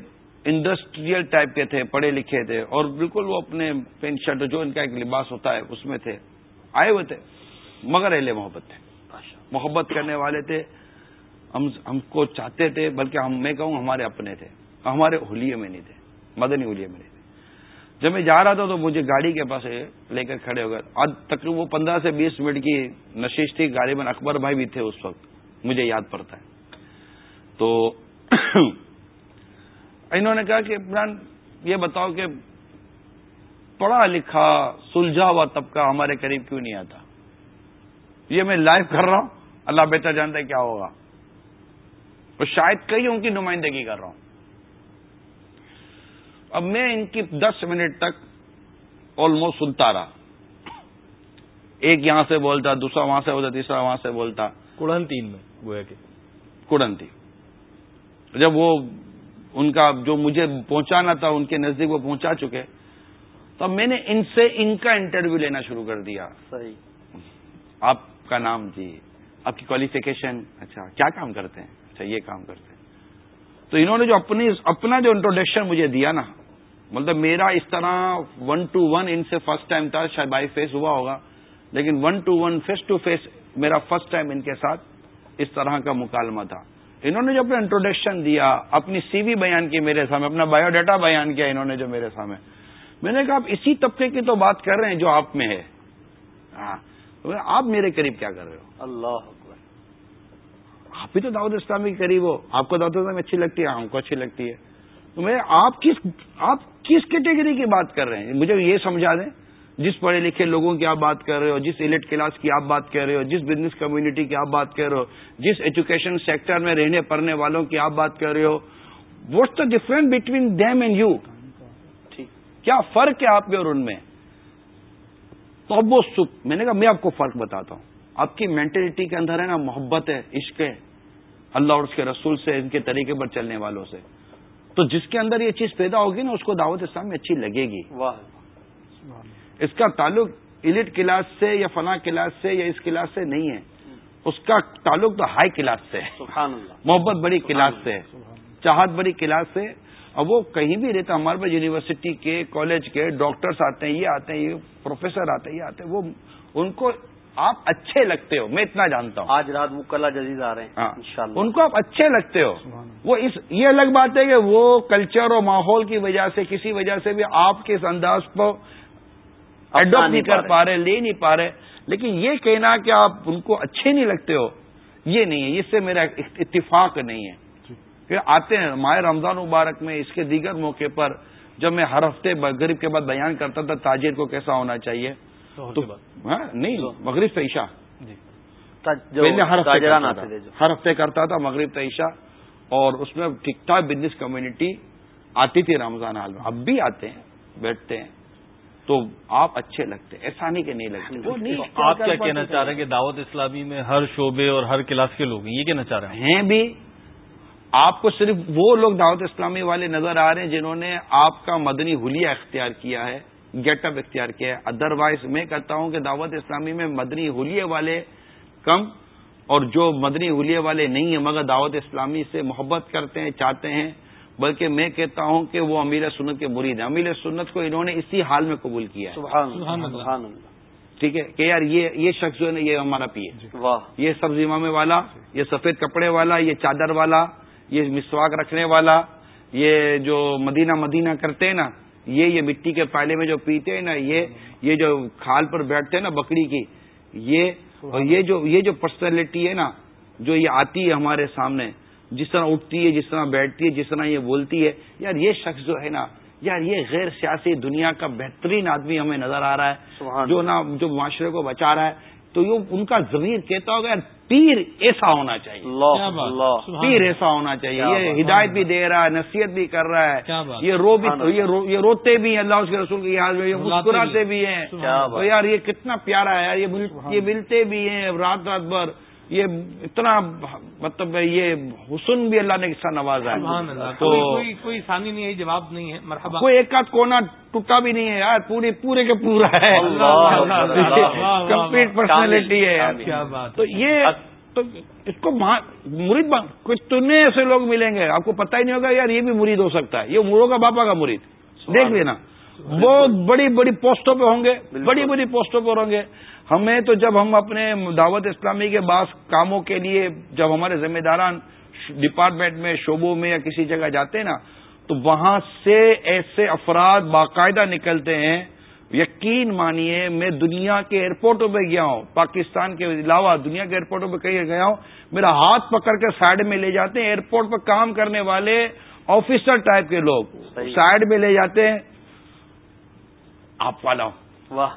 انڈسٹریل ٹائپ کے تھے پڑھے لکھے تھے اور بالکل وہ اپنے پینٹ شرٹ جو ان کا ایک لباس ہوتا ہے اس میں تھے آئے ہوئے تھے مگر اہل محبت تھے۔ محبت کرنے والے تھے۔ ہم ہم کو چاہتے تھے بلکہ ہم میں کہوں ہمارے اپنے تھے ہمارے ہولیے میں نہیں تھے مدنی ہولیے میں نہیں تھے۔ جب میں جا رہا تھا تو مجھے گاڑی کے پاس لے کر کھڑے ہو گئے۔ آج تقریباً وہ پندرہ سے بیس منٹ کی نشیش تھی گاڑی میں اکبر بھائی بھی تھے اس وقت مجھے یاد پڑتا ہے۔ تو انہوں نے کہا کہ عمران یہ بتاؤ کہ پڑھا لکھا سلجھا ہوا طبقہ ہمارے قریب کیوں نہیں آتا؟ یہ میں لائیو کر رہا ہوں اللہ بہتر جانتا ہے کیا ہوگا۔ اور شاید کئی ان کی نمائندگی کر رہا ہوں۔ اب میں ان کی دس منٹ تک آلموسٹ سنتا رہا۔ ایک یہاں سے بولتا دوسرا وہاں سے بولتا تیسرا وہاں سے بولتا۔ کڑن تین میں وہ کڑن تین جب وہ ان کا جو مجھے پہنچانا تھا ان کے نزدیک وہ پہنچا چکے۔ تو میں نے ان سے ان کا انٹرویو لینا شروع کر دیا۔ صحیح۔ آپ کا نام جی آپ کی کوالیفیکیشن اچھا کیا کام کرتے ہیں؟ اچھا یہ کام کرتے ہیں۔ تو انہوں نے جو اپنی اپنا جو انٹروڈکشن مجھے دیا نا مطلب میرا اس طرح ون ٹو ون ان سے فرسٹ ٹائم تھا شاید بائی فیس ہوا ہوگا لیکن one to one face to face میرا فرسٹ ٹائم ان کے ساتھ اس طرح کا مکالمہ تھا۔ انہوں نے جو اپنا انٹروڈکشن دیا اپنی سی وی بیان کی میرے سامنے اپنا بایو ڈاٹا بیان کیا انہوں نے جو میرے سامنے۔ میں نے کہا آپ اسی طبقے کی تو بات کر رہے ہیں جو آپ میں ہے۔ ہاں۔ آپ میرے قریب کیا کر رہے ہو؟ اللہ آپ بھی تو دعوت اسلامی کے قریب ہو۔ آپ کو دعوت اسلامی اچھی لگتی ہے؟ ہم کو اچھی لگتی ہے۔ تو میں آپ کس آپ کس کیٹیگری کی بات کر رہے ہیں؟ مجھے یہ سمجھا دیں۔ جس پڑھے لکھے لوگوں کی آپ بات کر رہے ہو جس ایلیٹ کلاس کی آپ بات کر رہے ہو جس بزنس کمیونٹی کی آپ بات کر رہے ہو جس ایجوکیشن سیکٹر میں رہنے پڑھنے والوں کی آپ بات کر رہے ہو what's the difference between them and you کیا فرق ہے آپ میں اور ان میں؟ تو اب وہ میں نے کہا میں آپ کو فرق بتاتا ہوں۔ آپ کی مینٹلٹی کے اندر ہے نا محبت ہے عشق ہے۔ اللہ اور اس کے رسول سے ان کے طریقے پر چلنے والوں سے۔ تو جس کے اندر یہ چیز پیدا ہوگی نا اس کو دعوت اسلام میں اچھی لگے گی۔ اس کا تعلق ایلیٹ کلاس سے یا فلاں کلاس سے یا اس کلاس سے نہیں ہے۔ اس کا تعلق تو ہائی کلاس سے ہے۔ محبت بڑی کلاس سے ہے۔ چاہت بڑی کلاس سے اور وہ کہیں بھی رہتا ہمارے پاس یونیورسٹی کے کالج کے ڈاکٹرس آتے ہیں یہ آتے ہیں یہ پروفیسر آتے ہیں یہ آتے ہیں۔ وہ ان کو آپ اچھے لگتے ہو میں اتنا جانتا ہوں۔ آج رات مکلا جزیز آ رہے ہیں ہاں۔ ان کو آپ اچھے لگتے ہو۔ وہ اس یہ الگ بات ہے کہ وہ کلچر اور ماحول کی وجہ سے کسی وجہ سے بھی آپ کے اس انداز کو اڈاپٹ نہیں کر پا رہے۔ لے نہیں پا رہے۔ لیکن یہ کہنا کہ آپ ان کو اچھے نہیں لگتے ہو یہ نہیں ہے۔ اس سے میرا اتفاق نہیں ہے۔ کہ آتے ہیں ماہ رمضان مبارک میں اس کے دیگر موقع پر جب میں ہر ہفتے غریب کے بعد بیان کرتا تھا تاجر کو کیسا ہونا چاہیے؟ تو ہاں، نہیں مغرب سے عشا جی۔ ہر ہفتے کرتا تھا۔ مغرب تعیشہ اور اس میں ٹھیک ٹھاک بزنس کمیونٹی آتی تھی رمضان حال میں۔ اب بھی آتے ہیں بیٹھتے ہیں۔ تو آپ اچھے لگتے ایسا نہیں کہ نہیں لگتے آپ کیا کہنا چاہ رہے ہیں کہ دعوت اسلامی میں ہر شعبے اور ہر کلاس کے لوگ ہیں؟ یہ کہنا چاہ رہے ہیں۔ بھی۔ آپ کو صرف وہ لوگ دعوت اسلامی والے نظر آ رہے ہیں جنہوں نے آپ کا مدنی حلیہ اختیار کیا ہے گیٹ اپ اختیار کیا ہے۔ ادر وائز میں کہتا ہوں کہ دعوت اسلامی میں مدنی حلیے والے کم اور جو مدنی حلیے والے نہیں ہیں مگر دعوت اسلامی سے محبت کرتے ہیں چاہتے ہیں بلکہ میں کہتا ہوں کہ وہ امیر سنت کے مرید ہیں۔ امیر سنت کو انہوں نے اسی حال میں قبول کیا ہے۔ ٹھیک ہے کہ یار یہ یہ شخص جو ہے نا یہ ہمارا پیے یہ سبزی مامے والا یہ سفید کپڑے والا یہ چادر والا یہ مسواک رکھنے والا یہ جو مدینہ مدینہ کرتے ہیں نا یہ یہ مٹی کے پائلے میں جو پیتے ہیں نا یہ یہ جو کھال پر بیٹھتے ہیں نا بکری کی یہ اور یہ جو یہ جو پرسنالٹی ہے نا جو یہ آتی ہے ہمارے سامنے جس طرح اٹھتی ہے جس طرح بیٹھتی ہے جس طرح یہ بولتی ہے۔ یار یہ شخص جو ہے نا یار یہ غیر سیاسی دنیا کا بہترین آدمی ہمیں نظر آ رہا ہے جو نا جو معاشرے کو بچا رہا ہے۔ تو یہ ان کا ضمیر کہتا ہوگا یار پیر ایسا ہونا چاہیے۔ پیر ایسا ہونا چاہیے۔ یہ ہدایت بھی دے رہا ہے نصیحت بھی کر رہا ہے۔ یہ رو بھی یہ روتے بھی ہیں اللہ اس کے رسول کے میں یہ مسکراتے بھی ہیں۔ تو یار یہ کتنا پیارا ہے یار یہ ملتے بھی ہیں رات رات بھر یہ اتنا مطلب یہ حسن بھی اللہ نے کس نوازا ہے تو کوئی ثانی نہیں ہے جواب نہیں ہے مرحبا کوئی ایک آدھ کونا ٹوٹا بھی نہیں ہے یار پوری پورے کے پورا ہے کمپلیٹ پرسنالٹی ہے تو یہ تو اس کو مرید کچھ تننے ایسے لوگ ملیں گے آپ کو پتہ ہی نہیں ہوگا یار یہ بھی مرید ہو سکتا ہے یہ مرو کا باپا کا مرید دیکھ لینا بہت بڑی بڑی پوسٹوں پہ ہوں گے بڑی بڑی پوسٹوں پر ہوں گے ہمیں تو جب ہم اپنے دعوت اسلامی کے بعض کاموں کے لیے جب ہمارے ذمہ داران ڈپارٹمنٹ میں شعبوں میں یا کسی جگہ جاتے ہیں نا تو وہاں سے ایسے افراد باقاعدہ نکلتے ہیں یقین مانیے میں دنیا کے ایئرپورٹوں پہ گیا ہوں پاکستان کے علاوہ دنیا کے ایئرپورٹوں پہ کہیں گیا ہوں میرا ہاتھ پکڑ کے سائڈ میں لے جاتے ہیں ایئرپورٹ پہ کام کرنے والے آفیسر ٹائپ کے لوگ سائڈ میں لے جاتے ہیں آپ والا واہ۔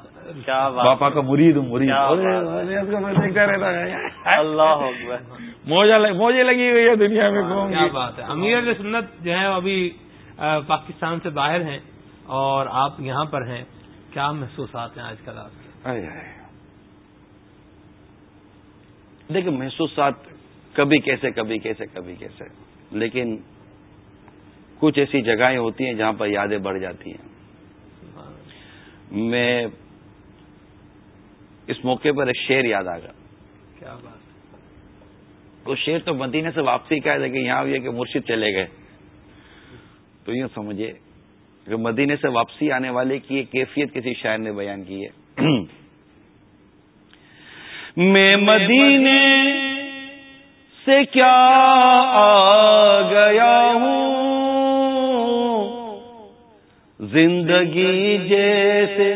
باپا کا مرید ہوں مرید۔ دیکھتا رہتا ہے۔ اللہ موجے لگی ہوئی ہے دنیا میں کیا بات ہے؟ امیر سنت جو ہے ابھی پاکستان سے باہر ہیں اور آپ یہاں پر ہیں۔ کیا محسوسات ہیں آج کل آپ دیکھیں محسوسات کبھی کیسے کبھی کیسے کبھی کیسے۔ لیکن کچھ ایسی جگہیں ہوتی ہیں جہاں پر یادیں بڑھ جاتی ہیں۔ میں اس موقع پر ایک شعر یاد آ گیا۔ کیا بات وہ شعر تو مدینے سے واپسی کا ہے کہ یہاں یہ کہ مرشد چلے گئے۔ تو یوں سمجھے کہ مدینے سے واپسی آنے والے کی ایک کیفیت کسی شاعر نے بیان کی ہے۔ میں مدینے سے کیا آ گیا ہوں؟ زندگی جیسے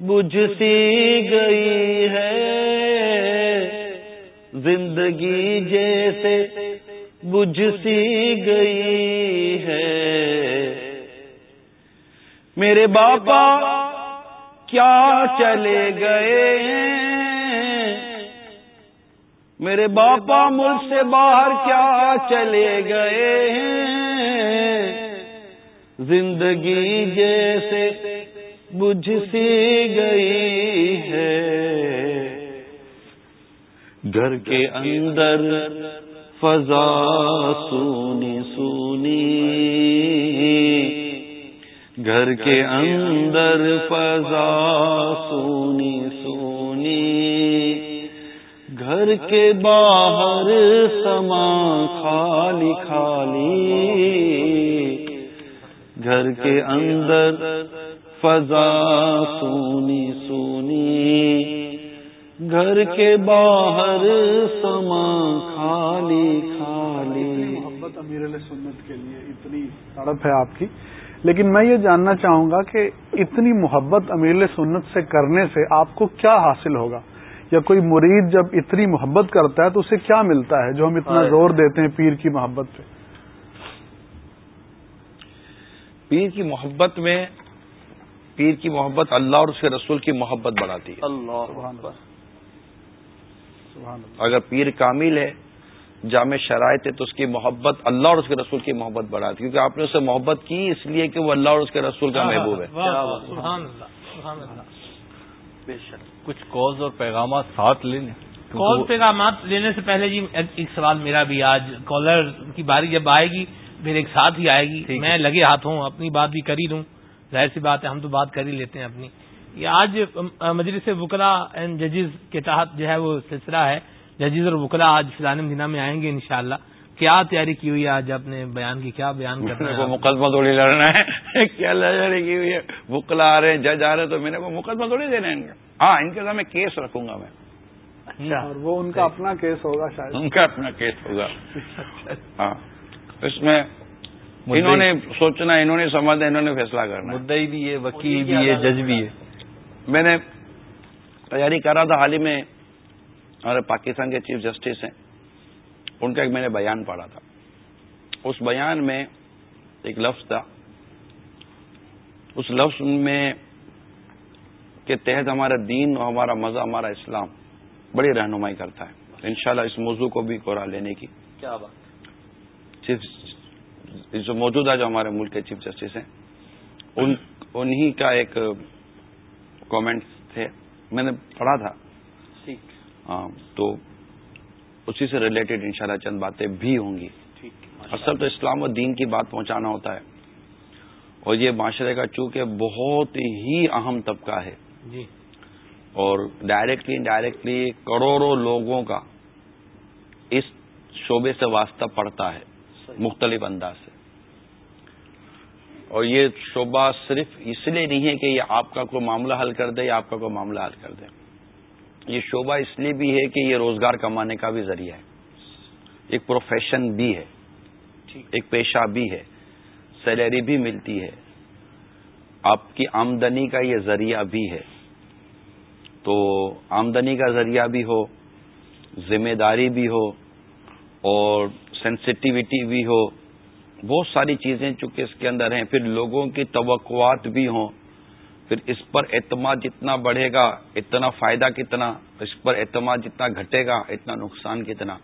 بجھ سی گئی ہے۔ زندگی جیسے بجھ سی گئی ہے۔ میرے باپا کیا چلے گئے میرے باپا ملک سے باہر کیا چلے گئے ہیں؟ زندگی جیسے بجھ سی گئی ہے گھر کے اندر فضا سونی سونی گھر کے اندر فضا سونی سونی گھر کے باہر سما خالی خالی۔ گھر کے اندر فضا سونی سونی گھر کے باہر سما خالی خالی۔ محبت امیر علیہ سنت کے لیے اتنی تڑپ ہے آپ کی۔ لیکن میں یہ جاننا چاہوں گا کہ اتنی محبت امیر سنت سے کرنے سے آپ کو کیا حاصل ہوگا؟ یا کوئی مرید جب اتنی محبت کرتا ہے تو اسے کیا ملتا ہے جو ہم اتنا زور دیتے ہیں پیر کی محبت پہ؟ پیر کی محبت میں پیر کی محبت اللہ اور اس کے رسول کی محبت بڑھاتی ہے۔ اللہ اگر پیر کامل ہے جامع شرائط ہے تو اس کی محبت اللہ اور اس کے رسول کی محبت بڑھاتی کیونکہ آپ نے اسے محبت کی اس لیے کہ وہ اللہ اور اس کے رسول کا محبوب ہے۔ کچھ کالز اور پیغامات ساتھ لے لیں کال پیغامات لینے سے پہلے جی ایک سوال میرا بھی آج کالر کی باری جب آئے گی پھر ایک ساتھ ہی آئے گی۔ میں لگے ہاتھ ہوں اپنی بات بھی کر ہی دوں۔ ظاہر سی بات ہے ہم تو بات کر ہی لیتے ہیں اپنی۔ یہ آج مجلس وکلا اینڈ ججز کے تحت جو ہے وہ سلسلہ ہے۔ ججز اور وکلا آج فلان مدینہ میں آئیں گے انشاءاللہ۔ کیا تیاری کی ہوئی ہے آج اپنے بیان کی؟ کیا بیان کرنا ہے مقدمہ تھوڑی لڑنا ہے۔ کیا تیاری کی ہوئی ہے؟ وکلا آ رہے ہیں جج آ رہے تو میں نے کو مقدمہ تھوڑی دینا ہے ہاں ان کے سامنے کیس رکھوں گا میں۔ اچھا۔ اور وہ ان کا اپنا کیس ہوگا شاید۔ ان کا اپنا کیس ہوگا۔ ہاں۔ اس میں انہوں نے سوچنا انہوں نے سمجھنا انہوں نے فیصلہ کرنا مدعی بھی ہے وکیل بھی ہے جج بھی ہے۔ میں نے تیاری کر رہا تھا حال ہی میں ہمارے پاکستان کے چیف جسٹس ہیں۔ ان کا ایک میں نے بیان پڑھا تھا۔ اس بیان میں ایک لفظ تھا۔ اس لفظ میں کے تحت ہمارا دین اور ہمارا مزہ ہمارا اسلام بڑی رہنمائی کرتا ہے۔ انشاءاللہ اس موضوع کو بھی کورا لینے کی۔ کیا بات؟ چیف جو موجودہ جو ہمارے ملک کے چیف جسٹس ہیں انہی کا ایک کامنٹس تھے۔ میں نے پڑھا تھا۔ تو اسی سے ریلیٹڈ انشاءاللہ چند باتیں بھی ہوں گی۔ اصل تو اسلام و دین کی بات پہنچانا ہوتا ہے۔ اور یہ معاشرے کا چونکہ بہت ہی اہم طبقہ ہے۔ جی۔ اور ڈائریکٹلی انڈائریکٹلی کروڑوں لوگوں کا اس شعبے سے واسطہ پڑتا ہے۔ مختلف انداز سے۔ اور یہ شعبہ صرف اس لیے نہیں ہے کہ یہ آپ کا کوئی معاملہ حل کر دے یا آپ کا کوئی معاملہ حل کر دے۔ یہ شعبہ اس لیے بھی ہے کہ یہ روزگار کمانے کا بھی ذریعہ ہے۔ ایک پروفیشن بھی ہے۔ ایک پیشہ بھی ہے۔ سیلری بھی ملتی ہے۔ آپ کی آمدنی کا یہ ذریعہ بھی ہے۔ تو آمدنی کا ذریعہ بھی ہو ذمہ داری بھی ہو اور سینسٹیوٹی بھی ہو بہت ساری چیزیں چونکہ اس کے اندر ہیں پھر لوگوں کی توقعات بھی ہوں۔ پھر اس پر اعتماد جتنا بڑھے گا اتنا فائدہ کتنا اس پر اعتماد جتنا گھٹے گا اتنا نقصان کتنا۔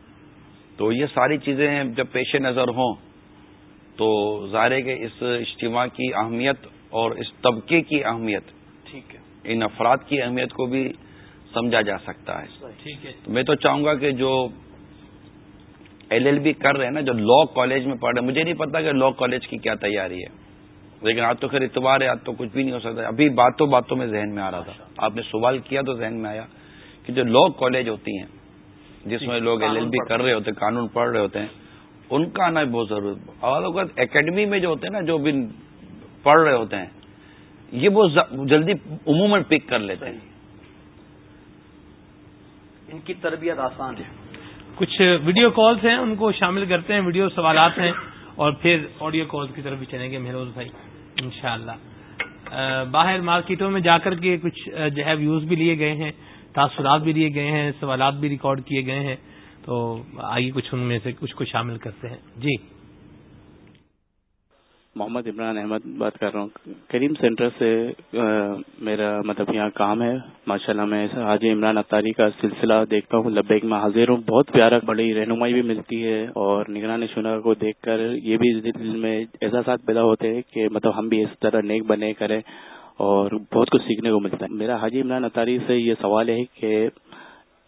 تو یہ ساری چیزیں جب پیش نظر ہوں تو ظاہر ہے کہ اس اجتماع کی اہمیت اور اس طبقے کی اہمیت ٹھیک ہے۔ ان افراد کی اہمیت کو بھی سمجھا جا سکتا ہے۔ ٹھیک ہے۔ میں تو چاہوں گا کہ جو ایل ایل بی کر رہے ہیں نا جو لا کالج میں پڑھ رہے ہیں۔ مجھے نہیں پتا کہ لا کالج کی کیا تیاری ہے۔ لیکن آج تو خیر اتوار ہے آج تو کچھ بھی نہیں ہو سکتا۔ ابھی باتوں باتوں میں ذہن میں آ رہا تھا۔ آپ نے سوال کیا تو ذہن میں آیا کہ جو لا کالج ہوتی ہیں جس میں لوگ ایل ایل بی کر رہے ہوتے ہیں۔ قانون پڑھ رہے ہوتے ہیں ان کا آنا بہت ضرورت اور اکیڈمی میں جو ہوتے ہیں نا جو بھی پڑھ رہے ہوتے ہیں یہ بہت جلدی عموماً پک کر لیتے ہیں۔ ان کی تربیت آسان ہے۔ کچھ ویڈیو کالز ہیں، ان کو شامل کرتے ہیں، ویڈیو سوالات ہیں اور پھر آڈیو کالز کی طرف بھی چلیں گے مہروز بھائی، انشاءاللہ۔ باہر مارکیٹوں میں جا کر کے کچھ جو ہے ویوز بھی لیے گئے ہیں، تاثرات بھی لیے گئے ہیں، سوالات بھی ریکارڈ کیے گئے ہیں، تو آئیے کچھ ان میں سے کچھ کو شامل کرتے ہیں۔ جی۔ محمد عمران احمد بات کر رہا ہوں۔ کریم سینٹر سے میرا مطلب یہاں کام ہے۔ ماشاء اللہ میں حاجی عمران اتاری کا سلسلہ دیکھتا ہوں، لبیک میں حاضر ہوں۔ بہت پیارا بڑی رہنمائی بھی ملتی ہے اور نگران شنا کو دیکھ کر یہ بھی دل میں احساسات پیدا ہوتے ہیں کہ مطلب ہم بھی اس طرح نیک بنے کریں اور بہت کچھ سیکھنے کو ملتا ہے۔ میرا حاجی عمران اتاری سے یہ سوال ہے کہ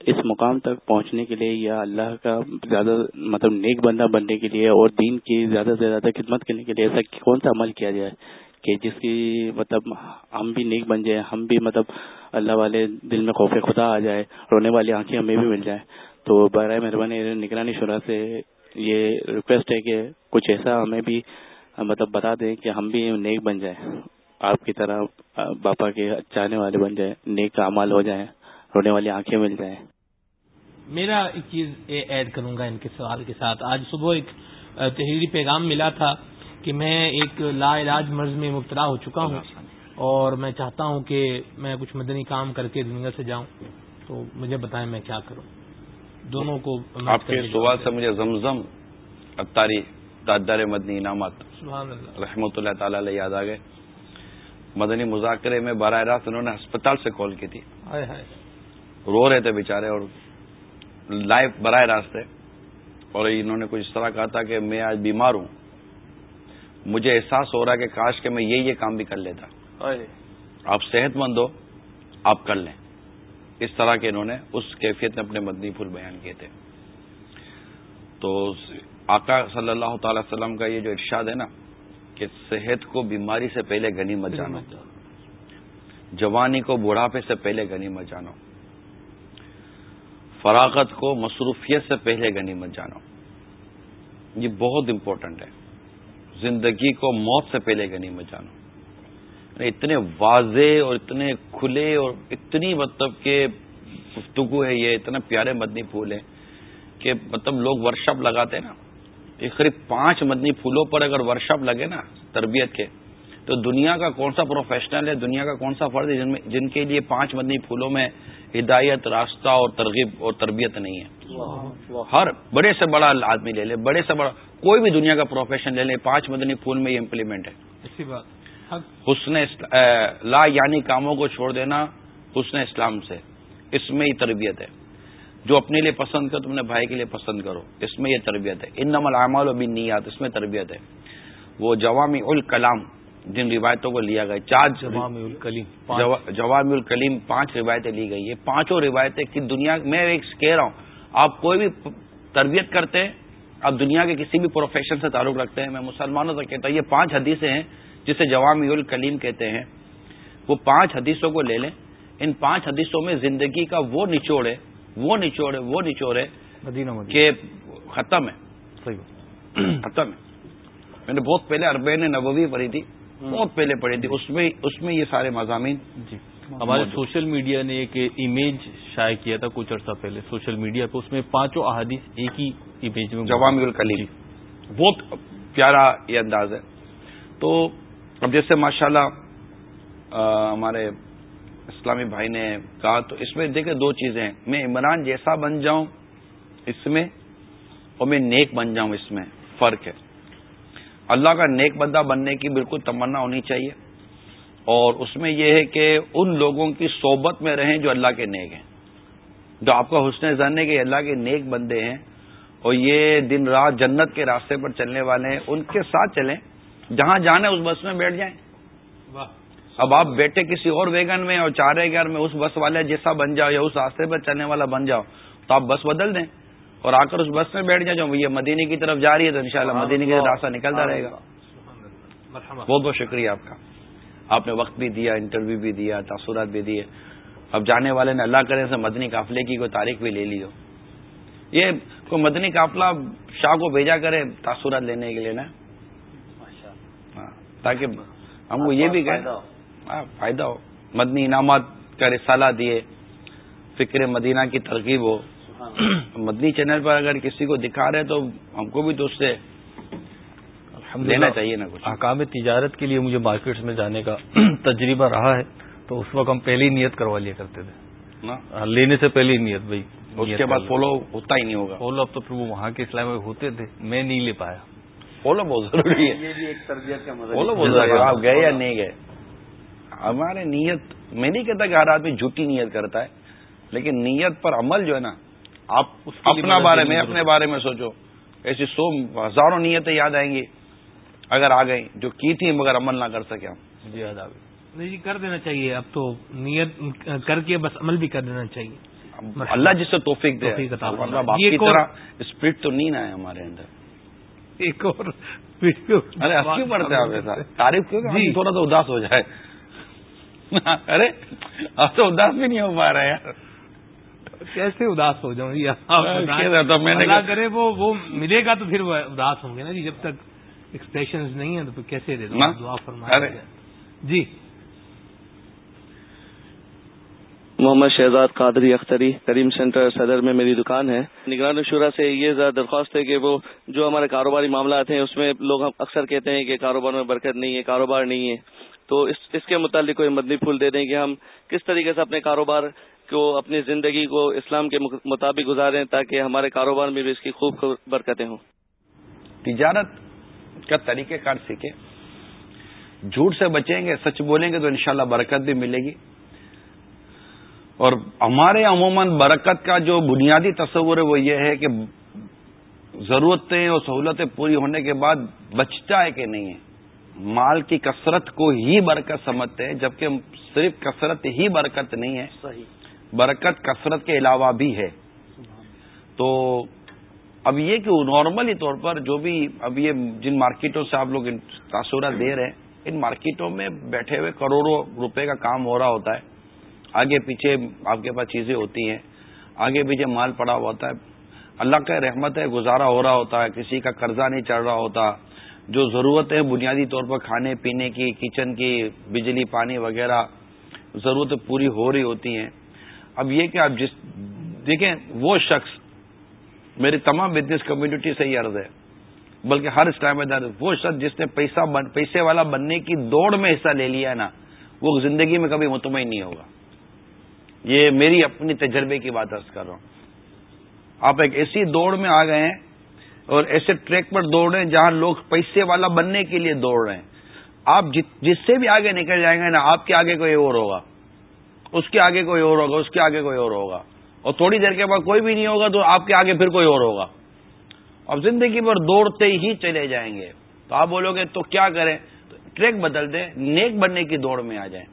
اس مقام تک پہنچنے کے لیے یا اللہ کا زیادہ مطلب نیک بندہ بننے کے لیے اور دین کی زیادہ سے زیادہ خدمت کرنے کے لیے ایسا کون سا عمل کیا جائے کہ جس کی مطلب ہم بھی نیک بن جائیں، ہم بھی مطلب اللہ والے دل میں خوف خدا آ جائے، رونے والی آنکھیں ہمیں بھی مل جائیں۔ تو برائے مہربانی نگرانی شرح سے یہ ریکویسٹ ہے کہ کچھ ایسا ہمیں بھی مطلب بتا دیں کہ ہم بھی نیک بن جائیں، آپ کی طرح باپا کے چاہنے والے بن جائیں، نیک کا عمل ہو جائیں۔ رونے والی آنکھیں مل جائیں۔ میرا ایک چیز ایڈ کروں گا ان کے سوال کے ساتھ۔ آج صبح ایک تحریری پیغام ملا تھا کہ میں ایک لا علاج مرض میں مبتلا ہو چکا ہوں اور میں چاہتا ہوں کہ میں کچھ مدنی کام کر کے دنیا سے جاؤں۔ تو مجھے بتائیں میں کیا کروں۔ دونوں کو آپ کے سوال سے مجھے زمزم اتاری تاجدار مدنی انعامات رحمۃ اللہ تعالی یاد آ گئے۔ مدنی مذاکرے میں براہ راست انہوں نے ہسپتال سے کال کی تھی۔ رو رہے تھے بےچارے اور لائف براہ راست ہے اور انہوں نے کچھ اس طرح کہا تھا کہ میں آج بیمار ہوں۔ مجھے احساس ہو رہا ہے کہ کاش کہ میں یہ یہ کام بھی کر لیتا۔ آپ صحت مند ہو آپ کر لیں۔ اس طرح کے انہوں نے اس کیفیت میں اپنے مدنی پھول بیان کیے تھے۔ تو آقا صلی اللہ تعالی وسلم کا یہ جو ارشاد ہے نا کہ صحت کو بیماری سے پہلے گنی مت جانو۔ جوانی کو بڑھاپے سے پہلے گنی مت جانو۔ فراغت کو مصروفیت سے پہلے گنی مت جانو۔ یہ بہت امپورٹنٹ ہے۔ زندگی کو موت سے پہلے گنی مت جانو۔ یعنی اتنے واضح اور اتنے کھلے اور اتنی مطلب کہ گفتگو ہے یہ اتنے پیارے مدنی پھول ہیں کہ مطلب لوگ ورکشاپ لگاتے ہیں نا۔ یہ قریب پانچ مدنی پھولوں پر اگر ورکشاپ لگے نا تربیت کے تو دنیا کا کون سا پروفیشنل ہے دنیا کا کون سا فرد ہے جن جن کے لیے پانچ مدنی پھولوں میں ہدایت راستہ اور ترغیب اور تربیت نہیں ہے۔ ہر بڑے سے بڑا آدمی لے لے بڑے سے بڑا کوئی بھی دنیا کا پروفیشن لے لے پانچ مدنی پھول میں یہ امپلیمنٹ ہے۔ حسن لا یعنی کاموں کو چھوڑ دینا حسن اسلام سے۔ اس میں ہی تربیت ہے۔ جو اپنے لیے پسند کرو تم نے بھائی کے لیے پسند کرو۔ اس میں یہ تربیت ہے۔ ان نمل اعمال و بن نیات اس میں تربیت ہے۔ وہ جوامی الکلام جن روایتوں کو لیا گیا چار جوام الکلیم پانچ۔ روایتیں لی گئی۔ یہ پانچوں روایتیں دنیا میں ایک کہہ رہا ہوں آپ کوئی بھی تربیت کرتے ہیں آپ دنیا کے کسی بھی پروفیشن سے تعلق رکھتے ہیں میں مسلمانوں سے کہتا ہوں یہ پانچ حدیثیں ہیں جسے جوام الکلیم کہتے ہیں۔ وہ پانچ حدیثوں کو لے لیں۔ ان پانچ حدیثوں میں زندگی کا وہ نچوڑ ہے وہ نچوڑ ہے وہ نچوڑ ہے کہ ختم ہے۔ ختم ہے۔ میں نے بہت پہلے اربین نبوی پڑھی تھی۔ بہت پہلے پڑھی تھی۔ اس میں اس میں یہ سارے مضامین جی۔ ہمارے سوشل میڈیا نے ایک امیج شائع کیا تھا کچھ عرصہ پہلے سوشل میڈیا پہ۔ اس میں پانچوں احادیث ایک ہی امیج میں جوام الکلی بہت پیارا یہ انداز ہے۔ تو اب جیسے ماشاءاللہ ہمارے اسلامی بھائی نے کہا تو اس میں دیکھیں دو چیزیں ہیں۔ میں عمران جیسا بن جاؤں اس میں اور میں نیک بن جاؤں اس میں۔ فرق ہے۔ اللہ کا نیک بندہ بننے کی بالکل تمنا ہونی چاہیے۔ اور اس میں یہ ہے کہ ان لوگوں کی صحبت میں رہیں جو اللہ کے نیک ہیں۔ جو آپ کا حسن زن ہے کہ اللہ کے نیک بندے ہیں۔ اور یہ دن رات جنت کے راستے پر چلنے والے ہیں ان کے ساتھ چلیں۔ جہاں جانے اس بس میں بیٹھ جائیں۔ اب آپ بیٹھے کسی اور ویگن میں اور چار گیار میں اس بس والے جیسا بن جاؤ یا اس راستے پر چلنے والا بن جاؤ تو آپ بس بدل دیں۔ اور آ کر اس بس میں بیٹھ جائیں جو یہ مدینے کی طرف جا رہی ہے تو انشاءاللہ شاء مدینے کی راستہ نکلتا رہے گا۔ بہت بہت شکریہ آپ کا۔ آپ نے وقت بھی دیا انٹرویو بھی دیا تاثرات بھی دیے۔ اب جانے والے نے اللہ کرے سے مدنی قافلے کی کوئی تاریخ بھی لے لی ہو۔ یہ کوئی مدنی قافلہ شاہ کو بھیجا کرے تاثرات لینے کے لیے نا۔ ہاں تاکہ ہم کو یہ بھی کہیں ہاں فائدہ ہو۔ مدنی انعامات کا رسالہ دیے فکر مدینہ کی ترغیب ہو۔ مدنی چینل پر اگر کسی کو دکھا رہے تو ہم کو بھی تو اس سے لینا چاہیے نا کچھ۔ حکام تجارت کے لیے مجھے مارکیٹس میں جانے کا تجربہ رہا ہے تو اس وقت ہم پہلی نیت کروا لیا کرتے تھے۔ ہاں، لینے سے پہلی نیت بھائی اس کے بعد فالو ہوتا ہی نہیں ہوگا۔ فالو اب تو پھر وہ وہاں کے اسلام میں ہوتے تھے میں نہیں لے پایا۔ فالو بہت ضروری ہے۔ فالو بہت ضروری ہے۔ آپ گئے یا نہیں گئے؟ ہمارے نیت میں نہیں کہتا کہ ہر آدمی جھوٹی نیت کرتا ہے لیکن نیت پر عمل جو ہے نا آپ اپنا بارے میں اپنے بارے میں سوچو۔ ایسی سو ہزاروں نیتیں یاد آئیں گی۔ اگر آ گئی جو کی تھی مگر عمل نہ کر سکے ہم۔ جی یاد آ گئی۔ نہیں جی کر دینا چاہیے۔ اب تو نیت کر کے بس عمل بھی کر دینا چاہیے۔ اللہ جس سے توفیق دے۔ طرح اسپرٹ تو نہیں نہ ہے ہمارے اندر۔ ایک اور ارے کیوں پڑتے آپ ایسا؟ تعریف کیوں جی۔ تھوڑا سا اداس ہو جائے۔ ارے اب تو اداس بھی نہیں ہو پا رہا یار کیسے اداس ہو جاؤں جی کرے وہ ملے گا تو پھر وہ اداس ہوں گے نا جی جب تک ایکسپریشن نہیں ہے تو کیسے دے دوں؟ دعا فرما جی۔ محمد شہزاد قادری اختری کریم سینٹر صدر میں میری دکان ہے۔ نگران شورا سے یہ درخواست ہے کہ وہ جو ہمارے کاروباری معاملات ہیں اس میں لوگ ہم اکثر کہتے ہیں کہ کاروبار میں برکت نہیں ہے کاروبار نہیں ہے۔ تو اس اس کے متعلق کوئی مدنی پھول دے دیں کہ ہم کس طریقے سے اپنے کاروبار کو اپنی زندگی کو اسلام کے مطابق گزاریں تاکہ ہمارے کاروبار میں بھی اس کی خوب برکتیں ہوں۔ تجارت کا طریقہ کار سیکھے جھوٹ سے بچیں گے سچ بولیں گے تو انشاءاللہ برکت بھی ملے گی۔ اور ہمارے عموماً برکت کا جو بنیادی تصور ہے وہ یہ ہے کہ ضرورتیں اور سہولتیں پوری ہونے کے بعد بچتا ہے کہ نہیں ہے۔ مال کی کثرت کو ہی برکت سمجھتے ہیں جبکہ صرف کثرت ہی برکت نہیں ہے۔ صحیح۔ برکت کثرت کے علاوہ بھی ہے۔ تو اب یہ کہ نارملی طور پر جو بھی اب یہ جن مارکیٹوں سے آپ لوگ تاثرات دے رہے ہیں، ان مارکیٹوں میں بیٹھے ہوئے کروڑوں روپے کا کام ہو رہا ہوتا ہے۔ آگے پیچھے آپ کے پاس چیزیں ہوتی ہیں۔ آگے پیچھے مال پڑا ہوا ہوتا ہے۔ اللہ کا رحمت ہے، گزارا ہو رہا ہوتا ہے، کسی کا قرضہ نہیں چڑھ رہا ہوتا۔ جو ضرورت ہے بنیادی طور پر کھانے پینے کی کچن کی، بجلی، پانی وغیرہ، ضرورتیں پوری ہو رہی ہوتی ہیں۔ اب یہ کہ آپ جس دیکھیں، وہ شخص میری تمام بزنس کمیونٹی سے یہ عرض ہے، بلکہ ہر اس ٹائم میں وہ شخص جس نے پیسہ پیسے والا بننے کی دوڑ میں حصہ لے لیا ہے نا، وہ زندگی میں کبھی مطمئن نہیں ہوگا۔ یہ میری اپنی تجربے کی بات ارض کر رہا ہوں۔ آپ ایک ایسی دوڑ میں آ گئے ہیں اور ایسے ٹریک پر دوڑ رہے ہیں جہاں لوگ پیسے والا بننے کے لیے دوڑ رہے ہیں۔ آپ جس سے بھی آگے نکل جائیں گے نا، آپ کے آگے کوئی اور ہوگا۔ اس کے آگے کوئی اور ہوگا، اس کے آگے کوئی اور ہوگا۔ اور تھوڑی دیر کے بعد کوئی بھی نہیں ہوگا تو آپ کے آگے پھر کوئی اور ہوگا۔ اب زندگی پر دوڑتے ہی چلے جائیں گے۔ تو آپ بولو گے، تو کیا کریں؟ ٹریک بدل دیں، نیک بننے کی دوڑ میں آ جائیں۔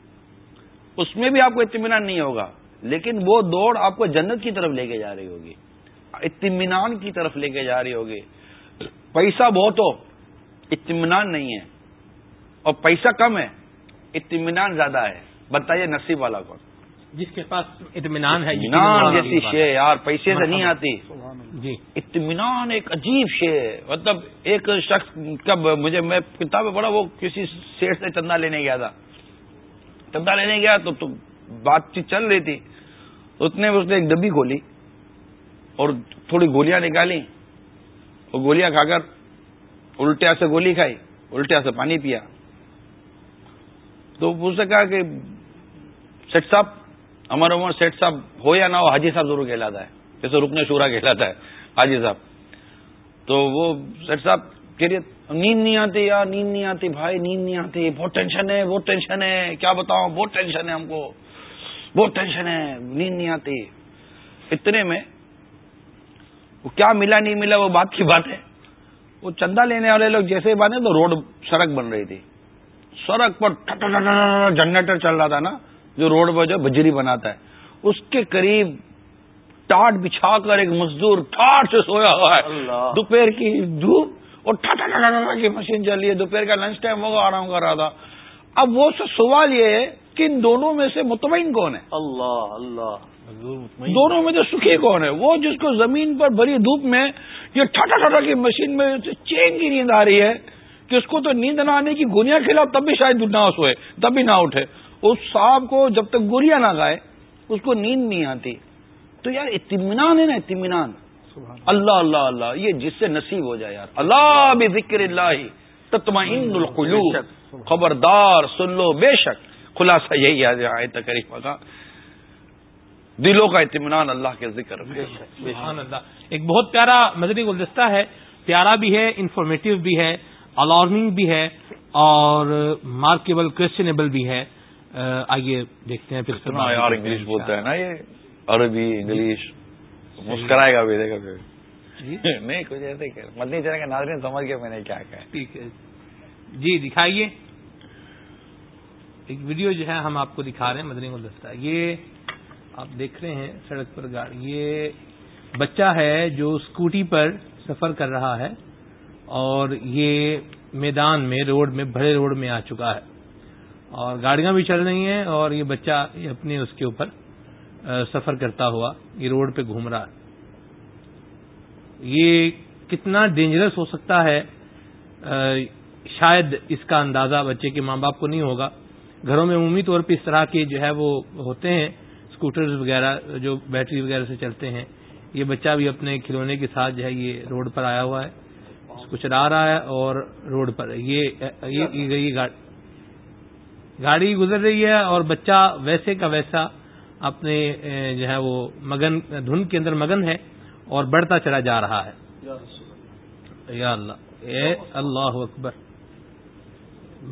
اس میں بھی آپ کو اطمینان نہیں ہوگا، لیکن وہ دوڑ آپ کو جنت کی طرف لے کے جا رہی ہوگی۔ اطمینان کی طرف لے کے جا رہی ہوگی۔ پیسہ بہت ہو، اطمینان نہیں ہے۔ اور پیسہ کم ہے، اطمینان زیادہ ہے۔ بتائیے نصیب والا کون؟ جس کے پاس اطمینان ہے اطمینان جیسی شے یار پیسے سے نہیں آتی۔ جی۔ اطمینان ایک عجیب شے مطلب ایک شخص کب مجھے میں کتابیں پڑھا وہ کسی سیٹ سے چندہ لینے گیا تھا۔ چندہ لینے گیا تو بات چیت چل رہی تھی۔ اس نے اس نے ایک ڈبی کھولی اور تھوڑی گولیاں نکالی۔ اور گولیاں کھا کر الٹیا سے گولی کھائی الٹیا سے پانی پیا۔ تو اس نے کہا کہ سیٹ صاحب، ہمارے عمر سیٹ صاحب ہو یا نہ ہو، حاجی صاحب ضرور کہلاتا ہے، جیسے رکنے شورا کہلاتا ہے، حاجی صاحب۔ تو وہ سیٹ صاحب کہہ رہی نیند نہیں آتی یار، نیند نہیں آتی بھائی، نیند نہیں آتی، بہت ٹینشن ہے، بہت ٹینشن ہے، کیا بتاؤں، بہت ٹینشن ہے ہم کو، بہت ٹینشن ہے، نیند نہیں آتی۔ اتنے میں وہ کیا ملا نہیں ملا وہ بات کی بات ہے۔ وہ چندہ لینے والے لوگ جیسے بانے تو روڈ سڑک بن رہی تھی۔ سڑک پر جنریٹر چل رہا تھا نا۔ جو روڈ پر جو بجری بناتا ہے اس کے قریب ٹاٹ بچھا کر ایک مزدور ٹاٹ سے سویا ہوا ہے۔ دوپہر کی دھوپ اور کی مشین چل رہی ہے۔ دوپہر کا لنچ ٹائم ہوگا آرام کر رہا تھا۔ اب وہ سوال یہ ہے کہ ان دونوں میں سے مطمئن کون ہے؟ اللہ اللہ۔ دونوں میں سے سکھی کون ہے؟ وہ جس کو زمین پر بھری دھوپ میں یہ ٹھٹا ٹھٹا کی مشین میں چین کی نیند آ رہی ہے کہ اس کو تو نیند نہ آنے کی گنیا کھلا تب بھی شاید نہ سوئے تب بھی نہ اٹھے۔ اس صاحب کو جب تک گریا نہ گائے اس کو نیند نہیں آتی۔ تو یار اطمینان ہے نا اطمینان۔ اللہ۔ اللہ اللہ یہ جس سے نصیب ہو جائے یار۔ اللہ بھی ذکر اللہ تطمئن القلوب۔ خبردار سن لو بے شک۔ خلاصہ یہی آئے تقریب کا۔ دلوں کا اطمینان اللہ کے ذکر اللہ۔ ایک بہت پیارا مدنی گلدستہ ہے۔ پیارا بھی ہے انفارمیٹو بھی ہے الارمنگ بھی ہے اور مارکیبل کوشچنیبل بھی ہے۔ آئیے دیکھتے ہیں پھر یار انگلش بولتا ہے نا یہ؟ عربی انگلش۔ مسکرائے گا بھی دیکھا جی؟ نہیں کچھ ایسے مدنی چلے گا ناظرین سمجھ گیا میں نے کیا کہا ٹھیک ہے۔ جی دکھائیے۔ ایک ویڈیو جو ہے ہم آپ کو دکھا رہے ہیں مدنی گلدستہ۔ یہ آپ دیکھ رہے ہیں سڑک پر گاڑی یہ بچہ ہے جو اسکوٹی پر سفر کر رہا ہے اور یہ میدان میں روڈ میں بڑے روڈ میں آ چکا ہے۔ اور گاڑیاں بھی چل رہی ہیں اور یہ بچہ اپنے اس کے اوپر سفر کرتا ہوا یہ روڈ پہ گھوم رہا ہے۔ یہ کتنا ڈینجرس ہو سکتا ہے شاید اس کا اندازہ بچے کے ماں باپ کو نہیں ہوگا۔ گھروں میں عمومی طور پہ اس طرح کے جو ہے وہ ہوتے ہیں اسکوٹرز وغیرہ جو بیٹری وغیرہ سے چلتے ہیں، یہ بچہ بھی اپنے کھلونے کے ساتھ جو ہے یہ روڈ پر آیا ہوا ہے اس کو چلا رہا ہے اور روڈ پر یہ گاڑی گزر رہی ہے اور بچہ ویسے کا ویسا اپنے جو ہے وہ مگن دھن کے اندر مگن ہے اور بڑھتا چلا جا رہا ہے۔ یا اللہ۔ اے اللہ اکبر۔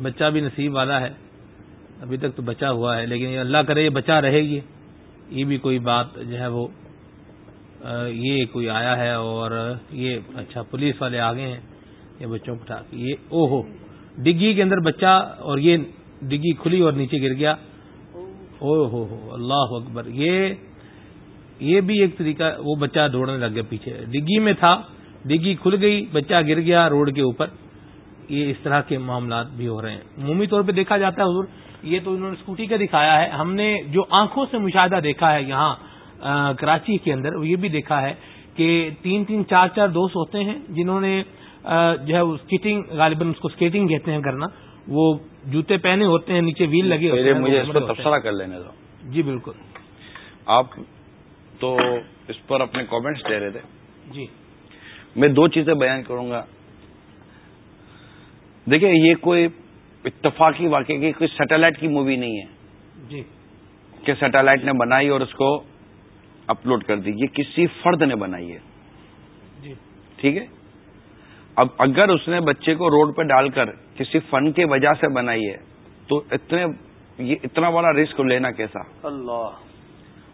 بچہ بھی نصیب والا ہے۔ ابھی تک تو بچا ہوا ہے لیکن اللہ کرے یہ بچا رہے گی یہ بھی کوئی بات جو ہے وہ یہ کوئی آیا ہے اور یہ اچھا پولیس والے آگے ہیں یہ بچوں کو اٹھا یہ او ہو ڈگی کے اندر بچہ اور یہ ڈگی کھلی اور نیچے گر گیا۔ او ہو ہو، اللہ اکبر۔ یہ یہ بھی ایک طریقہ، وہ بچہ دوڑنے لگ گیا پیچھے۔ ڈگی میں تھا، ڈگی کھل گئی، بچہ گر گیا روڈ کے اوپر۔ یہ اس طرح کے معاملات بھی ہو رہے ہیں۔ عمومی طور پہ دیکھا جاتا ہے، حضور، یہ تو انہوں نے اسکوٹی کا دکھایا ہے۔ ہم نے جو آنکھوں سے مشاہدہ دیکھا ہے یہاں کراچی کے اندر یہ بھی دیکھا ہے کہ تین تین چار چار دوست ہوتے ہیں جنہوں نے جو ہے اسکیٹنگ غالباً اس کو اسکیٹنگ کہتے ہیں کرنا۔ وہ جوتے پہنے ہوتے ہیں نیچے ویل لگے ہوتے ہیں مجھے اس پر تبصرہ کر لینے دو۔ جی بالکل۔ آپ تو اس پر اپنے کامنٹس دے رہے تھے۔ جی۔ میں دو چیزیں بیان کروں گا۔ دیکھیں یہ کوئی اتفاقی واقعہ کی کوئی سیٹلائٹ کی مووی نہیں ہے۔ جی۔ کہ سیٹلائٹ نے بنائی اور اس کو اپلوڈ کر دی۔ یہ کسی فرد نے بنائی ہے۔ جی۔ ٹھیک ہے؟ اب اگر اس نے بچے کو روڈ پہ ڈال کر کسی فن کے وجہ سے بنائی ہے تو اتنے یہ اتنا بڑا رسک لینا کیسا؟ اللہ۔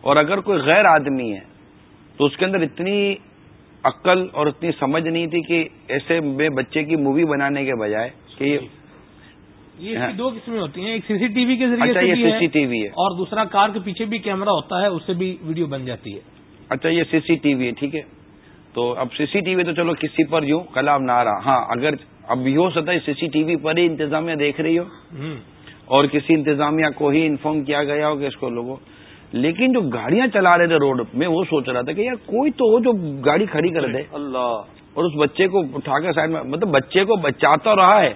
اور اگر کوئی غیر آدمی ہے تو اس کے اندر اتنی عقل اور اتنی سمجھ نہیں تھی کہ ایسے میں بچے کی مووی بنانے کے بجائے کہ یہ ہاں۔ دو قسمیں ہوتی ہیں ایک سی سی ٹی وی کے ذریعے اچھا یہ سی سی ٹی وی ہے۔ اور دوسرا کار کے پیچھے بھی کیمرہ ہوتا ہے اس سے بھی ویڈیو بن جاتی ہے۔ اچھا یہ سی سی ٹی وی ہے ٹھیک ہے۔ تو اب سی سی ٹی وی تو چلو کسی پر یوں کلام نہ رہا۔ ہاں اگر اب یہ ہو سکتا ہے سی سی ٹی وی پر ہی انتظامیہ دیکھ رہی ہو اور کسی انتظامیہ کو ہی انفارم کیا گیا ہو کہ اس کو لوگوں لیکن جو گاڑیاں چلا رہے تھے روڈ میں وہ سوچ رہا تھا کہ یار کوئی تو جو گاڑی کھڑی کر دے۔ اللہ۔ اور اس بچے کو اٹھا کے سائڈ میں مطلب بچے کو بچاتا رہا ہے۔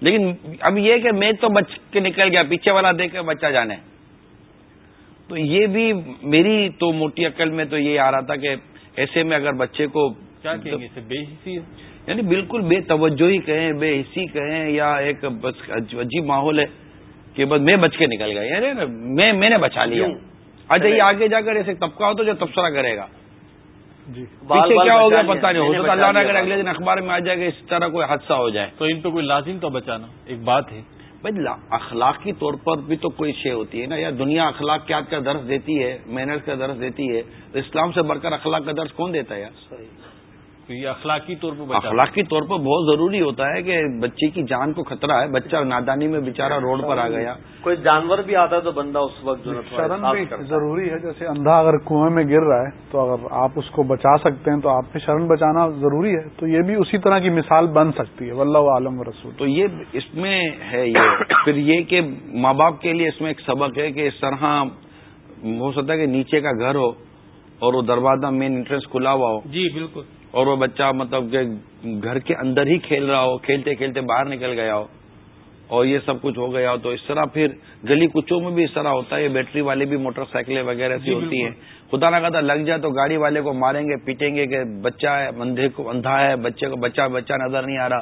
لیکن اب یہ کہ میں تو بچ کے نکل گیا پیچھے والا دیکھ کے بچہ جانے۔ تو یہ بھی میری تو موٹی عقل میں تو یہ آ رہا تھا کہ ایسے میں اگر بچے کو کیا کہیں گے؟ بے حسی یعنی بالکل بے توجہ ہی کہیں بے حسی کہیں یا ایک عجیب ماحول ہے کہ بس میں بچ کے نکل گیا۔ یعنی میں میں نے بچا لیا۔ اچھا یہ آگے جا کر ایسے طبقہ ہو تو جو تبصرہ کرے گا۔ جی۔ پیچھے کیا ہو گیا پتا نہیں ہو سکتا اللہ نے اگر اگلے دن اخبار میں آ جائے گا اس طرح کوئی حادثہ ہو جائے۔ تو ان پہ کوئی لازم تو بچانا۔ ایک بات ہے۔ بھائی اخلاقی طور پر بھی تو کوئی شے ہوتی ہے نا؟ یا دنیا اخلاق کیا کا درس دیتی ہے؟ محنت کا درس دیتی ہے؟ تو اسلام سے بڑھ کر اخلاق کا درس کون دیتا ہے یار؟ یہ اخلاقی طور پر بچا اخلاقی طور پر بہت ضروری ہوتا ہے کہ بچے کی جان کو خطرہ ہے۔ بچہ نادانی میں بےچارا روڈ پر آ گیا۔ کوئی جانور بھی آتا ہے تو بندہ اس وقت شرم۔ ضروری ہے۔ جیسے اندھا اگر کنویں میں گر رہا ہے تو اگر آپ اس کو بچا سکتے ہیں تو آپ پہ شرم بچانا ضروری ہے۔ تو یہ بھی اسی طرح کی مثال بن سکتی ہے۔ واللہ عالم و رسول تو یہ اس میں ہے یہ۔ پھر یہ کہ ماں باپ کے لیے اس میں ایک سبق ہے کہ اس طرح ہو سکتا ہے کہ نیچے کا گھر ہو اور وہ دروازہ مین انٹرنس کھلا ہوا ہو۔ جی بالکل۔ اور وہ بچہ مطلب کہ گھر کے اندر ہی کھیل رہا ہو کھیلتے کھیلتے باہر نکل گیا ہو اور یہ سب کچھ ہو گیا ہو تو اس طرح پھر گلی کچوں میں بھی اس طرح ہوتا ہے یہ بیٹری والی بھی موٹر سائیکلیں وغیرہ ایسی جی، ہوتی ہیں۔ خدا نہ کہتا لگ جائے تو گاڑی والے کو ماریں گے پیٹیں گے کہ بچہ ہے اندھے کو اندھا ہے بچے کو بچہ بچہ نظر نہیں آ رہا۔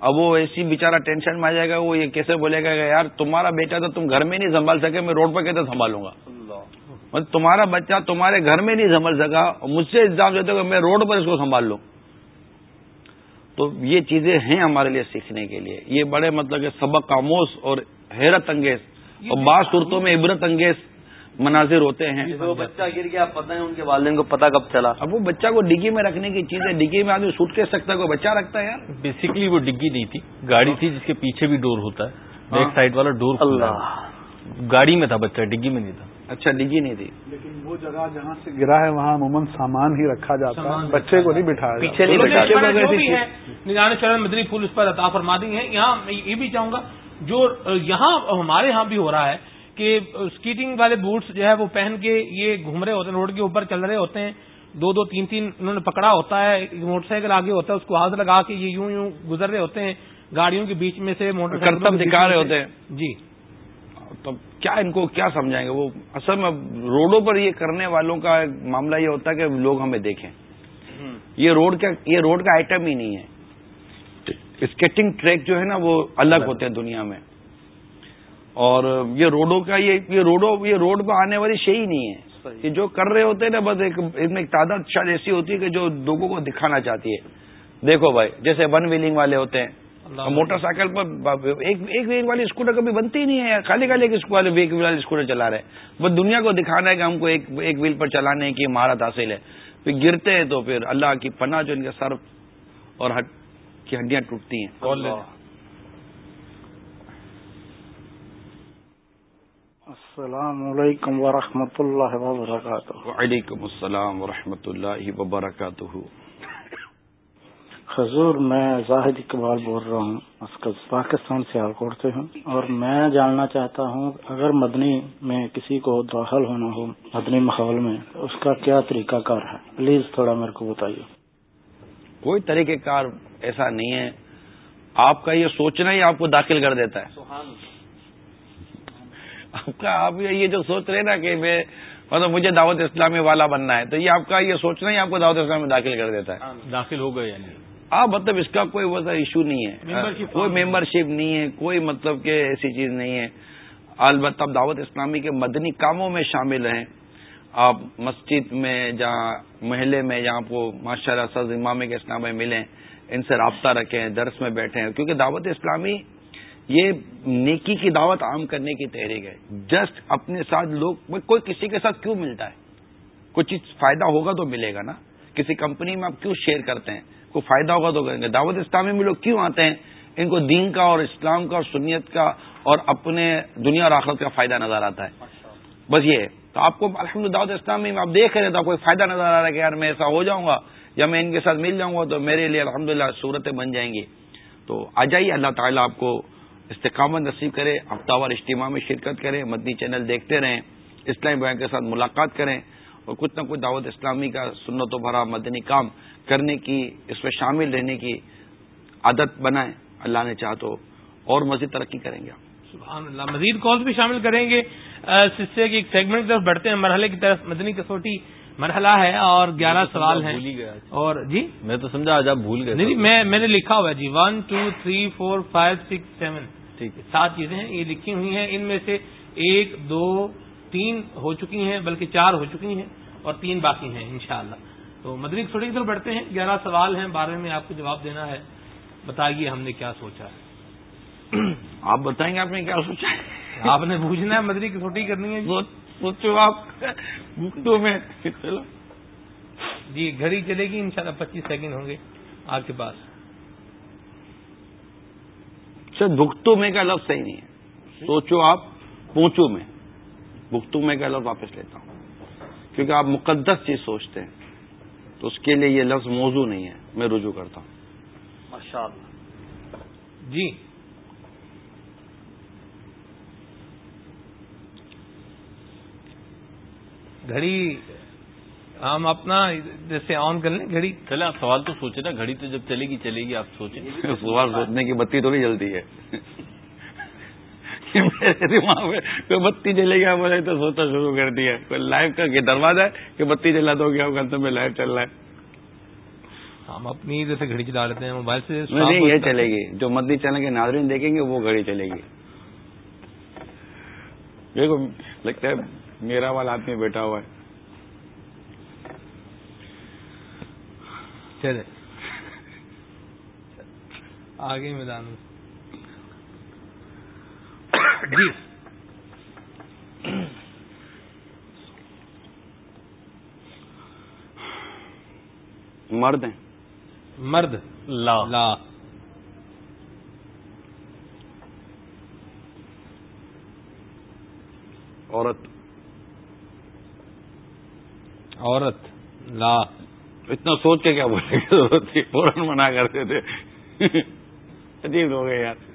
اب وہ ایسی بےچارا ٹینشن میں آ جائے گا وہ یہ کیسے بولے گا کہ یار تمہارا بیٹا تو تم گھر میں نہیں سنبھال سکے میں روڈ پہ کیسے سنبھالوں گا؟ مطلب تمہارا بچہ تمہارے گھر میں نہیں سنبھل سکا اور مجھ سے الزام دیتے ہو کہ میں روڈ پر اس کو سنبھال لوں۔ تو یہ چیزیں ہیں ہمارے لیے سیکھنے کے لیے۔ یہ بڑے مطلب کہ سبق آموز اور حیرت انگیز اور بعض صورتوں میں عبرت انگیز مناظر ہوتے ہیں۔ وہ بچہ گر گیا پتہ نہیں ان کے والدین کو پتہ کب چلا۔ اب وہ بچہ کو ڈگی میں رکھنے کی چیز ہے۔ ڈگی میں آدمی سوٹ کیس سکتا ہے کوئی بچہ رکھتا ہے یار۔ بیسکلی وہ ڈگی نہیں تھی گاڑی تھی جس کے پیچھے بھی ڈور ہوتا ہے ہاں۔ بیک سائڈ والا ڈور اللہ۔ ہے۔ گاڑی میں تھا بچہ ڈگی میں نہیں تھا۔ اچھا ڈگی نہیں تھی۔ لیکن وہ جگہ جہاں سے گرا ہے وہاں عموماً سامان ہی رکھا جاتا ہے بچے کو نہیں۔ پیچھے بٹھا ہے نگران شرح مدنی پھول اس پر عطا فرما دی ہیں۔ یہاں میں یہ بھی چاہوں گا جو یہاں ہمارے ہاں بھی ہو رہا ہے کہ اسکیٹنگ والے بوٹس جو ہے وہ پہن کے یہ گھوم رہے ہوتے ہیں روڈ کے اوپر چل رہے ہوتے ہیں۔ دو دو تین تین انہوں نے پکڑا ہوتا ہے موٹر سائیکل آگے ہوتا ہے اس کو ہاتھ لگا کے یہ یوں یوں گزر رہے ہوتے ہیں۔ گاڑیوں کے بیچ میں سے موٹر بیچ دکھا رہے۔ ہوتے ہیں۔ جی۔ تو کیا ان کو کیا سمجھائیں گے؟ وہ اصل میں روڈوں پر یہ کرنے والوں کا معاملہ یہ ہوتا ہے کہ لوگ ہمیں دیکھیں۔ یہ روڈ کا یہ روڈ کا آئٹم ہی نہیں ہے۔ اسکیٹنگ ٹریک جو ہے نا وہ الگ ہوتے ہیں دنیا میں۔ اور یہ روڈوں کا یہ یہ روڈوں یہ روڈ پہ آنے والی شے ہی نہیں ہے۔ یہ جو کر رہے ہوتے ہیں نا بس ایک ان میں ایک تعداد شاید ایسی ہوتی ہے کہ جو لوگوں کو دکھانا چاہتی ہے۔ دیکھو بھائی جیسے ون ویلنگ والے ہوتے ہیں۔ موٹر سائیکل پر ایک ایک ویل والی اسکوٹر کبھی بنتی ہی نہیں ہے خالی خالی ایک والے ایک ویل والی اسکوٹر چلا رہے ہیں۔ بس دنیا کو دکھانا ہے کہ ہم کو ایک ایک ویل پر چلانے کی مہارت حاصل ہے۔ پھر گرتے ہیں تو پھر اللہ کی پناہ جو ان کے سر اور ہڈ کی ہڈیاں ٹوٹتی ہیں۔ السلام علیکم ورحمۃ اللہ وبرکاتہ۔ وعلیکم السلام ورحمۃ اللہ وبرکاتہ۔ حضور میں زاہد اقبال بول رہا ہوں۔ مسکز پاکستان سے آلکوٹ سے ہوں اور میں جاننا چاہتا ہوں اگر مدنی میں کسی کو داخل ہونا ہو مدنی ماحول میں اس کا کیا طریقہ کار ہے؟ پلیز تھوڑا میرے کو بتائیے۔ کوئی طریقہ کار ایسا نہیں ہے۔ آپ کا یہ سوچنا ہی آپ کو داخل کر دیتا ہے۔ آپ کا آپ یہ جو سوچ رہے نا کہ میں مطلب مجھے دعوت اسلامی والا بننا ہے تو یہ آپ کا یہ سوچنا ہی آپ کو دعوت اسلامی میں داخل کر دیتا ہے۔ داخل ہو گئے یعنی۔ آپ مطلب اس کا کوئی ویسا ایشو نہیں ہے. Membership کوئی ممبر شپ نہیں ہے کوئی مطلب کہ ایسی چیز نہیں ہے۔ البتہ آپ دعوت اسلامی کے مدنی کاموں میں شامل ہیں۔ آپ مسجد میں جہاں محلے میں جہاں آپ کو ماشاء اللہ سز امام کے اسلام میں ملیں ان سے رابطہ رکھیں درس میں بیٹھیں۔ کیونکہ دعوت اسلامی یہ نیکی کی دعوت عام کرنے کی تحریک ہے۔ جسٹ اپنے ساتھ لوگ کوئی کسی کے ساتھ کیوں ملتا ہے؟ کوئی چیز فائدہ ہوگا تو ملے گا نا۔ کسی کمپنی میں آپ کیوں شیئر کرتے ہیں؟ کوئی فائدہ ہوگا تو کریں گے دعوت اسلامی میں لوگ کیوں آتے ہیں؟ ان کو دین کا اور اسلام کا اور سنیت کا اور اپنے دنیا اور آخرت کا فائدہ نظر آتا ہے۔ بس یہ تو آپ کو الحمد دعوت اسلامی میں آپ دیکھ رہے تو کوئی فائدہ نظر آ رہا ہے کہ یار میں ایسا ہو جاؤں گا یا میں ان کے ساتھ مل جاؤں گا تو میرے لیے الحمد للہ صورتیں بن جائیں گی۔ تو آ جائیے اللہ تعالیٰ آپ کو استقامت نصیب کرے ہفتہ وار اجتماع میں شرکت کریں مدنی چینل دیکھتے رہیں اسلامی بینک کے ساتھ ملاقات کریں۔ اور کچھ نہ کچھ دعوت اسلامی کا سنت و بھرا مدنی کام کرنے کی اس میں شامل رہنے کی عادت بنائیں اللہ نے چاہ تو اور مزید ترقی کریں گے سبحان اللہ۔ مزید کالز بھی شامل کریں گے۔ سلسلے کی ایک سیگمنٹ کی طرف بڑھتے ہیں۔ مرحلے کی طرف مدنی کسوٹی مرحلہ ہے اور گیارہ سوال ہیں۔ اور جی؟ میں تو سمجھا آج آپ بھول گئے نہیں میں میں نے لکھا ہوا ہے جی۔ One two three four five six seven ٹھیک ہے۔ سات چیزیں ہیں یہ لکھی ہوئی ہیں۔ ان میں سے ایک دو تین ہو چکی ہیں بلکہ چار ہو چکی ہیں اور تین باقی ہیں انشاءاللہ۔ تو مدنی کسوٹی کی طرف بڑھتے ہیں۔ گیارہ سوال ہیں بارے میں آپ کو جواب دینا ہے۔ بتائیے ہم نے کیا سوچا ہے۔ آپ بتائیں گے آپ نے کیا سوچا ہے؟ آپ نے پوچھنا ہے مدنی کسوٹی کرنی ہے جی؟ سوچو آپ۔ میں چلو جی گھڑی چلے گی انشاءاللہ پچیس سیکنڈ ہوں گے آپ کے پاس۔ سر بھگتو میں کا لفظ صحیح نہیں ہے۔ سوچو آپ پونچو میں۔ میں کا لفظ واپس لیتا ہوں۔ کیونکہ آپ مقدس چیز سوچتے ہیں۔ تو اس کے لیے یہ لفظ موضوع نہیں ہے۔ میں رجوع کرتا ہوں۔ ماشاء اللہ جی۔ گھڑی ہم اپنا جیسے آن کر لیں گھڑی۔ چلے آپ سوال تو سوچے نا گھڑی تو جب چلے گی چلے گی آپ سوچیں۔ سوال سوچنے کی بتی تھوڑی جلدی ہے۔ میرے دماغ میں کوئی بتی جلے گا بولے تو سوچنا شروع کر دیا۔ کوئی لائف کا دروازہ ہے کہ بتی جلا دو گیا گھنٹوں میں لائف چل رہا ہے۔ ہم اپنی جیسے گھڑی چلا لیتے ہیں موبائل سے نہیں یہ چلے گی۔ جو مدنی چینل کے ناظرین دیکھیں گے وہ گھڑی چلے گی۔ دیکھو لگتا ہے میرا والا آدمی بیٹھا ہوا ہے۔ چلے۔ آگے میدان میں۔ جی مرد ہیں۔ مرد۔ لا۔ لا۔ عورت۔ عورت۔ لا۔ اتنا سوچ کے کیا بولے فوراً منع کرتے تھے۔ عجیب ہو گئے یار۔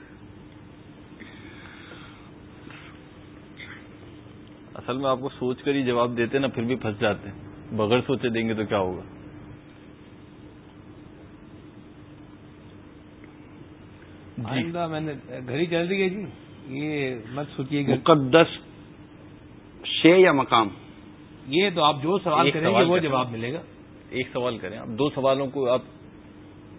اصل میں آپ کو سوچ کر ہی جواب دیتے نا پھر بھی پھنس جاتے ہیں۔ بغیر سوچے دیں گے تو کیا ہوگا؟ آئندہ میں نے گھڑی چل رہی ہے جی۔ یہ مت سوچیے گا مقدس شے یا مقام؟ یہ تو آپ جو سوال کریں گے وہ۔ جواب ملے گا۔ ایک سوال کریں۔ آپ دو سوالوں کو آپ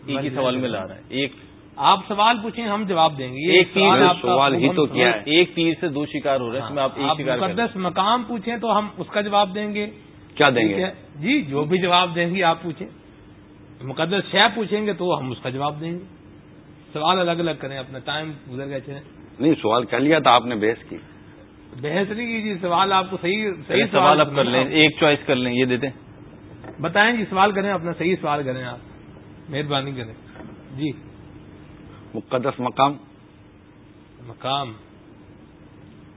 ایک ہی سوال میں لا رہے ہیں۔ ایک آپ سوال پوچھیں ہم جواب دیں گے۔ ایک تیر سوال آپ ہی تو کیا ہے۔ ایک تیر سے دو شکار ہو رہے ہیں اس میں آپ ایک آپ شکار ہیں۔ مقدس مقام پوچھیں تو ہم اس کا جواب دیں گے۔ کیا دیں گے؟ جی جو بھی جواب دیں گے آپ پوچھیں۔ مقدس شہ پوچھیں گے تو ہم اس کا جواب دیں گے۔ سوال الگ الگ کریں اپنا ٹائم گزر گئے چلیں۔ نہیں سوال کر لیا تھا آپ نے بحث کی۔ بحث نہیں کیجیے سوال آپ کو صحیح صحیح سوال اب کر لیں ایک چوائس کر لیں یہ دیتے بتائیں جی سوال کریں اپنا صحیح سوال کریں آپ۔ مہربانی کریں۔ جی۔ مقدس مقام؟ مقام.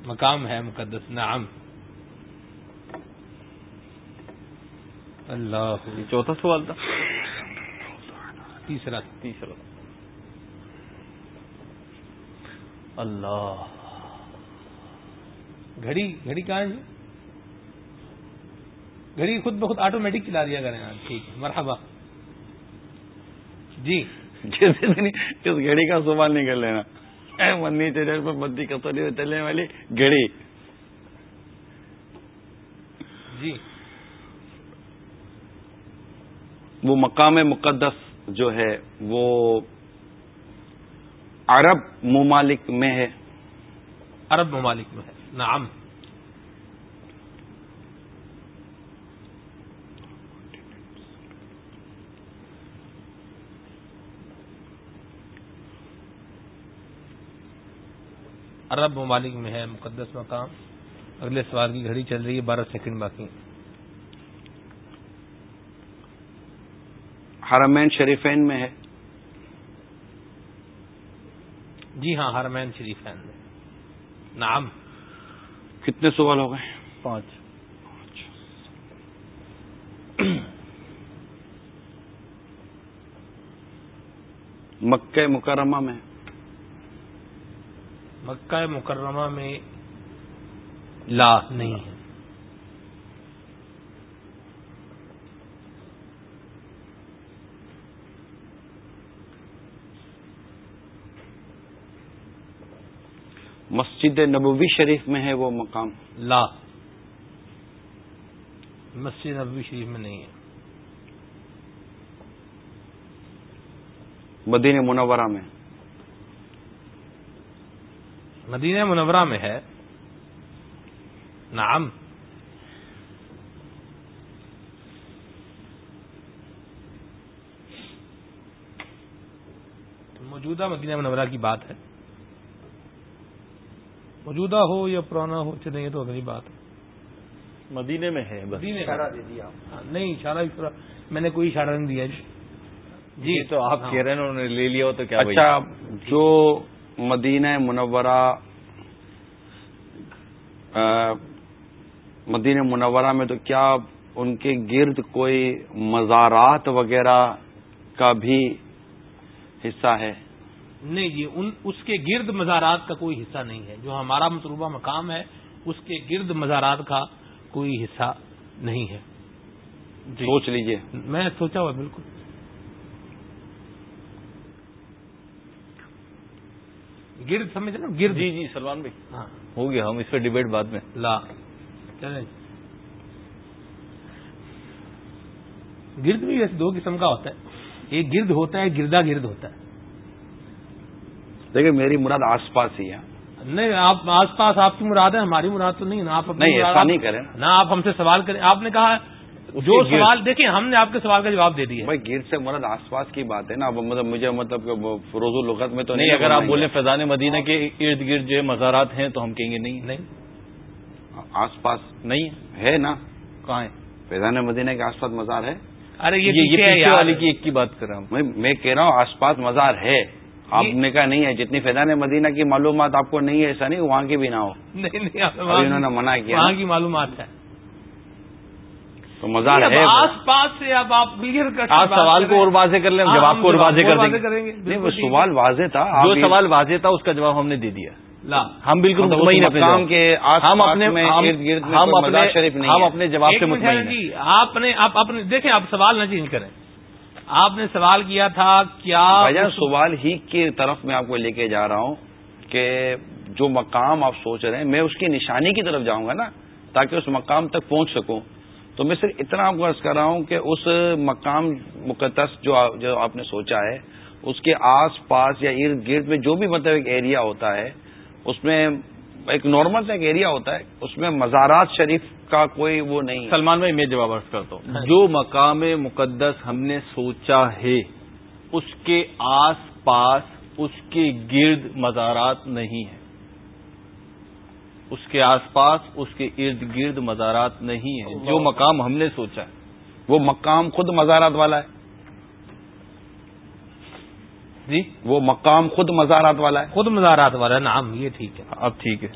مقام ہے مقدس نعم. اللہ. یہ چوتھا سوال تھا؟ تیسرا. تیسرا. اللہ. گھڑی گھڑی کہاں ہے؟ گھڑی خود بخود آٹومیٹک چلا دیا کریں ٹھیک ہے. مرحبا. جی. جیسے نہیں اس گھڑی کا سوال نہیں کر لینا۔ منی چینل پر بدی کتوری میں چلنے والی گھڑی۔ جی۔ وہ مقام مقدس جو ہے وہ عرب ممالک میں ہے۔ عرب ممالک میں ہے۔ نعم۔ عرب ممالک میں ہے مقدس مقام۔ اگلے سوال کی گھڑی چل رہی ہے بارہ سیکنڈ باقی حرمین شریفین میں ہے۔ جی ہاں حرمین شریف ہے نعم۔ کتنے سوال ہو گئے؟ پانچ۔ مکہ مکرمہ میں۔ مکہ مکرمہ میں لا نہیں ہے۔ مسجد نبوی شریف میں ہے وہ مقام۔ لا۔ مسجد نبوی شریف میں نہیں ہے۔ مدینہ منورہ میں۔ مدینہ منورہ میں ہے۔ نعم۔ موجودہ مدینہ منورہ کی بات ہے۔ موجودہ ہو یا پرانا ہو چلیں یہ تو اگلی بات ہے۔ مدینے میں ہے مدینے ہاں، نہیں اشارہ اشارہ میں نے کوئی اشارہ نہیں دیا۔ جی۔ جی تو آپ ہاں۔ کہہ رہے ہیں انہوں نے لے لیا ہو تو کیا اچھا۔ جو مدینہ منورہ مدینہ منورہ میں تو کیا ان کے گرد کوئی مزارات وغیرہ کا بھی حصہ ہے؟ نہیں جی ان اس کے گرد مزارات کا کوئی حصہ نہیں ہے۔ جو ہمارا مطلوبہ مقام ہے اس کے گرد مزارات کا کوئی حصہ نہیں ہے۔ جی سوچ لیجیے۔ میں سوچا ہوا بالکل۔ گرد سمجھ نا گرد۔ جی جی سلمان بھائی۔ ہاں۔ ہو گیا ہم اس پہ ڈبیٹ بعد میں۔ لا۔ چلیں۔ گرد بھی ویسے دو قسم کا ہوتا ہے۔ ایک گرد ہوتا ہے گردا گرد ہوتا ہے۔ دیکھیں میری مراد آس پاس ہی ہے۔ نہیں آپ آس پاس آپ کی مراد ہے ہماری مراد تو نہیں نا آپ نہیں ایسا نہیں کریں۔ نہ آپ ہم سے سوال کریں۔ آپ نے کہا جو سوال دیکھیں ہم نے آپ کے سوال کا جواب دے دیا بھائی گیر سے مراد آس پاس کی بات ہے نا۔ مطلب مجھے مطلب فروز الغت میں تو نہیں اگر آپ بولیں فیضان مدینہ کے ارد گرد جو مزارات ہیں تو ہم کہیں گے نہیں۔ نہیں۔ آس پاس نہیں۔ ہے نا۔ کہاں ہے؟ فیضان مدینہ کے آس پاس مزار ہے۔ ارے یہ والی کی ایک کی بات کر رہا ہوں۔ میں کہہ رہا ہوں آس پاس مزار ہے۔ آپ نے کہا نہیں ہے۔ جتنی فیضان مدینہ کی معلومات آپ کو نہیں ہے ایسا نہیں وہاں کی بھی نہ ہو۔ نہیں انہوں نے منع کیا۔ وہاں کی معلومات ہے۔ تو مزار ہے۔ آس پاس سے اب آپ کلیئر آپ سوال کو اور واضح کر لیں جواب کو اور واضح کر دیں۔ گے۔ نہیں وہ سوال واضح تھا۔ جو سوال واضح تھا اس کا جواب ہم نے دے دیا۔ ہم بالکل ہم اپنے ہم اپنے جواب سے مطمئن جی۔ آپ نے آپ اپنے دیکھیں آپ سوال نہ چینج کریں۔ آپ نے سوال کیا تھا کیا سوال ہی کی طرف میں آپ کو لے کے جا رہا ہوں کہ جو مقام آپ سوچ رہے ہیں میں اس کی نشانی کی طرف جاؤں گا نا تاکہ اس مقام تک پہنچ سکوں۔ تو میں صرف اتنا آپ کو عرض کر رہا ہوں کہ اس مقام مقدس جو جو آپ نے سوچا ہے اس کے آس پاس یا ارد گرد میں جو بھی مطلب ایک ایریا ہوتا ہے اس میں ایک نارمل سا ایک ایریا ہوتا ہے اس میں مزارات شریف کا کوئی وہ نہیں سلمان بھائی میں جواب عرض کرتا ہوں۔ جو مقام مقدس ہم نے سوچا ہے اس کے آس پاس اس کے گرد مزارات نہیں ہیں۔ اس کے آس پاس اس کے ارد گرد مزارات نہیں ہیں۔ جو مقام ہم نے سوچا ہے وہ مقام خود مزارات والا ہے۔ جی؟ وہ مقام خود مزارات والا ہے۔ خود مزارات والا ہے نام یہ ٹھیک ہے۔ اب ٹھیک ہے۔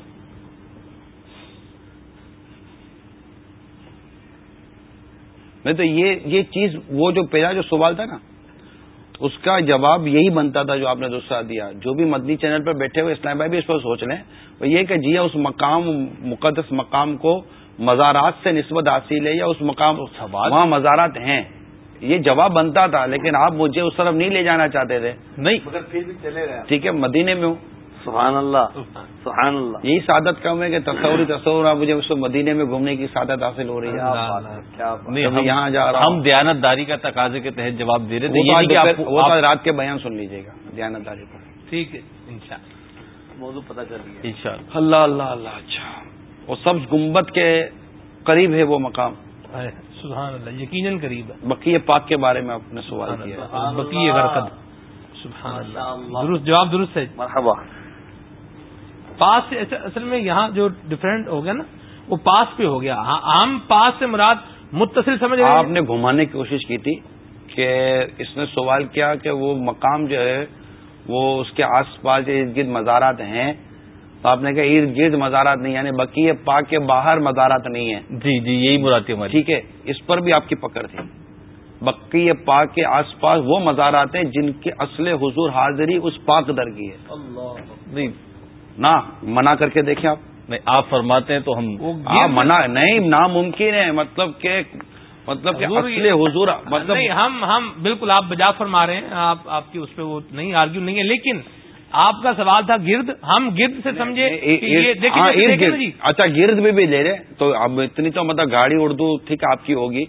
نہیں تو یہ یہ چیز وہ جو پہلا جو سوال تھا نا اس کا جواب یہی بنتا تھا جو آپ نے دوسرا دیا۔ جو بھی مدنی چینل پر بیٹھے ہوئے اسلام بھائی بھی اس پر سوچ لیں۔ وہ یہ کہ جی اس مقام مقدس مقام کو مزارات سے نسبت حاصل ہے یا اس مقام وہاں مزارات ہیں؟ یہ جواب بنتا تھا لیکن آپ مجھے اس طرف نہیں لے جانا چاہتے تھے۔ نہیں۔ مگر پھر بھی چلے گئے ٹھیک ہے مدینے میں ہوں۔ سبحان اللہ. سبحان اللہ. یہی سعادت کم ہے کہ تصوری تصور آپ مجھے اس مدینے میں گھومنے کی سعادت حاصل ہو رہی ہے ہم یہاں جا رہا ہم دیانت داری کا تقاضے کے تحت جواب دے رہے تھے وہ رات کے بیان سن لیجیے گا دیانت داری پر۔ ٹھیک ہے انشاءاللہ موضوع پتہ چل رہی ان شاء اللہ۔ اللہ اللہ اللہ اچھا۔ وہ سبز گنبد کے قریب ہے وہ مقام۔ سبحان اللہ یقیناً قریب ہے۔ بقی پاک کے بارے میں آپ نے سوال کیا۔ بقی غرقد۔ سبحان اللہ۔ درست جواب درست ہے۔ مرحبا۔ پاس سے اصل میں یہاں جو ڈفرینٹ ہو گیا نا وہ پاس پہ ہو گیا۔ عام پاس سے مراد متصل سمجھ آپ نے گھمانے کی کوشش کی تھی کہ اس نے سوال کیا کہ وہ مقام جو ہے وہ اس کے آس پاس ارد گرد مزارات ہیں۔ تو آپ نے کہا ارد گرد مزارات نہیں یعنی بقی پاک کے باہر مزارات نہیں ہیں۔ جی جی یہی مراد ہماری۔ ٹھیک ہے اس پر بھی آپ کی پکڑ تھی۔ بقی پاک کے آس پاس وہ مزارات ہیں جن کے اصل حضور حاضری اس پاک در کی ہے۔ نہیں نہ منع کر کے دیکھیں آپ۔ نہیں آپ فرماتے ہیں تو ہم منع نہیں ناممکن ہے۔ مطلب کہ مطلب حضور مطلب نہیں ہم ہم بالکل آپ بجا فرما رہے ہیں۔ آپ آپ کی اس پہ وہ نہیں آرگیو نہیں ہے۔ لیکن آپ کا سوال تھا گرد۔ ہم گرد سے سمجھے اچھا گرد بھی بھی لے رہے تو اب اتنی تو مطلب گاڑی اردو ٹھیک آپ کی ہوگی۔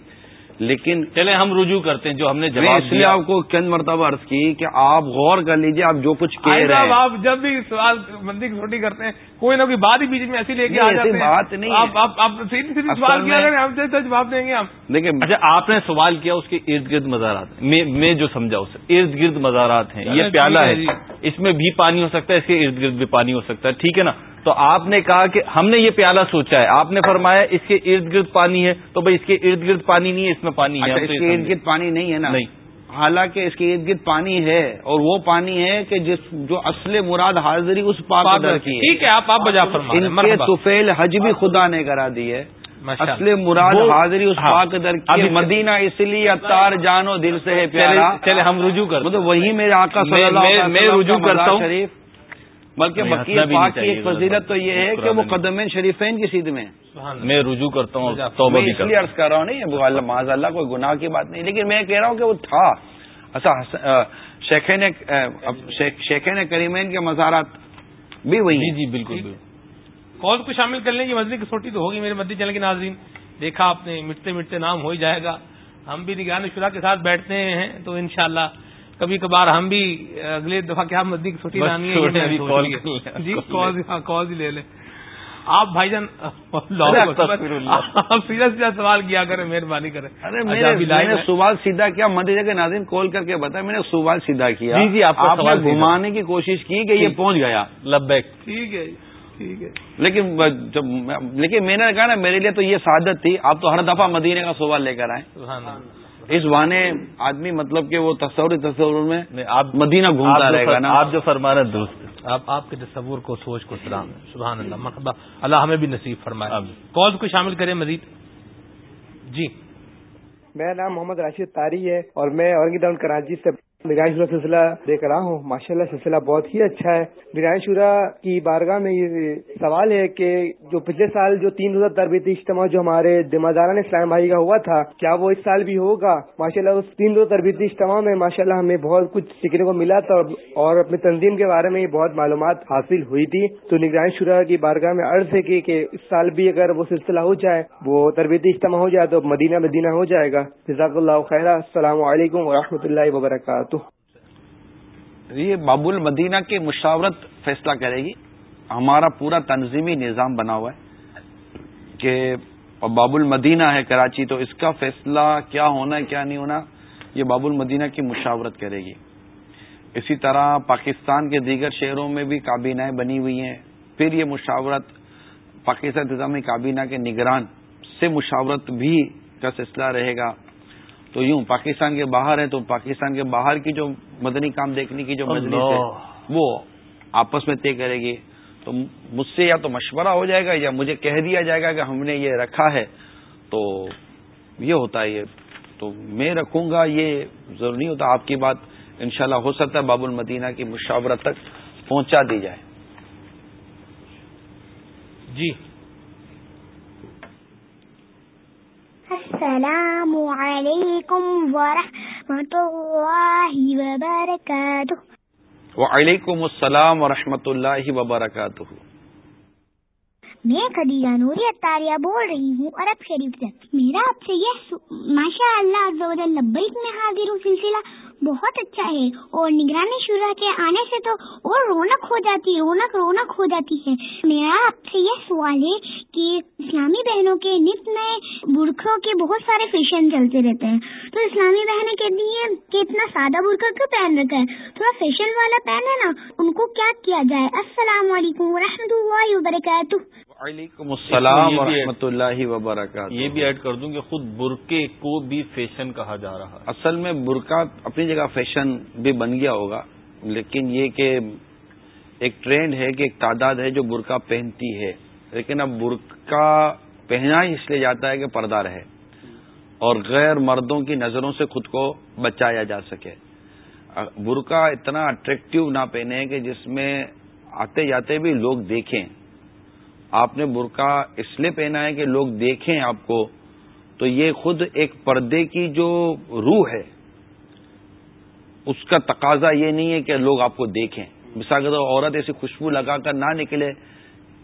لیکن چلے ہم رجوع کرتے ہیں جو ہم نے جواب اس لیے آپ کو چند مرتبہ عرض کی کہ آپ غور کر لیجیے آپ جو کچھ کہہ رہے ہیں۔ آپ جب بھی سوال مندی کی چھوٹی کرتے ہیں کوئی نہ کوئی بات ہی بیچ میں ایسی لے کے آ جاتے ہیں۔ بات نہیں۔ آپ سیدھی سیدھی سوال کیا کریں ہم سے جواب دیں گے ہم۔ دیکھیں اچھا آپ نے سوال کیا اس کے ارد گرد مزارات۔ میں جو سمجھا اسے ارد گرد مزارات ہیں یہ پیالہ ہے اس میں بھی پانی ہو سکتا ہے اس کے ارد گرد بھی پانی ہو سکتا ہے۔ ٹھیک ہے نا؟ تو آپ نے کہا کہ ہم نے یہ پیالہ سوچا ہے۔ آپ نے فرمایا اس کے ارد گرد پانی ہے تو بھائی اس کے ارد گرد پانی نہیں ہے اس میں پانی ہے۔ اچھا، اس کے ارد گرد پانی نہیں ہے نا۔ نہیں۔ حالانکہ اس کے ارد گرد پانی ہے اور وہ پانی ہے کہ جس جو اصل مراد حاضری اس پاک کی ٹھیک ہے آپ آپ بجا فرما ان کے توفیل حج بھی خدا نے کرا دی ہے۔ اصل مراد حاضری اس ہاں۔ پاک در کی مدینہ اس لیے اتار جانو دل سے ہے پیارا۔ چلے ہم رجوع کر مطلب وہی میرے آقا صلی اللہ میں رجوع کرتا ہوں۔ شریف بلکہ بقی پاک کی ایک فضیلت تو یہ ہے۔ کہ وہ قدم شریفین کی سیدھ میں میں رجوع کرتا ہوں توبہ بھی اس لیے عرض کر رہا ہوں نہیں معاذ اللہ کوئی گناہ کی بات نہیں۔ لیکن میں کہہ رہا ہوں کہ وہ تھا۔ اچھا شیخین شیخین کریمین کے مزارات بھی وہی جی جی بالکل کال کو شامل کر لیں گے؟ مسجد کی چھوٹی تو ہوگی میرے مدی چل کے ناظرین۔ دیکھا آپ نے مٹتے مٹتے نام ہو ہی جائے گا۔ ہم بھی نگران شرح کے ساتھ بیٹھتے ہیں تو انشاءاللہ کبھی کبھار ہم بھی اگلے دفعہ کیا مسجد کی چھوٹی لانی ہے۔ جی کال ہی لے لیں۔ آپ بھائی جان آپ سیدھا سیدھا سوال کیا کریں مہربانی کریں۔ ارے میں نے سوال سیدھا کیا مدیجہ کے ناظرین کال کر کے بتایا میں نے سوال سیدھا کیا۔ جی جی آپ سوال گھمانے کی کوشش کی کہ یہ پہنچ گیا لبیک۔ ٹھیک ہے ٹھیک ہے۔ لیکن جب لیکن میں نے کہا نا میرے لیے تو یہ سعادت تھی۔ آپ تو ہر دفعہ مدینے کا سوال لے کر آئے اس وانے آدمی مطلب کہ وہ تصور تصور میں آپ مدینہ گھومتا رہے گا نا۔ آپ جو فرما رہے درست آپ آپ کے تصور کو سوچ کو سلام سبحان اللہ مرحبا۔ اللہ ہمیں بھی نصیب فرمائے۔ کال کو شامل کریں مزید؟ جی۔ میرا نام محمد راشد تاری ہے اور میں اورنگی ٹاؤن کراچی سے بریانی شورا سلسلہ دیکھ رہا ہوں۔ ماشاء اللہ سلسلہ بہت ہی اچھا ہے۔ بریانی شورا کی بارگاہ میں یہ سوال ہے کہ جو پچھلے سال جو تین روزہ تربیتی اجتماع جو ہمارے دماداران اسلام بھائی کا ہوا تھا، کیا وہ اس سال بھی ہوگا؟ ماشاء اللہ اس تین روزہ تربیتی اجتماع میں ماشاء اللہ ہمیں بہت کچھ سیکھنے کو ملا تھا اور اپنی تنظیم کے بارے میں بہت معلومات حاصل ہوئی تھی۔ تو نگرانی شورا کی بارگاہ میں عرض ہے کہ اس سال بھی اگر وہ سلسلہ ہو جائے، وہ تربیتی اجتماع ہو جائے تو مدینہ مدینہ ہو جائے گا۔ جزاک اللہ خیر السلام علیکم و اللہ وبرکاتہ۔ یہ باب المدینہ کی مشاورت فیصلہ کرے گی۔ ہمارا پورا تنظیمی نظام بنا ہوا ہے کہ باب المدینہ ہے کراچی، تو اس کا فیصلہ کیا ہونا ہے، کیا نہیں ہونا، یہ باب المدینہ کی مشاورت کرے گی۔ اسی طرح پاکستان کے دیگر شہروں میں بھی کابینائیں بنی ہوئی ہیں۔ پھر یہ مشاورت پاکستان انتظامی کابینہ کے نگران سے مشاورت بھی کا سلسلہ رہے گا۔ تو یوں پاکستان کے باہر ہیں تو پاکستان کے باہر کی جو مدنی کام دیکھنے کی جو مجلس ہے وہ آپس میں طے کرے گی. تو مجھ سے یا تو مشورہ ہو جائے گا یا مجھے کہہ دیا جائے گا کہ ہم نے یہ رکھا ہے. تو یہ ہوتا ہے یہ. تو میں رکھوں گا یہ ضرور نہیں ہوتا. آپ کی بات انشاءاللہ ہو سکتا ہے باب المدینہ کی مشاورت تک پہنچا دی جائے. جی. السلام علیکم ورحمۃ اللہ وبرکاتہ وعلیکم السلام ورحمۃ اللہ وبرکاتہ میں خدیجہ نوری اتاریہ بول رہی ہوں عرب شریف سے میرا آپ سے یہ ماشاء اللہ لبیک میں حاضر ہوں سلسلہ۔ بہت اچھا ہے اور نگرانی شورا کے آنے سے تو اور رونق ہو جاتی ہے رونق رونق ہو جاتی ہے۔ میرا آپ سے یہ سوال ہے کہ اسلامی بہنوں کے نت میں برقعوں کے بہت سارے فیشن چلتے رہتے ہیں۔ تو اسلامی بہنیں کہتی ہیں کہ اتنا سادہ برقع کیوں پہن رکھا ہے؟ تھوڑا فیشن والا پہن ہے نا ان کو کیا کیا جائے؟ السلام علیکم و رحمۃ اللہ وبرکاتہ۔ وعلیکم السلام ورحمۃ اللہ وبرکاتہ۔ یہ بھی ایڈ کر دوں کہ خود برقعے کو بھی فیشن کہا جا رہا ہے۔ اصل میں برقع اپنی جگہ فیشن بھی بن گیا ہوگا۔ لیکن یہ کہ ایک ٹرینڈ ہے کہ ایک تعداد ہے جو برقع پہنتی ہے۔ لیکن اب برقع پہنا ہی اس لیے جاتا ہے کہ پردہ رہے۔ اور غیر مردوں کی نظروں سے خود کو بچایا جا سکے۔ برقع اتنا اٹریکٹیو نہ پہنے کہ جس میں آتے جاتے بھی لوگ دیکھیں۔ آپ نے برقع اس لیے پہنا ہے کہ لوگ دیکھیں آپ کو۔ تو یہ خود ایک پردے کی جو روح ہے اس کا تقاضا یہ نہیں ہے کہ لوگ آپ کو دیکھیں۔ مثال کے طور عورت ایسی خوشبو لگا کر نہ نکلے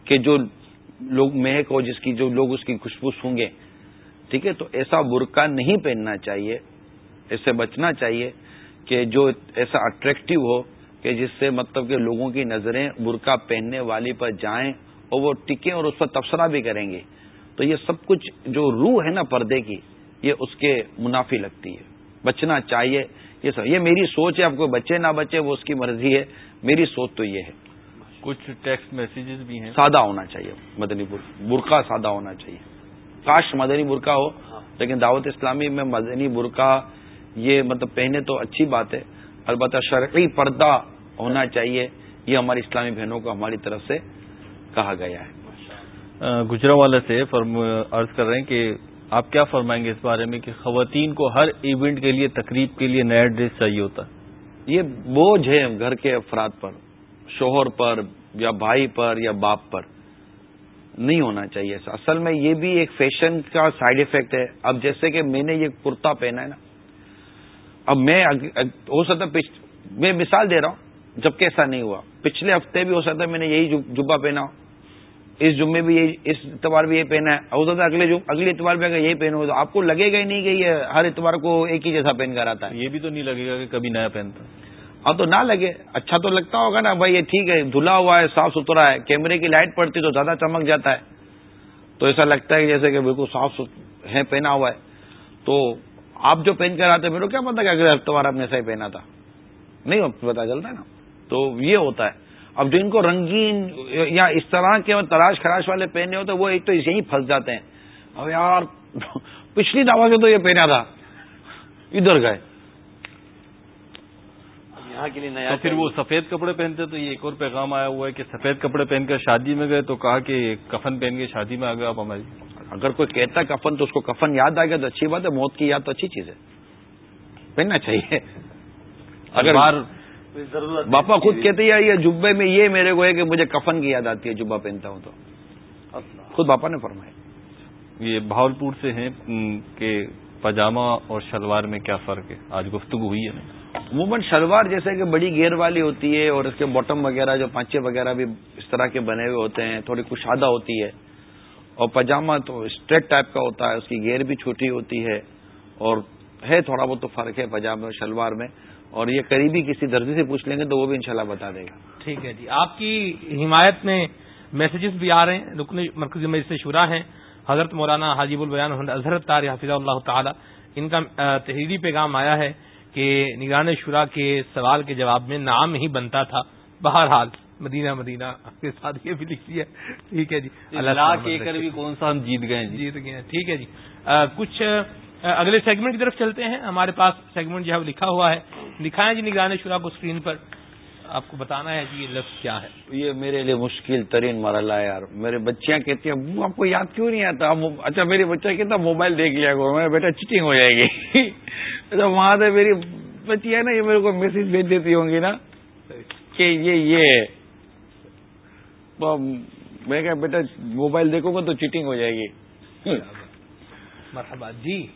کہ جو لوگ مہک ہو، جس کی جو لوگ اس کی خوشبو سونگے۔ ٹھیک ہے؟ تو ایسا برقع نہیں پہننا چاہیے۔ اس سے بچنا چاہیے کہ جو ایسا اٹریکٹو ہو کہ جس سے مطلب کہ لوگوں کی نظریں برقع پہننے والی پر جائیں اور وہ ٹکیں اور اس پر تبصرہ بھی کریں گے۔ تو یہ سب کچھ جو روح ہے نا پردے کی، یہ اس کے منافی لگتی ہے۔ بچنا چاہیے۔ یہ سب یہ میری سوچ ہے آپ کو بچے نہ بچے وہ اس کی مرضی ہے۔ میری سوچ تو یہ ہے۔ کچھ ٹیکسٹ میسیجز بھی ہیں۔ سادہ ہونا چاہیے مدنی برقع سادہ ہونا چاہیے۔ کاش مدنی برقع ہو لیکن دعوت اسلامی میں مدنی برقع یہ مطلب پہنے تو اچھی بات ہے۔ البتہ شرعی پردہ ہونا چاہیے۔ یہ ہماری اسلامی بہنوں کو ہماری طرف سے کہا گیا ہے۔ گجرا والا سے عرض کر رہے ہیں کہ آپ کیا فرمائیں گے اس بارے میں کہ خواتین کو ہر ایونٹ کے لیے، تقریب کے لیے نیا ڈریس چاہیے ہوتا ہے؟ یہ بوجھ ہے گھر کے افراد پر، شوہر پر یا بھائی پر یا باپ پر۔ نہیں ہونا چاہیے ایسا۔ اصل میں یہ بھی ایک فیشن کا سائڈ افیکٹ ہے۔ اب جیسے کہ میں نے یہ کرتا پہنا ہے نا۔ اب میں ہو سکتا میں مثال دے رہا ہوں جبکہ ایسا نہیں ہوا۔ پچھلے ہفتے بھی ہو سکتا ہے میں نے یہی جبا پہنا ہو۔ اس جمعے بھی یہی اس اتوار بھی یہ پہنا ہے۔ ہو سکتا ہے اگلے اگلے اتوار بھی اگر یہی پہنو تو آپ کو لگے گا ہی نہیں کہ یہ ہر اتوار کو ایک ہی جیسا پہن کر آتا ہے۔ یہ بھی تو نہیں لگے گا کہ کبھی نیا پہنتا۔ اب تو نہ لگے۔ اچھا تو لگتا ہوگا نا بھائی یہ ٹھیک ہے دھلا ہوا ہے صاف ستھرا ہے کیمرے کی لائٹ پڑتی تو زیادہ چمک جاتا ہے۔ تو ایسا لگتا ہے جیسے کہ بالکل صاف ہے پہنا ہوا ہے۔ تو آپ جو پہن کر آتے میرے کو کیا پتا کہ اگلے ہفتہ آپ نے ایسا ہی پہنا تھا۔ نہیں پتا چلتا ہے نا۔ تو یہ ہوتا ہے۔ اب جو ان کو رنگین یا اس طرح کے تلاش خراش والے پہنے ہوتے وہ ایک تو یہی پھنس جاتے ہیں۔ اب یار پچھلی دعوت سے تو یہ پہنا تھا۔ ادھر گئے۔ یہاں کے لیے پھر وہ سفید کپڑے پہنتے تو یہ ایک اور پیغام آیا ہوا ہے کہ سفید کپڑے پہن کر شادی میں گئے تو کہا کہ کفن پہن کے شادی میں آ گئے آپ ہماری۔ اگر کوئی کہتا ہے کفن تو اس کو کفن یاد آ گیا تو اچھی بات ہے موت کی یاد تو اچھی چیز ہے۔ پہننا چاہیے۔ اگر باپا خود کہتے ہیں یہ جبے میں یہ میرے کو ہے کہ مجھے کفن کی یاد آتی ہے جبا پہنتا ہوں تو۔ خود باپا نے فرمایا۔ یہ بھاولپور سے ہیں کہ پاجامہ اور شلوار میں کیا فرق ہے؟ آج گفتگو ہوئی ہے عموماً شلوار جیسے کہ بڑی گیئر والی ہوتی ہے اور اس کے باٹم وغیرہ جو پانچے وغیرہ بھی اس طرح کے بنے ہوئے ہوتے ہیں تھوڑی کشادہ ہوتی ہے۔ اور پاجامہ تو اسٹریٹ ٹائپ کا ہوتا ہے اس کی گیئر بھی چھوٹی ہوتی ہے اور ہے تھوڑا بہت تو فرق ہے پاجامے اور شلوار میں۔ اور یہ قریبی کسی درجے سے پوچھ لیں گے تو وہ بھی انشاءاللہ بتا دے گا۔ ٹھیک ہے جی۔ آپ کی حمایت میں میسجز بھی آ رہے ہیں۔ رکن مرکزی مجلس شورا ہیں۔ حضرت مولانا حاجیب البیان حضرت تار حافظ اللہ تعالی۔ ان کا تحریری پیغام آیا ہے کہ نگران شورا کے سوال کے جواب میں نام ہی بنتا تھا۔ بہرحال مدینہ مدینہ کے ساتھ یہ بھی لکھی ہے۔ ٹھیک ہے جی۔ اللہ بھی کون سا ہم جیت گئے جی۔ جیت گئے ٹھیک ہے جی۔ کچھ اگلے سیگمنٹ کی طرف چلتے ہیں۔ ہمارے پاس سیگمنٹ جو ہے لکھا ہوا ہے۔ ہے جی نگران شورا کو اسکرین پر۔ آپ کو بتانا ہے جی یہ لفظ کیا ہے۔ یہ میرے لیے مشکل ترین مرحلہ ہے یار۔ میرے بچیاں کہتی ہیں آپ کو یاد کیوں نہیں آتا؟ اچھا میری بچہ کہتا موبائل دیکھ لیا کرو۔ میرا بیٹا چیٹنگ ہو جائے گی۔ اچھا وہاں سے میری بچی ہے نا یہ میرے کو میسج بھیج دیتی ہوں گی نا کہ یہ یہ میں کہ بیٹا موبائل دیکھو گا تو چیٹنگ ہو جائے گی۔ مرحبا۔ جی۔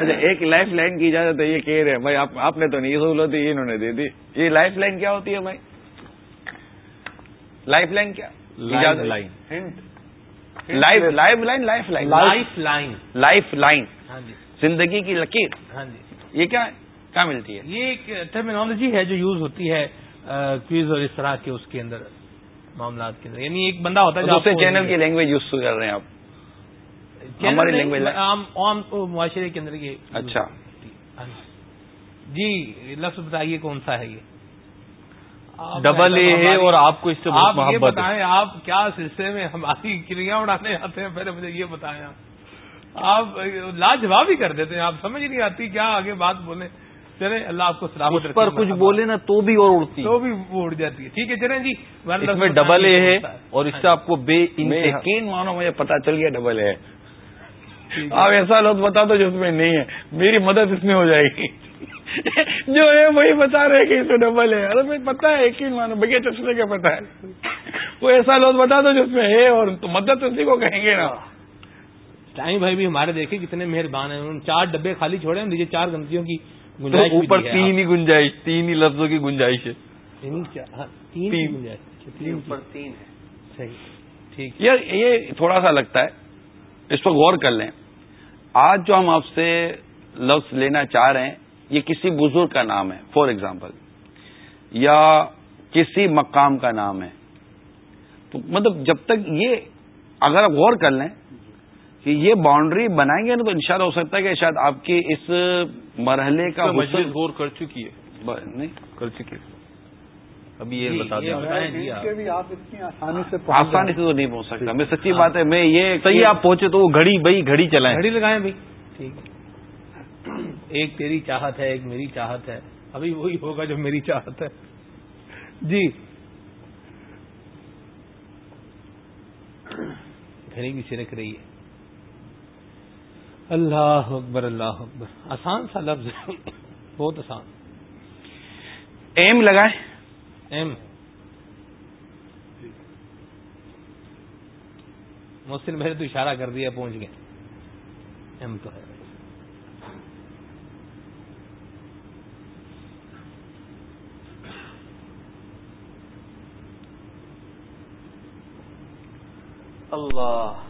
اچھا ایک لائف لائن کی اجازت ہے یہ کہہ رہے ہیں بھائی آپ نے تو نہیں سہولت یہ انہوں نے دے دی۔ یہ لائف لائن کیا ہوتی ہے بھائی؟ لائف لائن کیا؟ Life line. Life life line life line. Life line. Life line. ہاں جی۔ زندگی کی لکیر۔ ہاں جی۔ یہ کیا ہے؟ کیا ملتی ہے؟ یہ ایک ٹرمینالوجی ہے جو یوز ہوتی ہے کوئز اور اس طرح کے اس کے اندر معاملات کے اندر۔ یعنی ایک بندہ ہوتا ہے دوسرے چینل کی لینگویج یوز کر رہے ہیں آپ۔ ہماری لینگویج عام معاشرے کے اندر یہ اچھا۔ ہاں جی لفظ بتائیے کون سا ہے یہ؟ ڈبل اے ہے اور آپ کو اس سے آپ یہ بتائیں آپ کیا سلسلے میں ہماری کلیاں اڑانے آتے ہیں؟ پہلے مجھے یہ بتائیں آپ۔ لاجواب ہی کر دیتے ہیں آپ سمجھ نہیں آتی کیا آگے بات بولیں۔ چلے اللہ آپ کو سلامت پر کچھ بولے نا تو بھی اور اڑتی۔ تو بھی وہ اڑ جاتی ہے۔ ٹھیک ہے چلیں جی اس میں ڈبل اے ہے اور اس سے آپ کو بے یقین مانو مجھے پتا چل گیا ڈبل اے آپ ایسا لوگ بتا دو جو اس میں نہیں ہے۔ میری مدد اس میں ہو جائے گی۔ جو ہے وہی بتا رہے کہ اس میں ڈبل ہے۔ ارے پتا ہے یقین مانو بگے چشمے کا پتا ہے۔ وہ ایسا لوگ بتا دو جو اس میں ہے اور تو مدد اسی کو کہیں گے نا۔ ٹائم بھائی بھی ہمارے دیکھے کتنے مہربان ہیں۔ انہوں نے چار ڈبے خالی چھوڑے ہیں نیچے چار گنتیوں کی گنجائش اوپر تین ہی گنجائش تین ہی لفظوں کی گنجائش ہے۔ ہاں، تین گنجائش۔ صحیح۔ ٹھیک یہ تھوڑا سا لگتا ہے۔ اس پر غور کر لیں۔ آج جو ہم آپ سے لفظ لینا چاہ رہے ہیں یہ کسی بزرگ کا نام ہے فار ایگزامپل یا کسی مقام کا نام ہے۔ تو مطلب جب تک یہ اگر آپ غور کر لیں کہ یہ باؤنڈری بنائیں گے نا تو انشاءاللہ ہو سکتا ہے کہ شاید آپ کی اس مرحلے کا غور کر چکی ہے۔ نہیں؟ کر چکی ابھی یہ بتا دیں بھی آپ اتنی آسانی سے آسانی سے تو نہیں پہنچ سکتا۔ میں سچی بات ہے میں یہ صحیح آپ پہنچے تو وہ گھڑی بھائی گھڑی چلائیں۔ گھڑی لگائیں بھائی۔ ٹھیک ایک تیری چاہت ہے ایک میری چاہت ہے۔ ابھی وہی ہوگا جو میری چاہت ہے۔ جی۔ گھڑی بھی سرک رہی ہے۔ اللہ اکبر اللہ اکبر۔ آسان سا لفظ بہت آسان۔ ایم لگائیں۔ ایم محسن بھائی تو اشارہ کر دیا پہنچ گئے۔ ایم تو ہے۔ اللہ۔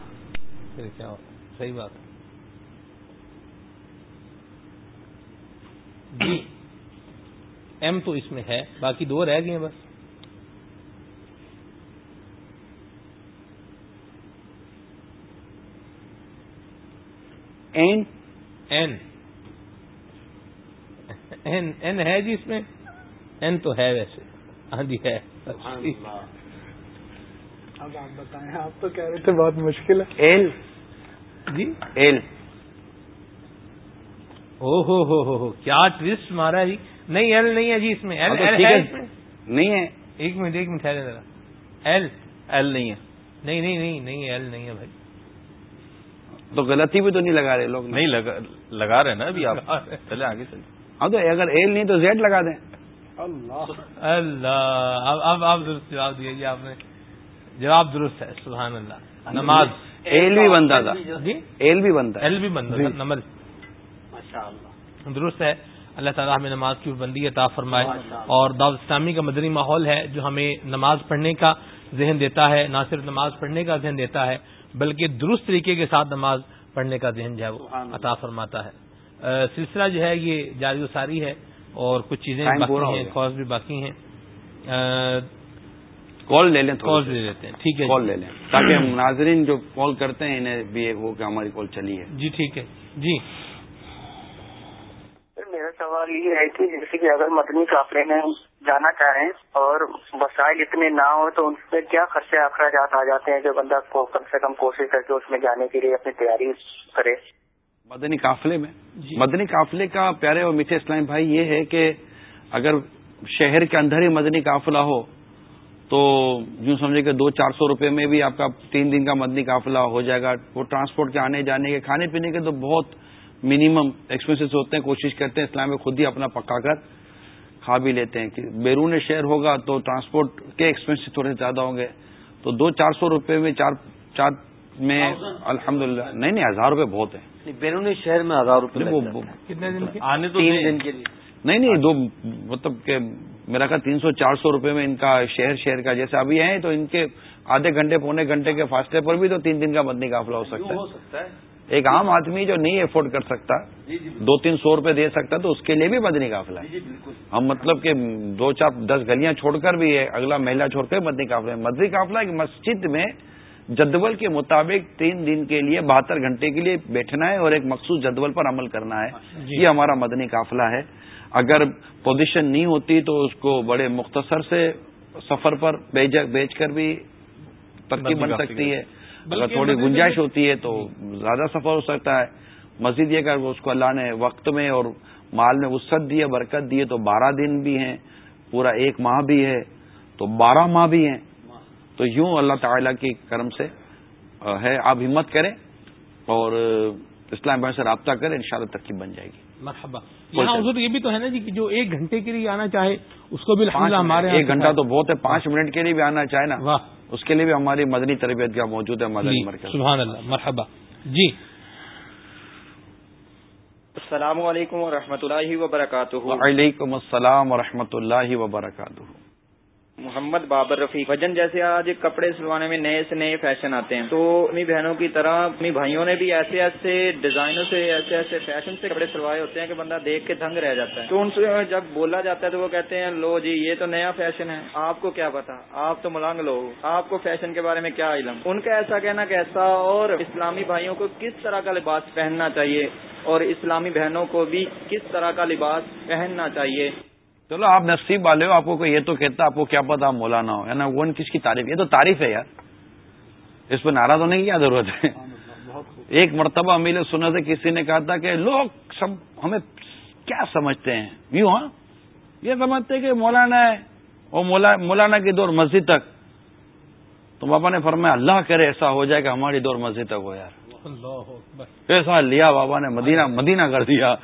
پھر کیا صحیح بات۔ جی۔ ایم تو اس میں ہے باقی دو رہ گئے ہیں بس این این این ہے جی اس میں؟ این تو ہے ویسے۔ ہاں جی ہے۔ اب آپ بتائیں آپ تو کہہ رہے تھے بہت مشکل ہے۔ L G? ایل او ہو ہو ہو ہو کیا ٹوسٹ مارا جی۔ نہیں ایل نہیں ہے جی اس میں. ایل ایل ہے. نہیں ہے. ایک منٹ ایک منٹ ٹھہرے ذرا. ایل ایل نہیں ہے. نہیں نہیں نہیں نہیں ایل نہیں ہے بھائی. تو غلطی بھی تو نہیں لگا رہے لوگ. نہیں لگا رہے نا ابھی آپ. چلے آگے چلے ہاں تو اگر ایل نہیں تو زیڈ لگا دیں. اللہ. اللہ. اب اب آپ درست جواب دیا جی آپ نے. جواب درست ہے سبحان اللہ. نماز. ایل بھی بنتا تھا. جی؟ ایل بھی بنتا ہے. ایل بھی بنتا تھا نمبر درست ہے. اللہ تعالیٰ ہمیں نماز کی بندی عطا فرمائے۔ اور دعوت اسلامی کا مدنی ماحول ہے جو ہمیں نماز پڑھنے کا ذہن دیتا ہے نہ صرف نماز پڑھنے کا ذہن دیتا ہے بلکہ درست طریقے کے ساتھ نماز پڑھنے کا ذہن جو ہے وہ عطا فرماتا ہے۔ سلسلہ جو ہے یہ جاری و ساری ہے اور کچھ چیزیں باقی ہیں کالز بھی باقی ہیں۔ کال لے لیں کال لے لیتے ہیں۔ ٹھیک ہے کال لے لیں۔ تاکہ ہم ناظرین جو کال کرتے ہیں انہیں بھی وہ کہ ہماری کال چلی ہے۔ جی ٹھیک ہے۔ جی۔ میرا سوال یہ ہے کہ جیسے کہ اگر مدنی قافلے میں جانا چاہیں اور وسائل اتنے نہ ہو تو ان پہ کیا خرچے اخراجات آ جاتے ہیں جو بندہ کو کم سے کم کوشش کر کے اس میں جانے کے لیے اپنی تیاری کرے؟ مدنی قافلے میں؟ مدنی قافلے کا پیارے اور میٹھے اسلام بھائی یہ ہے کہ اگر شہر کے اندر ہی مدنی قافلہ ہو تو یوں سمجھے کہ دو چار سو روپے میں بھی آپ کا تین دن کا مدنی قافلہ ہو جائے گا۔ وہ ٹرانسپورٹ کے آنے جانے کے کھانے پینے کے تو بہت منیمم ایکسپینسز ہوتے ہیں کوشش کرتے ہیں اسلام میں خود ہی اپنا پکا کر کھا بھی لیتے ہیں کہ بیرون شہر ہوگا تو ٹرانسپورٹ کے ایکسپینس تھوڑے زیادہ ہوں گے۔ تو دو چار سو روپے میں چار چار میں الحمد للہ نہیں نہیں ہزار روپے بہت ہیں۔ بیرون شہر میں ہزار روپے کتنے دن کے آنے تو تین دن کے لیے۔ نہیں نہیں دو مطلب کہ میرا خیال تین سو چار سو روپے میں ان کا شہر شہر کا جیسے ابھی ہیں تو ان کے آدھے گھنٹے پونے گھنٹے کے فاصلے پر بھی تو تین دن کا مدنی قافلہ ہو سکتا ہے۔ ایک عام آدمی جو نہیں افورڈ کر سکتا دو تین سو روپے دے سکتا تو اس کے لیے بھی مدنی قافلہ ہے۔ ہم مطلب کہ دو چار دس گلیاں چھوڑ کر بھی ہے اگلا محلہ چھوڑ کر مدنی قافلہ ہے۔ مدنی قافلہ ایک مسجد میں جدول کے مطابق تین دن کے لیے بہتر گھنٹے کے لیے بیٹھنا ہے اور ایک مخصوص جدول پر عمل کرنا ہے۔ یہ ہمارا مدنی قافلہ ہے۔ اگر پوزیشن نہیں ہوتی تو اس کو بڑے مختصر سے سفر پر بیچ کر بھی ترکیب بن سکتی ہے۔ اگر تھوڑی گنجائش ہوتی ہے تو زیادہ سفر ہو سکتا ہے۔ مزید یہ کہ اس کو اللہ نے وقت میں اور مال میں وسعت دی ہے برکت دی ہے تو بارہ دن بھی ہیں پورا ایک ماہ بھی ہے تو بارہ ماہ بھی ہیں۔ تو یوں اللہ تعالی کی کرم سے ہے آپ ہمت کریں اور اسلام بھائی سے رابطہ کریں انشاءاللہ ترکیب بن جائے گی۔ مرحبا. یہاں حضور یہ بھی تو ہے نا جی کہ جو ایک گھنٹے کے لیے آنا چاہے اس کو بھی الحمدللہ ہمارے ایک گھنٹہ تو بہت ہے پانچ منٹ کے لیے بھی آنا چاہے نا۔ واہ۔ اس کے لیے بھی ہماری مدنی تربیت کا موجود ہے مدنی جی مرکز سبحان اللہ مرحبا۔ جی۔ السلام علیکم ورحمۃ اللہ وبرکاتہ۔ وعلیکم السلام ورحمۃ اللہ وبرکاتہ۔ محمد بابر رفیق۔ وجن جیسے آج کپڑے سلوانے میں نئے سے نئے فیشن آتے ہیں۔ تو اپنی بہنوں کی طرح اپنی بھائیوں نے بھی ایسے ایسے ڈیزائنوں سے، ایسے ایسے فیشن سے کپڑے سلوائے ہوتے ہیں کہ بندہ دیکھ کے دھنگ رہ جاتا ہے۔ تو ان سے جب بولا جاتا ہے تو وہ کہتے ہیں، لو جی یہ تو نیا فیشن ہے۔ آپ کو کیا پتا؟ آپ تو ملانگ لو۔ آپ کو فیشن کے بارے میں کیا علم؟ ان کا ایسا کہنا کیسا؟ اور اسلامی بھائیوں کو کس طرح کا لباس پہننا چاہیے؟ اور اسلامی بہنوں کو بھی کس طرح کا لباس پہننا چاہیے؟ چلو آپ نصیب والے ہو آپ کو کوئی یہ تو کہتا آپ کو کیا پتا مولانا ہو نا؟ وہ کس کی تعریف یہ تو تعریف ہے یار۔ اس پہ ناراض ہونے کی کیا ضرورت ہے؟ ایک مرتبہ امیل سننے سے کسی نے کہا تھا کہ لوگ سب ہمیں کیا سمجھتے ہیں؟ یوں ہاں؟ یہ سمجھتے کہ مولانا ہے وہ مولانا کی دور مسجد تک۔ تو بابا نے فرمایا اللہ کرے ایسا ہو جائے کہ ہماری دور مسجد تک ہو یار۔ ایسا لیا بابا نے مدینہ مدینہ کر دیا۔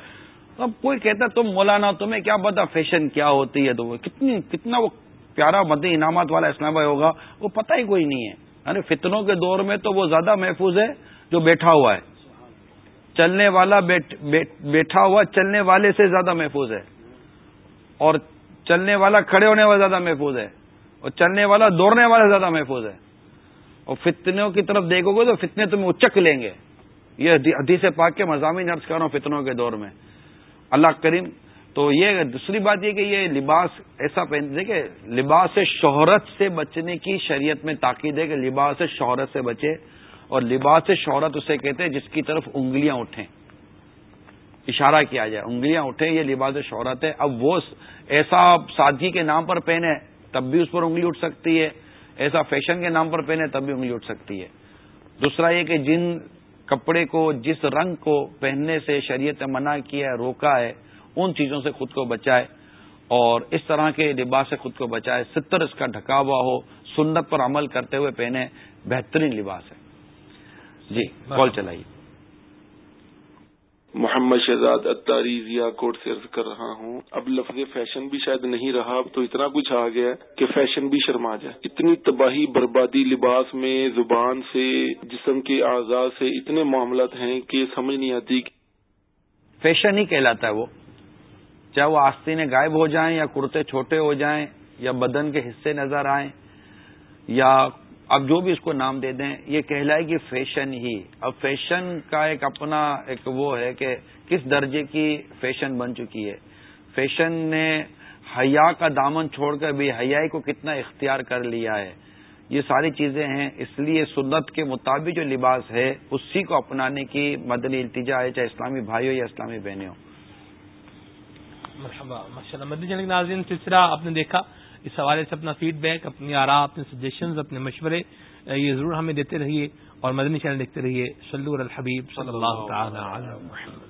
اب کوئی کہتا تم مولانا تمہیں کیا پتا فیشن کیا ہوتی ہے تو وہ کتنی کتنا وہ پیارا مدی انعامات والا اسلام بھائی ہوگا، وہ پتہ ہی کوئی نہیں ہے۔ یعنی فتنوں کے دور میں تو وہ زیادہ محفوظ ہے جو بیٹھا ہوا ہے۔ چلنے والا بیٹھا ہوا چلنے والے سے زیادہ محفوظ ہے۔ اور چلنے والا کھڑے ہونے والا زیادہ محفوظ ہے۔ اور چلنے والا دوڑنے والا زیادہ محفوظ ہے۔ اور فتنوں کی طرف دیکھو گے تو فتنے تمہیں اچک لیں گے۔ یہ حدیث پاک کے مضامین عرض کر رہا ہوں فتنوں کے دور میں۔ اللہ کریم۔ تو یہ دوسری بات یہ کہ یہ لباس ایسا پہن دیکھے لباس شہرت سے بچنے کی شریعت میں تاکید ہے کہ لباس شہرت سے بچے اور لباس شہرت اسے کہتے ہیں جس کی طرف انگلیاں اٹھیں۔ اشارہ کیا جائے، انگلیاں اٹھیں، یہ لباس شہرت ہے۔ اب وہ ایسا سادگی کے نام پر پہنے، تب بھی اس پر انگلی اٹھ سکتی ہے۔ ایسا فیشن کے نام پر پہنے، تب بھی انگلی اٹھ سکتی ہے۔ دوسرا یہ کہ جن کپڑے کو جس رنگ کو پہننے سے شریعت منع کیا ہے روکا ہے ان چیزوں سے خود کو بچائے۔ اور اس طرح کے لباس سے خود کو بچائے ستر اس کا ڈھکا ہوا ہو سنت پر عمل کرتے ہوئے پہنے بہترین لباس ہے۔ جی کال چلائیے۔ محمد شہزاد اتاری ضیا کوٹ سے عرض کر رہا ہوں۔ اب لفظ فیشن بھی شاید نہیں رہا، اب تو اتنا کچھ آ گیا کہ فیشن بھی شرما جائے۔ اتنی تباہی، بربادی لباس میں، زبان سے، جسم کے اعضاء سے اتنے معاملات ہیں کہ سمجھ نہیں آتی فیشن ہی کہلاتا ہے وہ۔ چاہے وہ آستینیں غائب ہو جائیں یا کرتے چھوٹے ہو جائیں یا بدن کے حصے نظر آئیں یا اب جو بھی اس کو نام دے دیں، یہ کہلائے گی فیشن ہی۔ اب فیشن کا ایک اپنا ایک وہ ہے کہ کس درجے کی فیشن بن چکی ہے۔ فیشن نے حیا کا دامن چھوڑ کر بھی حیائی کو کتنا اختیار کر لیا ہے۔ یہ ساری چیزیں ہیں، اس لیے سنت کے مطابق جو لباس ہے، اسی کو اپنانے کی مدنی التجا ہے، چاہے اسلامی بھائی ہو یا اسلامی بہنیں ہوں مدنی ناظرین، سلسلہ آپ نے دیکھا۔ اس حوالے سے اپنا فیڈ بیک اپنی آرا اپنے سجیشنز اپنے مشورے یہ ضرور ہمیں دیتے رہیے اور مدنی چینل دیکھتے رہیے۔ سلور الحبیب صلی اللہ تعالی علیہ